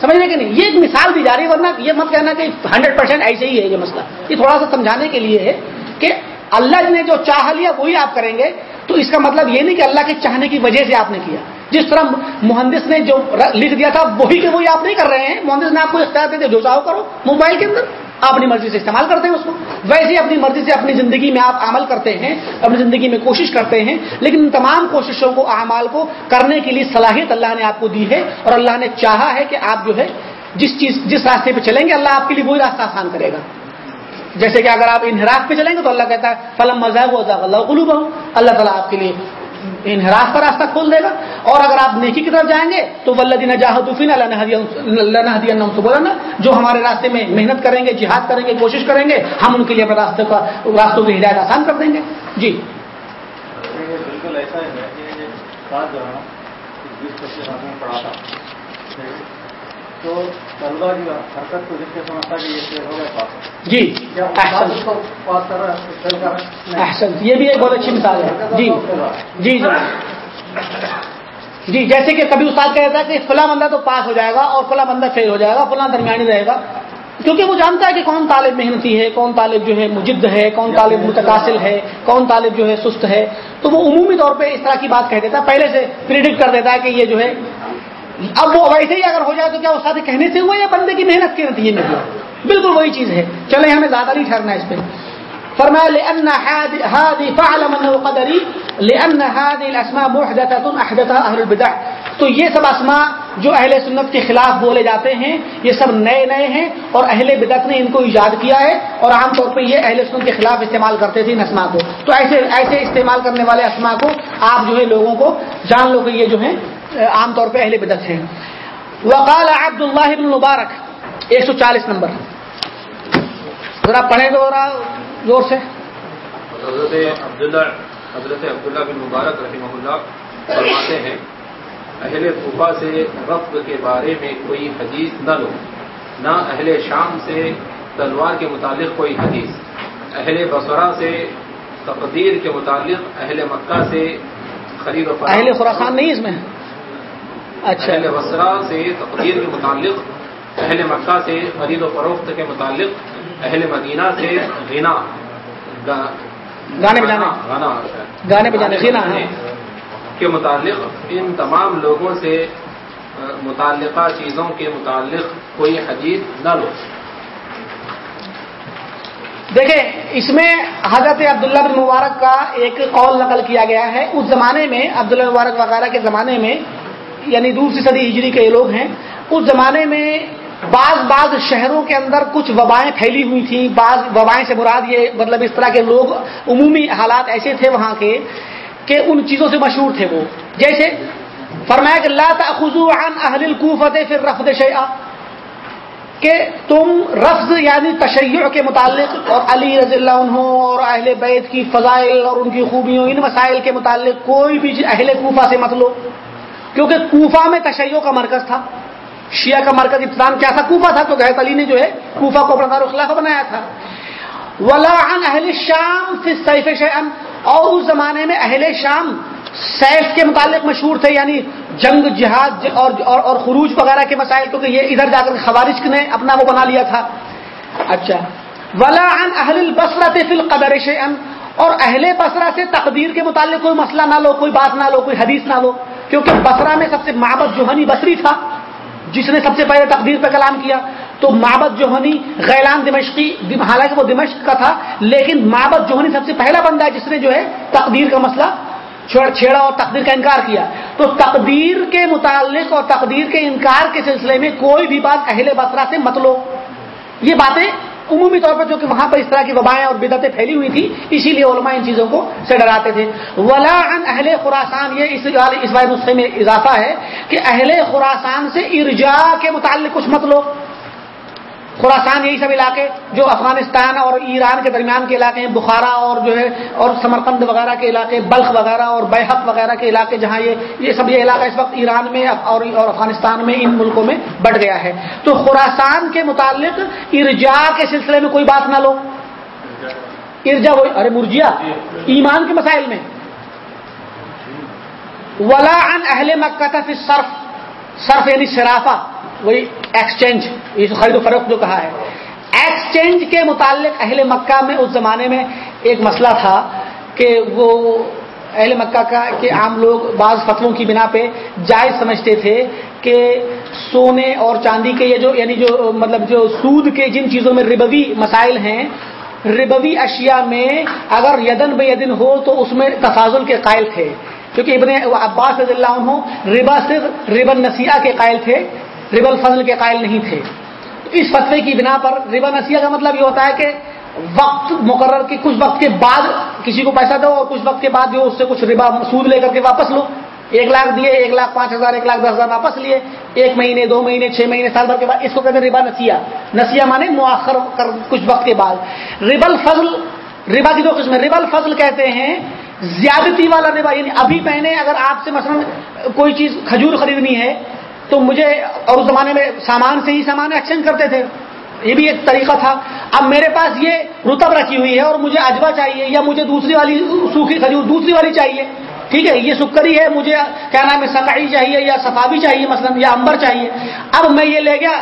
سمجھ رہے کہ نہیں؟ یہ ایک مثال دی جا رہی ہے ورنہ یہ مت کہنا کہ ہنڈریڈ پرسینٹ ایسے ہی ہے یہ مسئلہ۔ یہ تھوڑا سا سمجھانے کے لیے ہے کہ اللہ نے جو چاہ لیا وہی آپ کریں گے۔ تو اس کا مطلب یہ نہیں کہ اللہ کے چاہنے کی وجہ سے آپ نے کیا۔ جس طرح مہندس نے جو لکھ دیا تھا، وہی کہ وہی آپ نہیں کر رہے ہیں۔ مہندس نے آپ کو اختیار دے دیا، جو چاہو کرو۔ موبائل کے اندر آپ اپنی مرضی سے استعمال کرتے ہیں اس کو۔ ویسے ہی اپنی مرضی سے اپنی زندگی میں آپ عمل کرتے ہیں، اپنی زندگی میں کوشش کرتے ہیں، لیکن ان تمام کوششوں کو، اعمال کو کرنے کے لیے صلاحیت اللہ نے آپ کو دی ہے اور اللہ نے چاہا ہے کہ آپ جو ہے، جس چیز، جس راستے پہ چلیں گے، اللہ آپ کے لیے وہی راستہ آسان کرے گا۔ جیسے کہ اگر آپ انحراف پہ چلیں گے تو اللہ کہتا ہے فلم مذہب و اللہ قلوب اللہ تعالیٰ آپ کے لیے انحراف کا راستہ کھول دے گا۔ اور اگر آپ نیکی کی طرف جائیں گے تو ولدین جاہدین اللہ سے جو ہمارے راستے میں محنت کریں گے، جہاد کریں گے، کوشش کریں گے، ہم ان کے لیے اپنے راستے کا راستوں کی ہدایت آسان کر دیں گے۔ جی۔ بالکل ایسا ہے کہ پڑھا تھا۔ تو طلبا کی حرکت کو دیکھ کے سمجھتا کہ یہ پاس۔ جی احسن۔ پاس کر رہا ہے احسن۔ یہ بھی ایک بہت اچھی مثال ہے۔ جی۔ جی جی۔ جی جیسے کہ کبھی استاد کہتا ہے کہ فلاں بندہ تو پاس ہو جائے گا اور فلاں بندہ فیل ہو جائے گا فلاں درمیانی رہے گا۔ کیونکہ وہ جانتا ہے کہ کون طالب محنتی ہے کون طالب جو ہے مجد ہے کون طالب متقاصل ہے کون طالب جو ہے سست ہے۔ تو وہ عمومی طور پہ اس طرح کی بات کہہ دیتا ہے۔ پہلے سے پریڈکٹ کر دیتا ہے کہ یہ جو ہے اب وہ ویسے ہی اگر ہو جائے تو کیا وہ کہنے سے ہوا یا بندے کی محنت کے نتیجے میں ہوا بالکل وہی چیز ہے۔ چلے ہمیں زیادہ نہیں ٹھہرنا اس پہ۔ فرمایا، لأن هذه فعلم انه قدري، لأن هذه الاسماء محدثه احدثها اهل البدع تو یہ سب اسماء جو اہل سنت کے خلاف بولے جاتے ہیں، یہ سب نئے نئے ہیں اور اہل بدعت نے ان کو ایجاد کیا ہے اور عام طور پہ یہ اہل سنت کے خلاف استعمال کرتے تھے ان اسماء کو۔ تو ایسے ایسے استعمال کرنے والے اسماء کو آپ جو ہے لوگوں کو جان لو کہ یہ جو ہیں عام طور پہ اہل بدعت ہیں۔ وقال عبد اللہ بن مبارک ایک سو چالیس نمبر۔ ذرا پڑھیں گے ذرا زور سے۔ حضرت عبداللہ حضرت عبداللہ بن مبارک رحمہ اللہ فرماتے ہیں اہل صوبہ سے رفت کے بارے میں کوئی حدیث نہ لو۔ نہ اہل شام سے تلوار کے متعلق کوئی حدیث۔ اہل بصرہ سے تقدیر کے متعلق اہل مکہ سے خرید و اہل خراسان نہیں اس میں۔ اچھا۔ اہل بصرہ سے تقدیر کے متعلق اہل مکہ سے خرید و فروخت کے متعلق اہل مدینہ سے غنا۔ گا- گانے بجانے۔ گانا گانے بجانے غنا۔ کے متعلق ان تمام لوگوں سے متعلقہ چیزوں کے متعلق کوئی حدیث نہ لو۔ دیکھیں اس میں حضرت عبداللہ بن مبارک کا ایک قول نقل کیا گیا ہے۔ اس زمانے میں عبداللہ مبارک وغیرہ کے زمانے میں یعنی دوسری صدی ہجری کے یہ لوگ ہیں، اس زمانے میں بعض بعض شہروں کے اندر کچھ وبائیں پھیلی ہوئی تھیں۔ بعض وبائیں سے مراد یہ مطلب اس طرح کے لوگ عمومی حالات ایسے تھے وہاں کے کہ ان چیزوں سے مشہور تھے وہ۔ جیسے فرمایا کہ لا تأخذوا عن اہل الکوفت فی الرفض شیئا۔ کہ تم رفض یعنی تشیع کے متعلق اور علی رضی اللہ عنہ اور اہل بیت کی فضائل اور ان کی خوبیوں، ان مسائل کے متعلق کوئی بھی اہل کوفہ سے مت لو۔ کیونکہ کوفہ میں تشیع کا مرکز تھا شیعہ کا مرکز ابتدان کیا تھا؟ کوفہ تھا تو غیر علی نے جو ہے کوفہ کو اپنا دار خلافہ بنایا تھا۔ ولا عن اہل شام فی السیف شیئا اور اس زمانے میں اہل شام سیف کے متعلق مشہور تھے یعنی جنگ جہاد اور, اور, اور خروج وغیرہ کے مسائل کیونکہ یہ ادھر جا کر خوارج نے اپنا وہ بنا لیا تھا۔ اچھا۔ ولا عن اہل البصرہ فی القدر شیئا اور اہل بصرہ سے تقدیر کے متعلق کوئی مسئلہ نہ لو کوئی بات نہ لو کوئی حدیث نہ لو۔ کیونکہ بصرہ میں سب سے معبد جوہنی بصری تھا، جس نے سب سے پہلے تقدیر پہ کلام کیا، تو معبد جوہنی غیلان دمشقی، حالانکہ وہ دمشق کا تھا، لیکن معبد جوہنی سب سے پہلا بندہ ہے، جس نے جو ہے تقدیر کا مسئلہ چھیڑا اور تقدیر کا انکار کیا۔ تو تقدیر کے متعلق اور تقدیر کے انکار کے سلسلے میں کوئی بھی بات اہل بصرہ سے مت لو۔ یہ باتیں عمومی طور پر جو کہ وہاں پر اس طرح کی وبائیں اور بدعتیں پھیلی ہوئی تھی اسی لیے علماء ان چیزوں کو سے ڈراتے تھے۔ ولا ان اہل خوراسان یہ اس اس نسخے میں اضافہ ہے کہ اہل خوراسان سے ارجا کے متعلق کچھ مت لو۔ خراسان یہی سب علاقے جو افغانستان اور ایران کے درمیان کے علاقے ہیں، بخارا اور جو ہے، اور سمرقند وغیرہ کے علاقے، بلخ وغیرہ اور بیحق وغیرہ کے علاقے جہاں یہ یہ سب یہ علاقہ اس وقت ایران میں اور اور افغانستان میں ان ملکوں میں بڑھ گیا ہے۔ تو خراسان کے متعلق ارجا کے سلسلے میں کوئی بات نہ لو۔ ارجا وہ ارے مرجیا، ایمان کے مسائل میں۔ ولا عن اہل مکہ فی صرف صرف یعنی شرافہ وہی ایکسچینج یہ خرید و فروخت جو کہا ہے۔ ایکسچینج کے متعلق اہل مکہ میں اس زمانے میں ایک مسئلہ تھا کہ وہ اہل مکہ کا کہ عام لوگ بعض فتووں کی بنا پہ جائز سمجھتے تھے کہ سونے اور چاندی کے یہ جو یعنی جو مطلب جو سود کے جن چیزوں میں ربوی مسائل ہیں، ربوی اشیاء میں اگر یدن بے یدن ہو تو اس میں تفاضل کے قائل تھے۔ کیونکہ ابن عباس رضی اللہ عنہ ربا صرف ربن نسیہ کے قائل تھے۔ رب الفضل کے قائل نہیں تھے۔ اس فتوے کی بنا پر ربا نسیہ کا مطلب یہ ہوتا ہے کہ وقت مقرر کے کچھ وقت کے بعد کسی کو پیسہ دو اور کچھ وقت کے بعد جو اس سے کچھ ربا سود لے کر کے واپس لو۔ ایک لاکھ دیے، ایک لاکھ پانچ ہزار، ایک لاکھ دس ہزار واپس لیے۔ ایک مہینے، دو مہینے، چھ مہینے، سال بھر کے بعد، اس کو کہتے ہیں ربا نسیہ نسیہ مانے مؤخر کر، کچھ وقت کے بعد۔ ربل فضل ربا کی دو قسم ربل فضل کہتے ہیں زیادتی والا ربا یعنی ابھی میں نے اگر آپ سے مثلا کوئی چیز کھجور خریدنی ہے تو مجھے اور اس زمانے میں سامان سے ہی سامان ایکسچینج کرتے تھے۔ یہ بھی ایک طریقہ تھا۔ اب میرے پاس یہ رتب رکھی ہوئی ہے اور مجھے اجوا چاہیے یا مجھے دوسری والی سوکھی کھجور دوسری والی چاہیے۔ ٹھیک ہے، یہ سکری ہے، مجھے کیا نام ہے سنگائی چاہیے یا صفابی چاہیے مثلا، یا امبر چاہیے۔ اب میں یہ لے گیا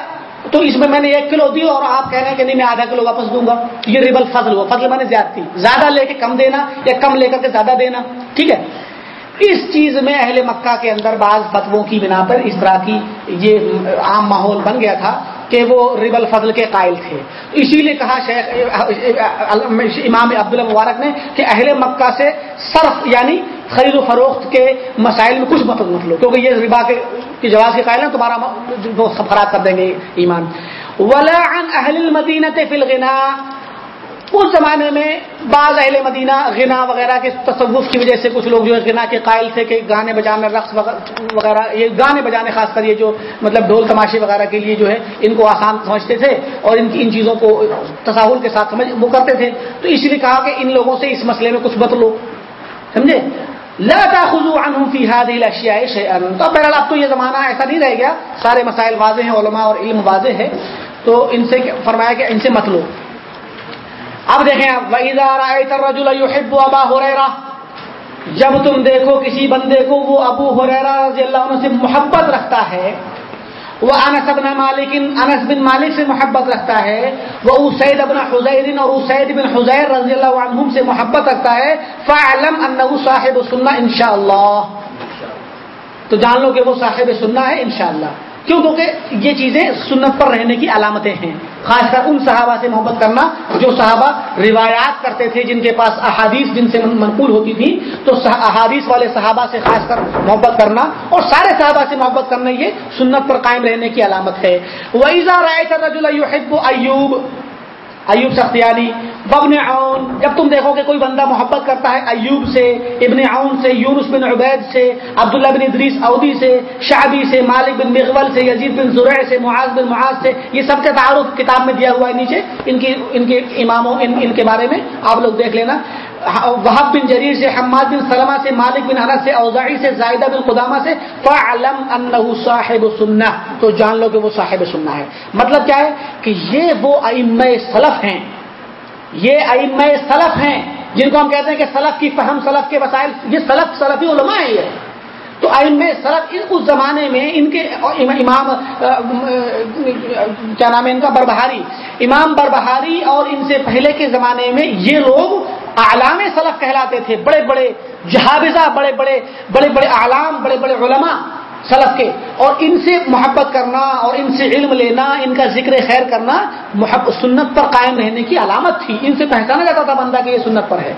تو اس میں میں نے ایک کلو دی اور آپ کہہ رہے ہیں کہ نہیں، میں آدھا کلو واپس دوں گا۔ یہ ریبل فضل ہوا، فضل میں نے زیادہ تھی زیادہ لے کے کم دینا یا کم لے کر کے زیادہ دینا۔ ٹھیک ہے۔ اس چیز میں اہل مکہ کے اندر بعض فتووں کی بنا پر اس طرح کی یہ عام ماحول بن گیا تھا کہ وہ رب الفضل کے قائل تھے۔ اسی لیے کہا شیخ، امام عبداللہ مبارک نے کہ اہل مکہ سے صرف یعنی خرید و فروخت کے مسائل میں کچھ مت مت لو، کیونکہ یہ ربا کے جواز کے قائل ہیں، تمہارا وہ خراب کر دیں گے ایمان۔ ولا عن اہل المدینہ فی الغنا اس زمانے میں بعض اہل مدینہ غنا وغیرہ کے تصوف کی وجہ سے کچھ لوگ جو ہے غنا کے قائل تھے کہ گانے بجانے، رقص وغیرہ، یہ گانے بجانے خاص کر یہ جو مطلب ڈھول تماشے وغیرہ کے لیے جو ہے ان کو آسان سمجھتے تھے اور ان کی ان چیزوں کو تصاہل کے ساتھ سمجھ وہ کرتے تھے۔ تو اس لیے کہا کہ ان لوگوں سے اس مسئلے میں کچھ بتلو۔ سمجھے؟ لا خزو عنہ فی هذه الاشیاء تو بہرحال اب تو یہ زمانہ ایسا نہیں رہ گیا۔ سارے مسائل واضح ہیں، علماء اور علم واضح ہے تو ان سے فرمایا کہ ان سے مت لو۔ اب دیکھیں وَإِذَا رَأَيْتَ الرَّجُلَ يُحِبُّ أَبَا جب تم دیکھو کسی بندے کو وہ ابو حریرہ رضی اللہ عنہ سے محبت رکھتا ہے وہ انس ابن مالک انس بن مالک سے محبت رکھتا ہے وہ اسید ابن حزیر اور اسید بن حزیر رضی اللہ عنہم سے محبت رکھتا ہے فعلم انه صاحب سننا انشاءاللہ۔ تو جان لو کہ وہ صاحب سننا ہے، انشاءاللہ۔ کیوں؟ کیونکہ یہ چیزیں سنت پر رہنے کی علامتیں ہیں۔ خاص کر ان صحابہ سے محبت کرنا جو صحابہ روایات کرتے تھے، جن کے پاس احادیث جن سے منقول ہوتی تھی، تو احادیث والے صحابہ سے خاص کر محبت کرنا اور سارے صحابہ سے محبت کرنا یہ سنت پر قائم رہنے کی علامت ہے۔ ویزا رائے ترجیح ایوب ایوب سختیانی ببن عون جب تم دیکھو کہ کوئی بندہ محبت کرتا ہے ایوب سے ابن عون سے یونس بن عبید سے عبداللہ بن ادریس اودی سے شعبی سے مالک بن مغول سے یزید بن زرع سے معاذ بن معاذ سے یہ سب کا تعارف کتاب میں دیا ہوا ہے نیچے۔ ان کی ان کے اماموں ان, ان کے بارے میں آپ لوگ دیکھ لینا۔ وحب بن جریر سے، حماد بن سلمہ سے، مالک بن انس سے، اوزاعی سے، زائدہ بن قدامہ سے فعلم انه صاحب سنہ، تو جان لو کہ وہ صاحب سنہ ہے۔ مطلب کیا ہے؟ کہ یہ وہ ام سلف ہیں۔ یہ ائمہ سلف ہیں، جن کو ہم کہتے ہیں کہ سلف کی فہم، سلف کے وسائل، یہ سلف، سلفی علماء ہیں یہ۔ تو ائم سلف اس زمانے میں ان کے امام کیا نام ہے ان کا بربہاری، امام بربہاری اور ان سے پہلے کے زمانے میں یہ لوگ اعلام سلف کہلاتے تھے، بڑے بڑے جہابزہ، بڑے بڑے بڑے بڑے اعلام، بڑے بڑے علماء سلف کے۔ اور ان سے محبت کرنا اور ان سے علم لینا، ان کا ذکر خیر کرنا محبت سنت پر قائم رہنے کی علامت تھی۔ ان سے پہچانا جاتا تھا بندہ کہ یہ سنت پر ہے۔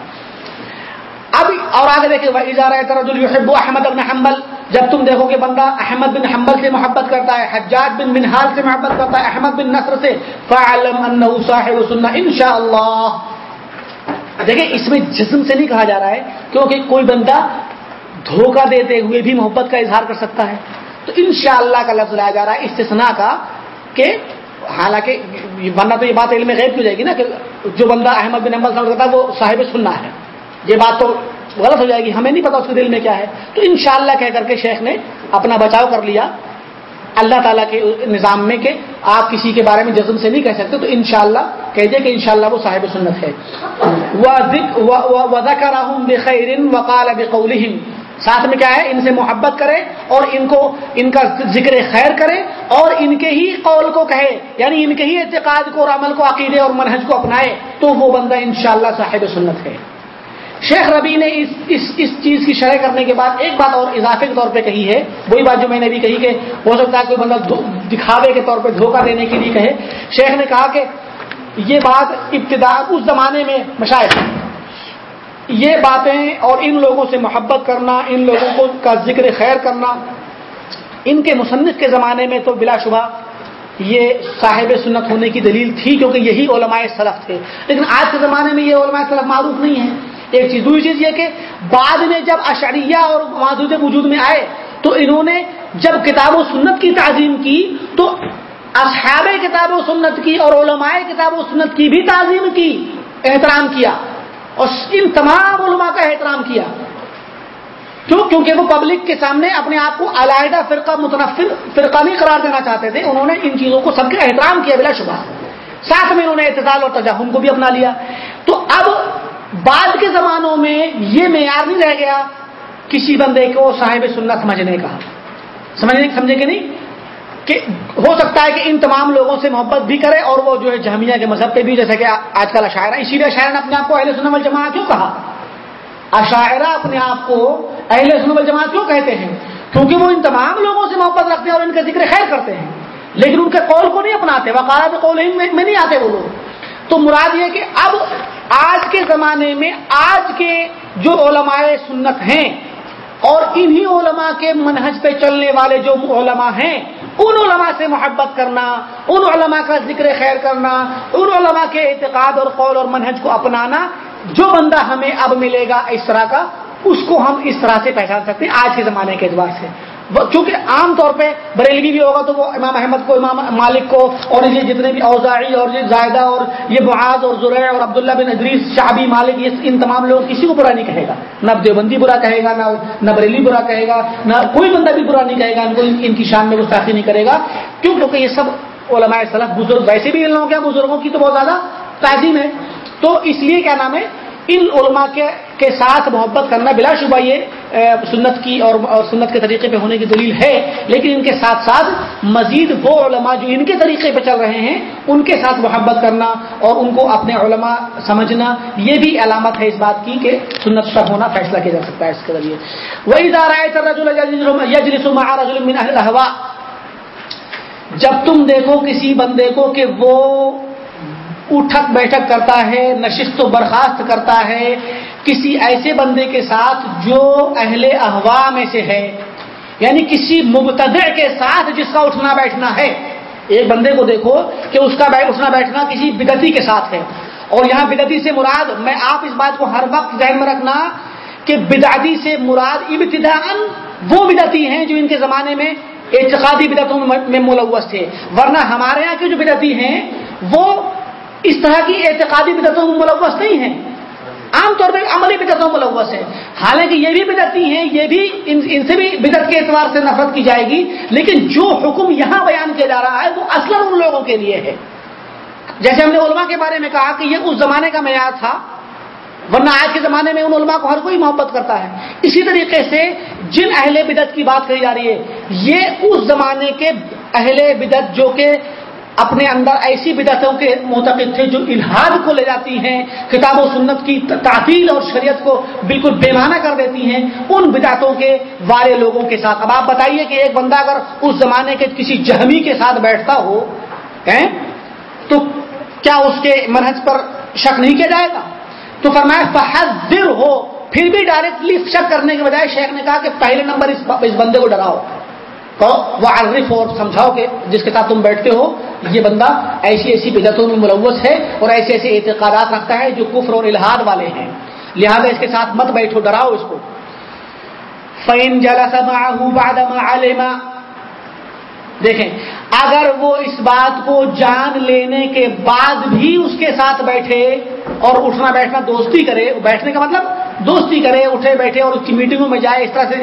اب اور آگے دیکھیں وہ اظہار ترجل یحب احمد بن حنبل، جب تم دیکھو کہ بندہ احمد بن حنبل سے محبت کرتا ہے، حجاج بن منہال سے محبت کرتا ہے، احمد بن نصر سے، فعلم انه صاحب سنہ انشاءاللہ دیکھیں، اس میں جسم سے نہیں کہا جا رہا ہے، کیونکہ کوئی بندہ دھوکہ دیتے ہوئے بھی محبت کا اظہار کر سکتا ہے۔ تو انشاءاللہ کا لفظ لایا جا رہا ہے استثناء کا، کہ حالانکہ ورنہ تو یہ بات علم غیب کی جائے گی نا، کہ جو بندہ احمد بن حنبل سے کرتا ہے، وہ صاحب سننا ہے۔ یہ بات تو غلط ہو جائے گی، ہمیں نہیں پتا اس کے دل میں کیا ہے۔ تو انشاءاللہ کہہ کر کے شیخ نے اپنا بچاؤ کر لیا۔ اللہ تعالیٰ کے نظام میں کہ آپ کسی کے بارے میں جزم سے نہیں کہہ سکتے، تو انشاءاللہ کہہ دے کہ انشاءاللہ وہ صاحب سنت ہے۔ وقال بقولهم ساتھ میں کیا ہے؟ ان سے محبت کرے اور ان کو، ان کا ذکر خیر کرے اور ان کے ہی قول کو کہے یعنی ان کے ہی اعتقاد کو اور عمل کو، عقیدے اور منہج کو اپنائے، تو وہ بندہ انشاءاللہ صاحب سنت ہے۔ شیخ ربی نے اس اس اس چیز کی شرح کرنے کے بعد ایک بات اور اضافے کے طور پہ کہی ہے۔ وہی بات جو میں نے بھی کہی کہ ہو سکتا ہے کوئی بندہ دکھاوے کے طور پہ دھوکہ دینے کے لیے کہے۔ شیخ نے کہا کہ یہ بات ابتدا، اس زمانے میں مشاہد یہ باتیں اور ان لوگوں سے محبت کرنا، ان لوگوں کو، کا ذکر خیر کرنا، ان کے مصنف کے زمانے میں تو بلا شبہ یہ صاحب سنت ہونے کی دلیل تھی کیونکہ یہی علماء سلف تھے۔ لیکن آج کے زمانے میں یہ علماء سلف معروف نہیں ہے ایک چیز، دوسری چیز یہ کہ بعد میں جب اشریہ اور معدود وجود میں آئے، تو انہوں نے جب کتاب و سنت کی تعظیم کی، تو اصحاب کتاب و سنت کی اور علماء کتاب و سنت کی بھی تعظیم کی، احترام کیا۔ اور ان تمام علماء کا احترام کیا۔ کیوں؟ کیونکہ وہ پبلک کے سامنے اپنے آپ کو علیحدہ فرقہ، متنفر فرقہ نہیں قرار دینا چاہتے تھے۔ انہوں نے ان چیزوں کو سب کا احترام کیا بلا شبہ۔ ساتھ میں انہوں نے اعتدال اور تجاہم کو بھی اپنا لیا۔ تو اب بعد کے زمانوں میں یہ معیار نہیں رہ گیا کسی بندے کو صاحب سنت سمجھنے کا۔ سمجھنے سمجھے کہ نہیں؟ کہ ہو سکتا ہے کہ ان تمام لوگوں سے محبت بھی کرے اور وہ جو ہے جہمیہ کے مذہب پہ بھی، جیسے کہ آج کل اشاعرہ، اسی لیے شاعر نے اپنے آپ کو اہل سنت الجماعت کیوں کہا؟ اشاعرہ اپنے آپ کو اہل سنت الجماعت کیوں کہتے ہیں؟ کیونکہ وہ ان تمام لوگوں سے محبت رکھتے ہیں اور ان کا ذکر خیر کرتے ہیں۔ لیکن ان کے قول کو نہیں اپناتے وقارات قول میں نہیں آتے وہ لوگ۔ تو مراد یہ کہ اب آج کے زمانے میں آج کے جو علماء سنت ہیں اور انہی علماء کے منہج پہ چلنے والے جو علماء ہیں، ان علماء سے محبت کرنا، ان علماء کا ذکر خیر کرنا، ان علماء کے اعتقاد اور قول اور منہج کو اپنانا جو بندہ ہمیں اب ملے گا اس طرح کا، اس کو ہم اس طرح سے پہچان سکتے ہیں، آج کے زمانے کے اعتبار سے۔ چونکہ عام طور پہ بریلوی بھی ہوگا تو وہ امام احمد کو، امام مالک کو، اور یہ جتنے بھی اوزاعی اور یہ زائدہ اور یہ معاذ اور زرع اور عبداللہ بن ادریس شابی مالک، یہ ان تمام لوگ کسی کو برا نہیں کہے گا۔ نہ دیوبندی برا کہے گا، نہ بریلی برا کہے گا، نہ کوئی بندہ بھی برا نہیں کہے گا، ان کو ان کی شان میں گستاخی نہیں کرے گا۔ کیوں؟ کیونکہ یہ سب علماء صلاح بزرگ، ویسے بھی ان لوگوں کے بزرگوں کی تو بہت زیادہ تعظیم ہے۔ تو اس لیے کیا نام ہے؟ ان علماء کے کے ساتھ محبت کرنا بلا شبہ یہ سنت کی اور سنت کے طریقے پہ ہونے کی دلیل ہے، لیکن ان کے ساتھ ساتھ مزید وہ علماء جو ان کے طریقے پہ چل رہے ہیں، ان کے ساتھ محبت کرنا اور ان کو اپنے علماء سمجھنا، یہ بھی علامت ہے اس بات کی کہ سنت پر ہونا فیصلہ کیا جا سکتا ہے اس کے ذریعے۔ وہی ادارہ جب تم دیکھو کسی بندے کو کہ وہ اٹھک بیٹھک کرتا ہے، نشست و برخاست کرتا ہے۔ کسی ایسے بندے کے ساتھ جو اہل احوا میں سے ہے یعنی کسی مبتدع کے ساتھ جس کا اٹھنا بیٹھنا ہے۔ ایک بندے کو دیکھو کہ اس کا اٹھنا بیٹھنا کسی بدتی کے ساتھ ہے۔ اور یہاں بدتی سے مراد، میں آپ اس بات کو ہر وقت ذہن میں رکھنا کہ بدعتی سے مراد ابتدا وہ بدتی ہیں جو ان کے زمانے میں اعتقادی بدتوں میں ملوث تھے۔ ورنہ ہمارے یہاں کے جو بدتی ہیں، وہ اس طرح کی اعتقادی بدتوں میں ملوث نہیں ہیں۔ عام طور پہ عملی بدتوں ملوث ہے حالانکہ یہ بھی بدتی ہیں، یہ بھی ان ان سے بھی بدت کے اعتبار سے نفرت کی جائے گی، لیکن جو حکم یہاں بیان کیا جا رہا ہے وہ اصل ان لوگوں کے لیے ہے۔ جیسے ہم نے علماء کے بارے میں کہا کہ یہ اس زمانے کا معیار تھا، ورنہ آج کے زمانے میں ان علماء کو ہر کوئی محبت کرتا ہے۔ اسی طریقے سے جن اہل بدت کی بات کہی جا رہی ہے، یہ اس زمانے کے اہل بدت جو کہ اپنے اندر ایسی بدعتوں کے معتقد تھے جو الحاد کو لے جاتی ہیں، کتاب و سنت کی تعطیل اور شریعت کو بالکل بےمانہ کر دیتی ہیں۔ ان بدعتوں کے والے لوگوں کے ساتھ۔ اب آپ بتائیے کہ ایک بندہ اگر اس زمانے کے کسی جہمی کے ساتھ بیٹھتا ہو تو کیا اس کے منہج پر شک نہیں کیا جائے گا؟ تو فرمایا فحذر ہو پھر بھی ڈائریکٹلی شک کرنے کے بجائے شیخ نے کہا کہ پہلے نمبر اس بندے کو ڈراؤ۔ وہ عرف اور سمجھاؤ کہ جس کے ساتھ تم بیٹھتے ہو، یہ بندہ ایسی ایسی بدتوں میں ملوث ہے اور ایسے ایسے اعتقادات رکھتا ہے جو کفر اور الحاد والے ہیں۔ لہذا اس کے ساتھ مت بیٹھو، ڈراؤ اس کو۔ فین جلا دیکھیں، اگر وہ اس بات کو جان لینے کے بعد بھی اس کے ساتھ بیٹھے اور اٹھنا بیٹھنا دوستی کرے، بیٹھنے کا مطلب دوستی کرے، اٹھے بیٹھے اور اس کی میٹنگوں میں جائے، اس طرح سے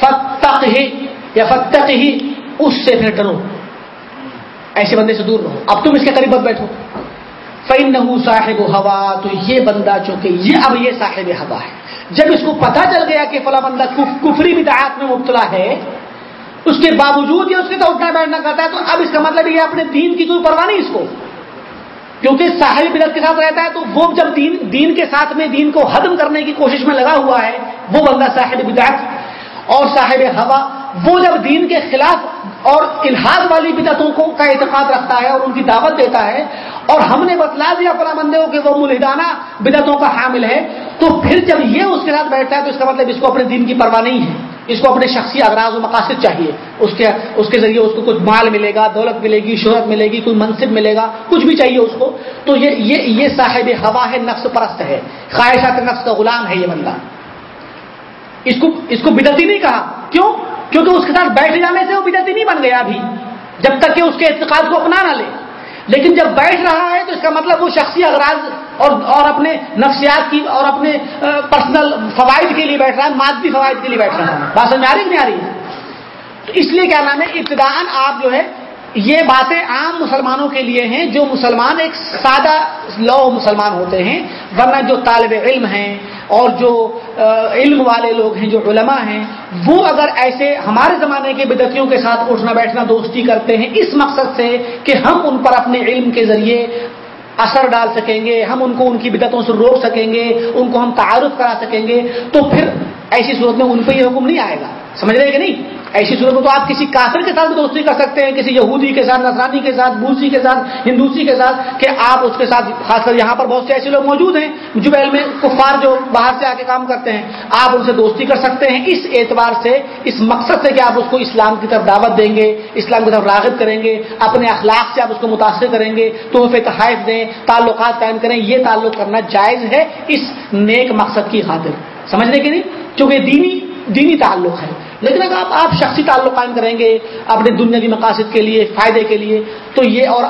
فتق ہی یا فتق ہی اس سے پھر ڈرو۔ ایسے بندے سے دور رہو۔ اب تم اس کے قریب بیٹھو۔ فین نہ صاحب ہوا تو یہ بندہ چونکہ یہ اب یہ صاحب ہوا ہے۔ جب اس کو پتا چل گیا کہ فلاں بندہ کفری بدعات میں مبتلا ہے، اس کے باوجود یہ اس کے تو اٹھنا بیٹھنا کرتا ہے، تو اب اس کا مطلب یہ اپنے دین کی کوئی پرواہ نہیں اس کو۔ کیونکہ صاحب بدت کے ساتھ رہتا ہے، تو وہ جب دین دین کے ساتھ میں دین کو ختم کرنے کی کوشش میں لگا ہوا ہے، وہ بندہ صاحب بدعت اور صاحب ہوا، وہ جب دین کے خلاف اور الحاظ والی بدعتوں کو کا اعتقاد رکھتا ہے اور ان کی دعوت دیتا ہے، اور ہم نے بتلا دیا اپنا بندے کو کہ وہ ملحدانہ بدعتوں کا حامل ہے، تو پھر جب یہ اس کے ساتھ بیٹھتا ہے تو اس کا مطلب اس کو اپنے دین کی پرواہ نہیں ہے۔ اس کو اپنے شخصی اغراض و مقاصد چاہیے۔ اس کے اس کے ذریعے اس کو کچھ مال ملے گا، دولت ملے گی، شہرت ملے گی، کوئی منصب ملے گا، کچھ بھی چاہیے اس کو۔ تو یہ یہ یہ صاحب ہوا ہے، نفس پرست ہے۔ خواہشات نفس کا غلام ہے یہ بندہ۔ اس کو اس کو بدتی نہیں کہا۔ کیوں؟ کیونکہ اس کے ساتھ بیٹھ جانے سے وہ بدتی نہیں بن گیا ابھی۔ جب تک کہ اس کے اعتقاد کو اپنا نہ لے۔ لیکن جب بیٹھ رہا ہے تو اس کا مطلب وہ شخصی اغراض اور اور اپنے نفسیات کی اور اپنے پرسنل فوائد کے لیے بیٹھ رہا ہے، مادی فوائد کے لیے بیٹھ رہا ہے۔ بات سمجھ آ رہی نہیں آ رہی ہے؟ تو اس لیے کیا نام ہے؟ ابتدان آپ جو ہے یہ باتیں عام مسلمانوں کے لیے ہیں جو مسلمان ایک سادہ لو مسلمان ہوتے ہیں، ورنہ جو طالب علم ہیں اور جو علم والے لوگ ہیں، جو علماء ہیں، وہ اگر ایسے ہمارے زمانے کے بدتیوں کے ساتھ اٹھنا بیٹھنا دوستی کرتے ہیں، اس مقصد سے کہ ہم ان پر اپنے علم کے ذریعے اثر ڈال سکیں گے، ہم ان کو ان کی بدتوں سے روک سکیں گے، ان کو ہم تعارف کرا سکیں گے، تو پھر ایسی صورت میں ان پہ یہ حکم نہیں آئے گا۔ سمجھ رہے کہ نہیں؟ ایسی صورت میں تو آپ کسی کافر کے ساتھ بھی دوستی کر سکتے ہیں، کسی یہودی کے ساتھ نسرانی کے ساتھ بوسی کے ساتھ، ہندوسی کے ساتھ، کہ آپ اس کے ساتھ، خاص کر یہاں پر بہت سے ایسے لوگ موجود ہیں جو میں کفار جو باہر سے آ کے کام کرتے ہیں، آپ ان سے دوستی کر سکتے ہیں۔ اس اعتبار سے، اس مقصد سے کہ آپ اس کو اسلام کی طرف دعوت دیں گے، اسلام کی طرف راغب کریں گے، اپنے اخلاق سے آپ اس کو متاثر کریں گے، تحفے تحائف دیں، تعلقات قائم کریں۔ یہ تعلق کرنا جائز ہے اس نیک مقصد کی خاطر۔ سمجھنے کے نہیں؟ چونکہ دینی دینی تعلق ہے۔ لیکن اگر آپ آپ شخصی تعلق قائم کریں گے اپنے دنیا مقاصد کے لیے، فائدے کے لیے، تو یہ اور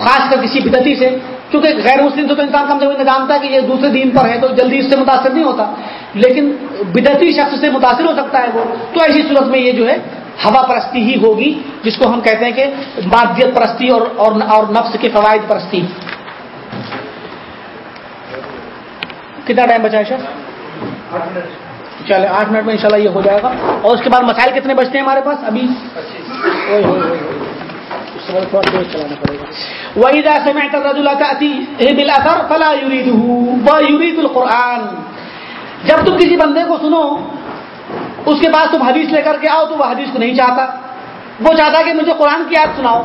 خاص کر کسی بدتی سے، کیونکہ غیر مسلم تو انسان کم سے کم جانتا ہے کہ یہ دوسرے دین پر ہے، تو جلدی اس سے متاثر نہیں ہوتا۔ لیکن بدتی شخص سے متاثر ہو سکتا ہے وہ۔ تو ایسی صورت میں یہ جو ہے، ہوا پرستی ہی ہوگی، جس کو ہم کہتے ہیں کہ مادیت پرستی اور اور نفس کے فوائد پرستی۔ کتنا ٹائم بچا ہے سر چلے آٹھ منٹ میں انشاءاللہ یہ ہو جائے گا۔ اور اس کے بعد مسائل کتنے بچتے ہیں ہمارے پاس؟ ابھی سے میں فلا یورید القرآن۔ جب تم کسی بندے کو سنو اس کے بعد تم حدیث لے کر کے آؤ تو وہ حدیث کو نہیں چاہتا۔ وہ چاہتا کہ مجھے قرآن کی آیت سناؤ۔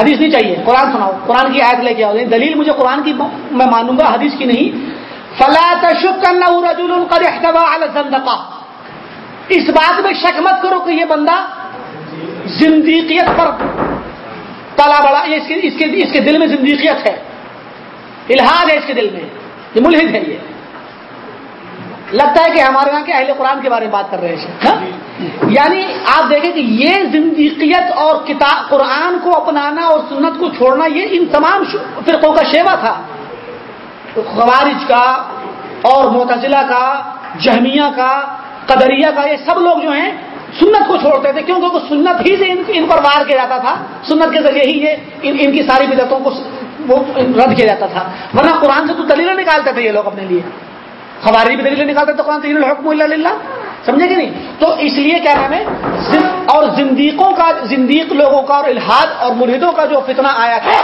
حدیث نہیں چاہیے قرآن سناؤ۔ قرآن کی آیت لے کے آؤ۔ دلیل مجھے قرآن کی میں مانوں گا حدیث کی نہیں۔ فلا تشک رجل قد احتوى على اس بات میں شک مت کرو کہ یہ بندہ زندیقیت پر تلا بڑا اس کے اس کے اس کے دل میں زندیقیت ہے۔ الحاد ہے اس کے دل میں۔ یہ ملحد ہے یہ۔ لگتا ہے کہ ہمارے یہاں کے اہل قرآن کے بارے میں بات کر رہے ہیں ہاں؟ یعنی آپ دیکھیں کہ یہ زندیقیت اور کتاب قرآن کو اپنانا اور سنت کو چھوڑنا یہ ان تمام فرقوں کا شیوا تھا۔ خوارج کا اور متضلہ کا جہمیہ کا قدریہ کا یہ سب لوگ جو ہیں سنت کو چھوڑتے تھے کیونکہ وہ سنت ہی سے ان پر وار کیا جاتا تھا۔ سنت کے ذریعے ہی یہ ان, ان کی ساری بدتوں کو وہ رد کیا جاتا تھا۔ ورنہ قرآن سے تو دلیلیں نکالتے تھے یہ لوگ اپنے لیے۔ خواری بھی دلیلیں نکالتے تھے قرآن سے الحکم اللہ سمجھے کہ نہیں؟ تو اس لیے کیا نام ہے؟ اور زندیقوں کا زندیق لوگوں کا اور الحاد اور مرحدوں کا جو فتنہ آیا تھا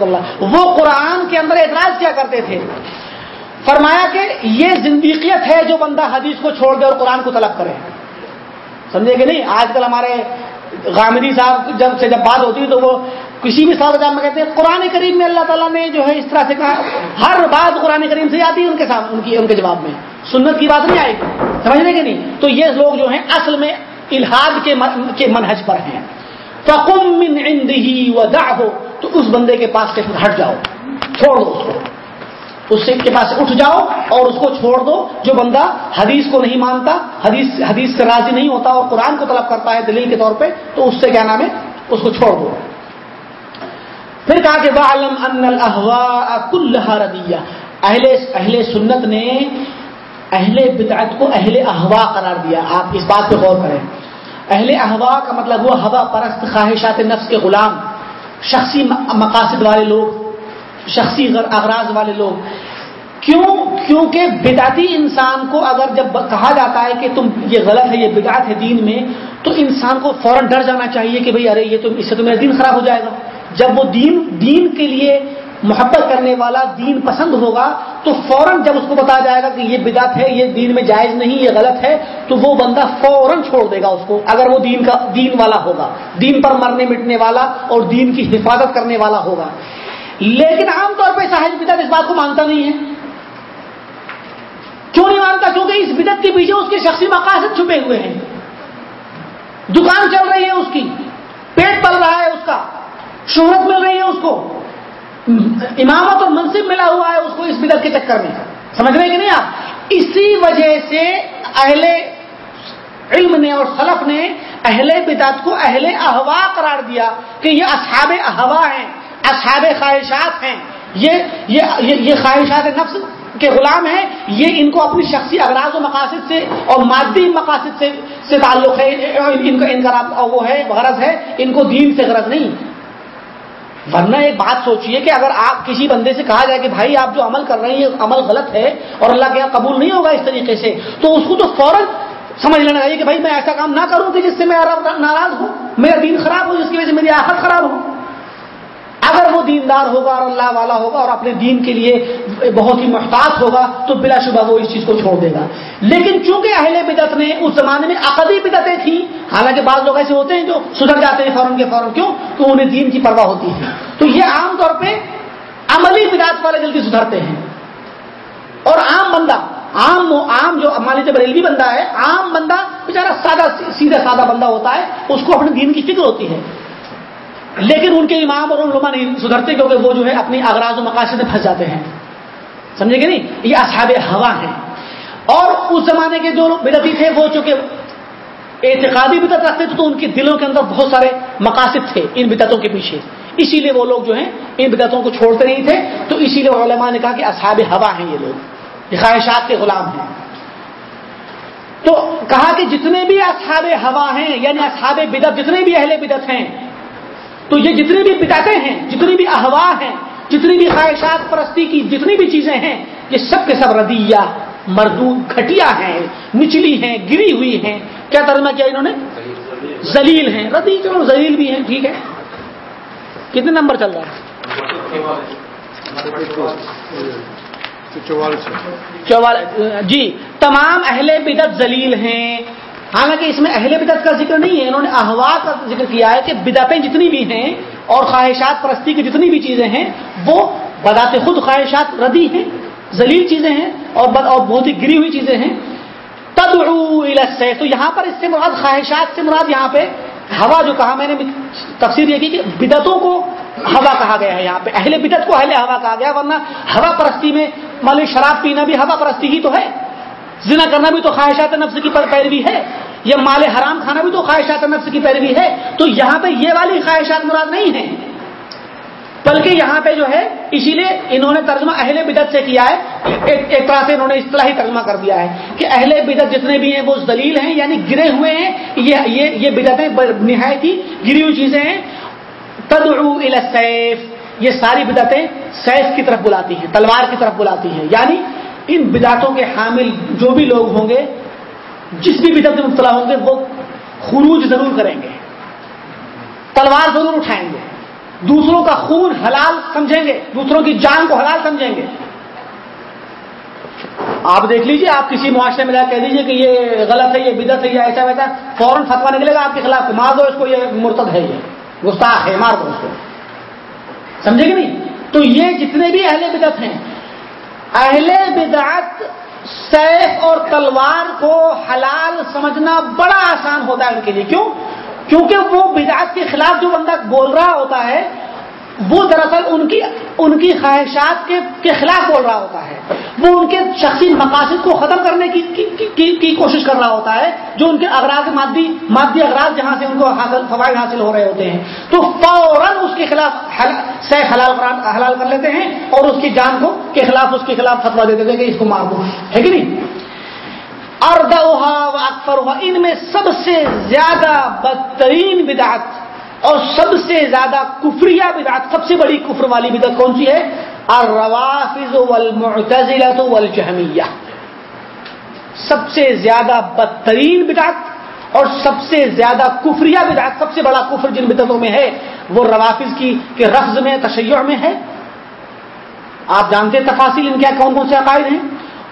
اللہ، وہ قرآن کے اندر اعتراض کیا کرتے تھے۔ فرمایا کہ یہ زندیقیت ہے جو بندہ حدیث کو چھوڑ دے اور قرآن کو طلب کرے۔ سمجھے کہ نہیں؟ آج کل ہمارے غامدی صاحب جب سے جب بات ہوتی ہے تو وہ کسی بھی صاحب میں کہتے ہیں، قرآن کریم میں اللہ تعالیٰ نے جو ہے اس طرح سے کہا، ہر بات قرآن کریم سے آتی ہے ان کے ساتھ ان کی، ان کے جواب میں۔ سنت کی بات نہیں آئے گی۔ سمجھنے کے نہیں؟ تو یہ لوگ جو ہیں اصل میں الحاد کے منہج پر ہیں۔ فقم من عنده تو اس بندے کے پاس سے ہٹ جاؤ، چھوڑ دو اس کو۔ اس سے کے پاس اٹھ جاؤ اور اس کو چھوڑ دو۔ جو بندہ حدیث کو نہیں مانتا، حدیث حدیث سے راضی نہیں ہوتا اور قرآن کو طلب کرتا ہے دلیل کے طور پہ، تو اس سے کیا نام ہے؟ اس کو چھوڑ دو۔ پھر کہا کہ ان ردیہ اہل اہل سنت نے اہل بدعت کو اہل احوا قرار دیا۔ آپ اس بات پہ غور کریں۔ اہل احوا کا مطلب وہ ہوا پرست، خواہشات نفس کے غلام، شخصی مقاصد والے لوگ، شخصی اغراض والے لوگ۔ کیوں؟ کیونکہ بدعتی انسان کو اگر جب کہا جاتا ہے کہ تم یہ غلط ہے، یہ بدعت ہے دین میں، تو انسان کو فوراً ڈر جانا چاہیے کہ بھئی ارے یہ تو اس سے تو میرا دین خراب ہو جائے گا۔ جب وہ دین دین کے لیے محبت کرنے والا دین پسند ہوگا تو فوراً جب اس کو بتایا جائے گا کہ یہ بدعت ہے، یہ دین میں جائز نہیں، یہ غلط ہے، تو وہ بندہ فوراً چھوڑ دے گا اس کو، اگر وہ دین کا، دین والا ہوگا۔ دین پر مرنے مٹنے والا اور دین کی حفاظت کرنے والا ہوگا۔ لیکن عام طور پہ صاحب بدعت اس بات کو مانتا نہیں ہے۔ کیوں نہیں مانتا؟ کیونکہ اس بدت کے پیچھے اس کے شخصی مقاصد چھپے ہوئے ہیں۔ دکان چل رہی ہے اس کی، پیٹ پل رہا ہے اس کا، شہرت مل رہی ہے اس کو۔ امامت اور منصب ملا ہوا ہے اس کو اس بدت کے چکر میں۔ سمجھ رہے کہ نہیں آپ؟ اسی وجہ سے اہل علم نے اور سلف نے اہل بدعت کو اہل احوا قرار دیا کہ یہ اصحاب احوا ہیں، اصحاب خواہشات ہیں۔ یہ یہ خواہشات نفس کے غلام ہیں۔ یہ ان کو اپنی شخصی اغراض و مقاصد سے اور مادی مقاصد سے سے تعلق ہے۔ ان کا ان کا وہ ہے، غرض ہے۔ ان کو دین سے غرض نہیں۔ ورنہ ایک بات سوچئے کہ اگر آپ کسی بندے سے کہا جائے کہ بھائی آپ جو عمل کر رہے ہیں، یہ عمل غلط ہے اور اللہ کے یہاں قبول نہیں ہوگا اس طریقے سے، تو اس کو تو فوراً سمجھ لینا چاہیے کہ بھائی میں ایسا کام نہ کروں کہ جس سے میں ناراض ہوں، میرا دین خراب ہو، جس کی وجہ سے میری آخر خراب ہو۔ اگر وہ دیندار ہوگا اور اللہ والا ہوگا اور اپنے دین کے لیے بہت ہی محتاط ہوگا، تو بلا شبہ وہ اس چیز کو چھوڑ دے گا۔ لیکن چونکہ اہل بدت نے اس زمانے میں عقدی بدتیں تھیں، حالانکہ بعض لوگ ایسے ہوتے ہیں جو سدھر جاتے ہیں فوراً کے فوراً، کیوں؟ تو انہیں دین کی پرواہ ہوتی ہے۔ تو یہ عام طور پہ عملی بدات والے جلدی سدھرتے ہیں۔ اور عام بندہ، عام عام جو مان لیجیے بریلوی بندہ ہے، عام بندہ بیچارہ سادہ، سیدھا سادہ بندہ ہوتا ہے، اس کو اپنے دین کی فکر ہوتی ہے۔ لیکن ان کے امام اور علماء نہیں سدھرتے کیونکہ وہ جو ہے اپنی اغراض و مقاصد میں پھنس جاتے ہیں۔ سمجھے گے نہیں؟ یہ اصحاب ہوا ہیں۔ اور اس زمانے کے جو بدتی تھے، وہ چونکہ اعتقادی بدت رکھتے تھے، تو ان کے دلوں کے اندر بہت سارے مقاصد تھے ان بدتوں کے پیچھے۔ اسی لیے وہ لوگ جو ہیں، ان بدتوں کو چھوڑتے نہیں تھے۔ تو اسی لیے علماء نے کہا کہ اصحاب ہوا ہیں یہ لوگ۔ یہ خواہشات کے غلام ہیں۔ تو کہا کہ جتنے بھی اصحاب ہوا ہیں یعنی اصحاب بدت جتنے بھی اہل بدت ہیں تو یہ جتنی بھی بتاتے ہیں جتنی بھی احوا ہیں، جتنی بھی خواہشات پرستی کی، جتنی بھی چیزیں ہیں، یہ سب کے سب ردیا مردو گھٹیا ہیں، نچلی ہیں، گری ہوئی ہیں۔ کیا ترجمہ کیا انہوں نے؟ زلیل ہیں۔ ردی چلو زلیل بھی ہیں، ٹھیک ہے۔ کتنے نمبر چل رہا ہے؟ چوالیس۔ جی تمام اہل بدت زلیل ہیں۔ حالانکہ اس میں اہل بدت کا ذکر نہیں ہے۔ انہوں نے احوا کا ذکر کیا ہے کہ بدعتیں جتنی بھی ہیں اور خواہشات پرستی کی جتنی بھی چیزیں ہیں، وہ بدات خود خواہشات ردی ہیں، ذلیل چیزیں ہیں اور بہت ہی گری ہوئی چیزیں ہیں۔ تب تو یہاں پر اس سے مراد خواہشات سے مراد یہاں پہ ہوا جو کہا میں نے تفصیل یہ کی کہ بدتوں کو ہوا کہا گیا ہے۔ یہاں پہ اہل بدت کو اہل ہوا کہا گیا، ورنہ ہوا پرستی میں مان شراب پینا بھی ہوا پرستی ہی تو ہے۔ زنا کرنا بھی تو خواہشات نفس کی پیروی ہے یہ مال حرام کھانا بھی تو خواہشات نفس کی پیروی ہے، تو یہاں پہ یہ والی خواہشات مراد نہیں ہے بلکہ یہاں پہ جو ہے، اسی لیے انہوں نے ترجمہ اہل بدت سے کیا ہے۔ ایک طرح سے انہوں نے اصطلاحی ترجمہ کر دیا ہے کہ اہل بدت جتنے بھی ہیں، وہ دلیل ہیں یعنی گرے ہوئے ہیں، یہ یہ یہ بدتیں نہایت ہی گری ہوئی چیزیں ہیں۔ تدعو الى السیف، یہ ساری بدتیں سیف کی طرف بلاتی ہیں، تلوار کی طرف بلاتی ہیں۔ یعنی ان بداتوں کے حامل جو بھی لوگ ہوں گے، جس بھی بدت میں مبتلا ہوں گے، وہ خروج ضرور کریں گے۔ تلوار ضرور اٹھائیں گے۔ دوسروں کا خون حلال سمجھیں گے، دوسروں کی جان کو حلال سمجھیں گے۔ آپ دیکھ لیجیے، آپ کسی معاشرے میں جا کہہ دیجیے کہ یہ غلط ہے، یہ بدت ہے، یہ ایسا ویسا، فوراً فتوا نکلے گا آپ کے خلاف، مار دو اس کو، یہ مرتد ہے، یہ گستاخ ہے، مار دو اس کو۔ سمجھے گی نہیں؟ تو یہ جتنے بھی اہل بدت ہیں اہل بدعت سیف اور تلوار کو حلال سمجھنا بڑا آسان ہوتا ہے ان کے لیے۔ کیوں؟ کیونکہ وہ بدعت کے خلاف جو بندہ بول رہا ہوتا ہے وہ دراصل ان کی ان کی خواہشات کے کے خلاف بول رہا ہوتا ہے۔ وہ ان کے شخصی مقاصد کو ختم کرنے کی کی, کی, کی کوشش کر رہا ہوتا ہے جو ان کے اغراض مادی مادی اغراض جہاں سے ان کو حاصل فوائد حاصل ہو رہے ہوتے ہیں۔ تو فوراً اس کے خلاف سہ حلال حلال کر لیتے ہیں اور اس کی جان کو کے خلاف اس کے خلاف فتوا دے دیتے ہیں کہ اس کو مار دو۔ ہے کہ نہیں؟ اردا اکثر ان میں سب سے زیادہ بدترین بدعت اور سب سے زیادہ کفریہ بدعت، سب سے بڑی کفر والی بدعت کون سی ہے؟ الروافظ والمعتزلة والجہمیہ۔ سب سے زیادہ بدترین بدعت اور سب سے زیادہ کفریہ بدعت، سب سے بڑا کفر جن بدعتوں میں ہے، وہ روافظ کی کہ رفظ میں، تشیع میں ہے۔ آپ جانتے تفاصیل ان کے کون کون سے عقائد ہیں؟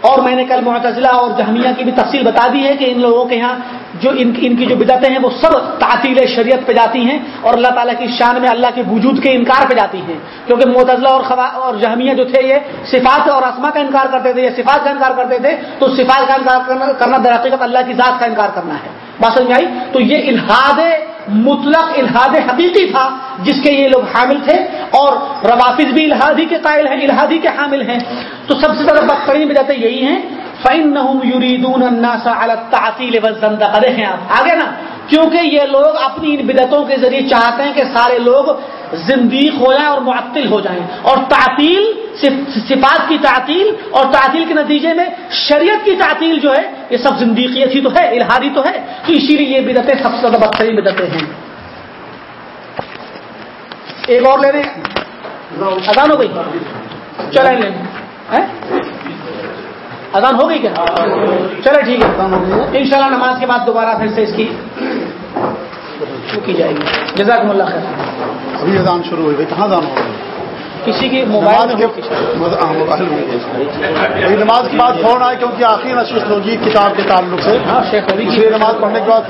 اور میں نے کل معتزلہ اور جہمیہ کی بھی تفصیل بتا دی ہے کہ ان لوگوں کے یہاں جو ان کی ان کی جو بدعتیں ہیں وہ سب تعطیل شریعت پہ جاتی ہیں اور اللہ تعالیٰ کی شان میں اللہ کے وجود کے انکار پہ جاتی ہیں۔ کیونکہ معتزلہ اور خوا، اور جہمیہ جو تھے یہ صفات اور اسما کا انکار کرتے تھے، یہ صفات کا انکار کرتے تھے، تو صفات کا انکار کرنا کرنا در حقیقت اللہ کی ذات کا انکار کرنا ہے۔ بات سمجھ آئی؟ تو یہ الحاد مطلق الحاد حقیقی تھا جس کے یہ لوگ حامل تھے اور روافظ بھی الحادی کے قائل ہیں الحادی کے حامل ہیں۔ تو سب سے زیادہ بدترین بدعتیں یہی ہیں فَإِنَّهُمْ يُرِيدُونَ النَّاسَ عَلَى التَّعْطِيلِ وَالزَّنْدَقَ۔ دیکھیں آپ آگے نا کیونکہ یہ لوگ اپنی ان بدعتوں کے ذریعے چاہتے ہیں کہ سارے لوگ زندیق ہو جائیں اور معطل ہو جائیں۔ اور تعطیل صف- صفات کی تعطیل اور تعطیل کے نتیجے میں شریعت کی تعطیل جو ہے یہ سب زندیقیت ہی تو ہے الہادی تو ہے۔ تو اسی لیے یہ بدعتیں سب سے زیادہ بدترین بدعتیں ہیں۔ ایک اور لے لیں۔ اذان ہو گئی۔ چلیں لیں؟ اذان ہو گئی کیا؟ چلے ٹھیک ہے۔ ان شاء اللہ نماز کے بعد دوبارہ پھر سے اس کی کی جائے گی۔ جزاکم اللہ خیر۔ ابھی اذان شروع ہوئی کہاں اذان ہو ہے؟ کسی کی موبائل نماز کے بعد فون آئے کیونکہ آخری نشست ہوگی کتاب کے تعلق سے۔ ہاں نماز پڑھنے کے بعد